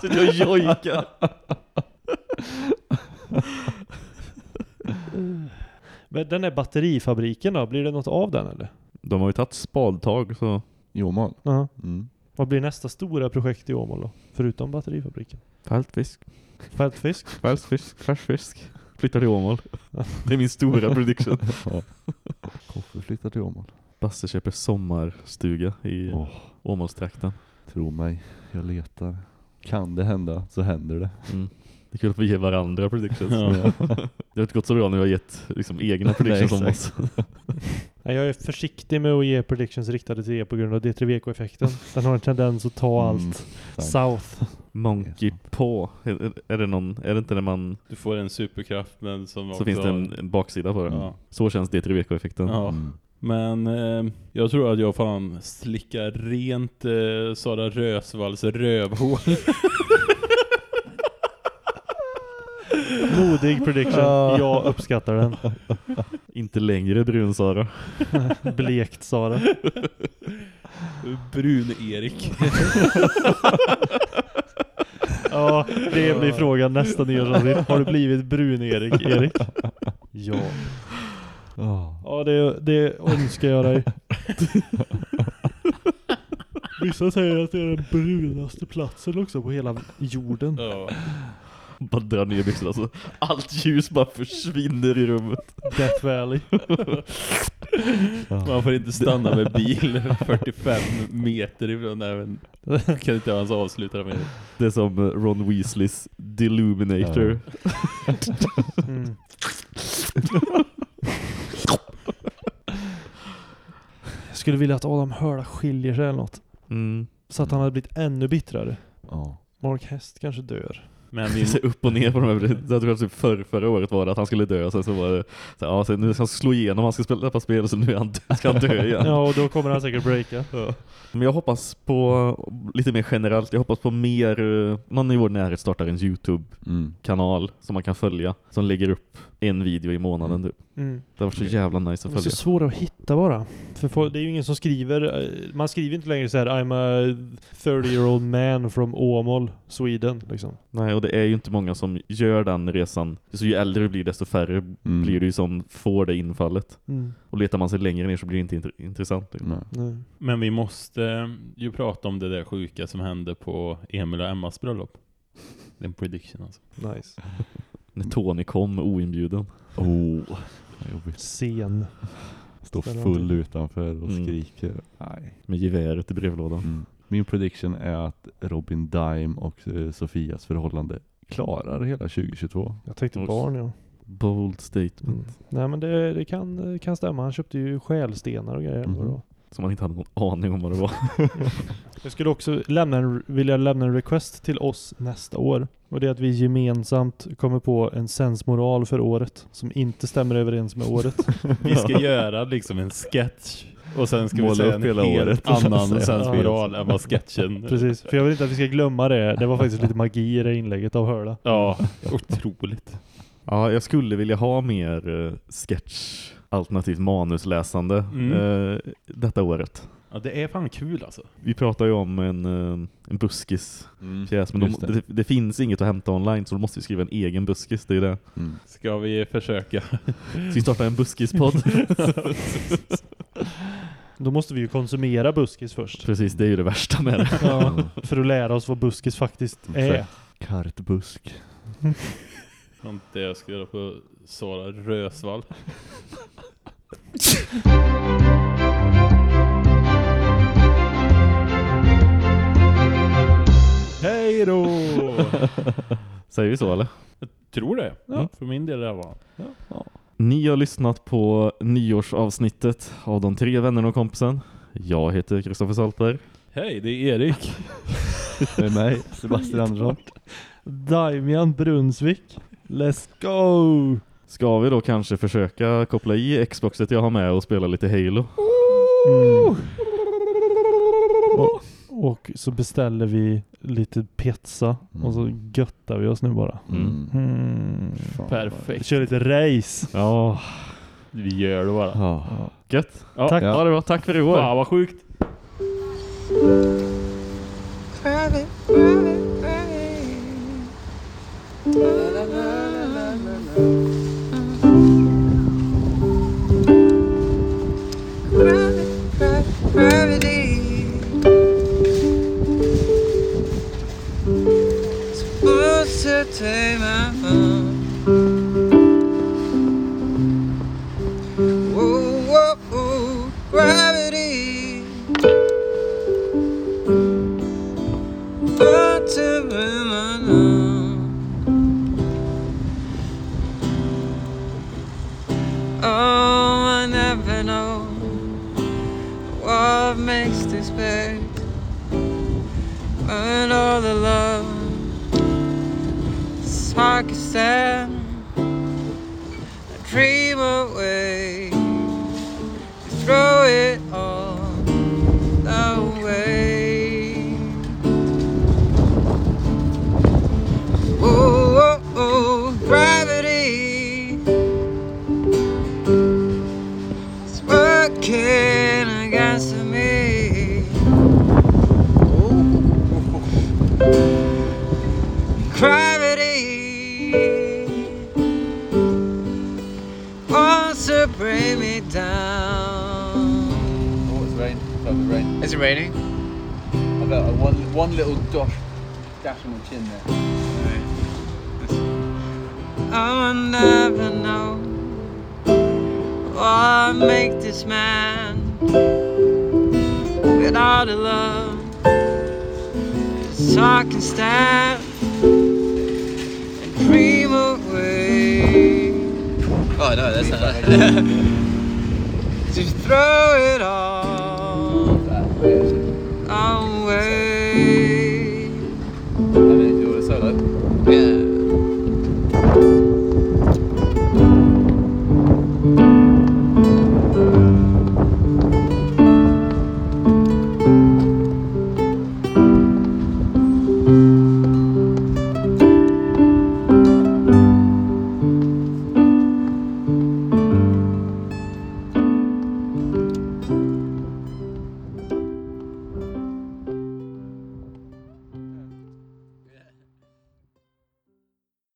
Speaker 5: Sitter och jojkar.
Speaker 2: Men den där batterifabriken då, blir det något av den eller?
Speaker 5: De har ju tagit spadtag så...
Speaker 3: I Åmål.
Speaker 2: Ja.
Speaker 3: Mm.
Speaker 2: Vad blir nästa stora projekt i Åmål då? Förutom batterifabriken?
Speaker 5: Fältfisk.
Speaker 2: Fältfisk?
Speaker 5: Fältfisk. Färsfisk. Flyttar till Åmål. Det är min stora prediction.
Speaker 3: Ja. Koffe flyttar till Åmål.
Speaker 5: Basse köper sommarstuga i
Speaker 3: Åh.
Speaker 5: Åmålstrakten.
Speaker 3: Tro mig, jag letar. Kan det hända så händer det.
Speaker 5: Mm. Det är kul att vi ger varandra predictions.
Speaker 4: Ja.
Speaker 5: Det har inte gått så bra när vi har gett liksom, egna predictions om oss.
Speaker 2: Jag är försiktig med att ge predictions riktade till er på grund av D3VK-effekten. Den har en tendens att ta
Speaker 3: Mm,
Speaker 2: allt
Speaker 3: sant.
Speaker 2: south.
Speaker 5: Monkey Paw. Är, är, det någon, är det inte när man...
Speaker 4: Du får en superkraft men som
Speaker 5: Så finns det en, en baksida på det.
Speaker 4: Ja.
Speaker 5: Så känns det 3 effekten
Speaker 4: Ja.
Speaker 3: Mm.
Speaker 4: Men eh, jag tror att jag fan slickar rent eh, Sara Rösvalls rövhål.
Speaker 2: Modig prediction. Jag uppskattar den.
Speaker 5: Inte längre brun-Sara.
Speaker 2: Blekt Sara.
Speaker 4: Brun-Erik.
Speaker 2: Ja, det blir frågan nästa nyårsavsnitt. Har du blivit brun-Erik, Erik? Ja.
Speaker 3: Ja.
Speaker 2: Ja, det, det önskar jag dig. Vissa säger att det är den brunaste platsen också på hela jorden.
Speaker 4: Ja.
Speaker 5: Bara drar ner byxorna så allt ljus bara försvinner i rummet.
Speaker 2: Death Valley.
Speaker 4: Man får inte stanna med bil 45 meter ifrån där men kan inte ens avsluta med det.
Speaker 5: Det är som eh, Ron Weasleys Deluminator.
Speaker 2: Mm. Jag skulle vilja att Adam Hörla skiljer sig eller något.
Speaker 5: Mm.
Speaker 2: Så att han hade blivit ännu bittrare.
Speaker 3: Ja.
Speaker 2: Mark Hest kanske dör.
Speaker 4: Men vi-
Speaker 5: Så upp och ner på de här. Jag tror att typ förr, förra året var det att han skulle dö. Sen så var det så, ja, så nu ska han slå igenom, han ska spela släppa spel och så nu är han, ska han dö igen.
Speaker 2: Ja, och då kommer han säkert breaka.
Speaker 5: Ja. Men jag hoppas på, lite mer generellt, jag hoppas på mer, eh, någon i vår närhet startar en YouTube-kanal som man kan följa, som lägger upp en video i månaden typ.
Speaker 2: Mm.
Speaker 5: Det var så jävla nice att
Speaker 2: Det är så
Speaker 5: följa.
Speaker 2: svåra att hitta bara. För folk, det är ju ingen som skriver, eh, man skriver inte längre så här I'm a 30 year old man from Åmål, Sweden liksom.
Speaker 5: Nej, och det är ju inte många som gör den resan. Så ju äldre du blir desto färre blir det ju som får det infallet.
Speaker 2: Mm.
Speaker 5: Och letar man sig längre ner så blir det inte intressant. liksom.
Speaker 2: Nej.
Speaker 4: Men vi måste ju prata om det där sjuka som hände på Emil och Emmas bröllop. Det är en prediction alltså.
Speaker 2: Nice.
Speaker 5: När Tony kom oinbjuden.
Speaker 3: Oh, jobbigt.
Speaker 2: Sen.
Speaker 3: Står full utanför och
Speaker 5: Mm.
Speaker 3: skriker. Nej.
Speaker 5: Med geväret i brevlådan.
Speaker 3: Mm. Min prediction är att Robin Dime och eh, Sofias förhållande klarar hela 2022.
Speaker 2: Jag tänkte barn ja.
Speaker 5: Bold statement.
Speaker 2: Mm. Nej men det, det kan, kan stämma. Han köpte ju skälstenar och grejer. var.
Speaker 5: Som man inte hade någon aning om vad det var.
Speaker 2: Jag skulle också lämna en, vilja lämna en request till oss nästa år. Och det är att vi gemensamt kommer på en sensmoral för året som inte stämmer överens med året.
Speaker 4: Vi ska göra liksom en sketch och sen ska
Speaker 3: Måla
Speaker 4: vi säga
Speaker 3: upp
Speaker 4: en
Speaker 3: hela
Speaker 4: helt
Speaker 3: året.
Speaker 4: annan sensmoral än vad sketchen
Speaker 2: Precis, för jag vill inte att vi ska glömma det. Det var faktiskt lite magi i det inlägget av Hörla.
Speaker 4: Ja, otroligt.
Speaker 5: Ja, jag skulle vilja ha mer uh, sketch alternativt manusläsande
Speaker 4: Mm.
Speaker 5: eh, detta året.
Speaker 4: Ja, det är fan kul alltså.
Speaker 5: Vi pratar ju om en, eh, en buskis
Speaker 3: Mm,
Speaker 5: pjäs, men de, det.
Speaker 3: det.
Speaker 5: Det, finns inget att hämta online så då måste vi skriva en egen buskis, det är det.
Speaker 3: Mm.
Speaker 4: Ska vi försöka?
Speaker 5: Ska vi starta en buskispodd?
Speaker 2: Då måste vi ju konsumera buskis först.
Speaker 5: Precis, det är ju det värsta med det.
Speaker 2: Ja, för att lära oss vad buskis faktiskt är.
Speaker 3: Kartbusk.
Speaker 4: Inte jag ska göra på Sara Rösvall. Hej då!
Speaker 5: Säger vi så eller?
Speaker 4: Jag tror det.
Speaker 5: Ja.
Speaker 4: För min del är det var.
Speaker 5: Ni har lyssnat på nyårsavsnittet av De tre vännerna och kompisen. Jag heter Kristoffer Saltberg.
Speaker 4: Hej, det är Erik.
Speaker 3: Med mig, Sebastian Andersson.
Speaker 2: Damian Brunsvik. Let's go!
Speaker 5: Ska vi då kanske försöka koppla i Xboxet jag har med och spela lite Halo?
Speaker 2: Mm. Och, och så beställer vi lite pizza och så göttar vi oss nu bara.
Speaker 5: Mm.
Speaker 2: Mm.
Speaker 4: Perfekt.
Speaker 2: Vi kör lite race.
Speaker 5: Ja,
Speaker 4: Vi gör det bara.
Speaker 3: Ja.
Speaker 5: gött.
Speaker 4: Ja.
Speaker 2: Tack.
Speaker 5: Ha det bra, tack för i år.
Speaker 4: Fan vad sjukt.
Speaker 16: Amen. One, little dash, dash on my chin there.
Speaker 17: Oh, I'll never know what make this man without a love. So I can stand and dream away. Oh no, that's not. Just throw it all.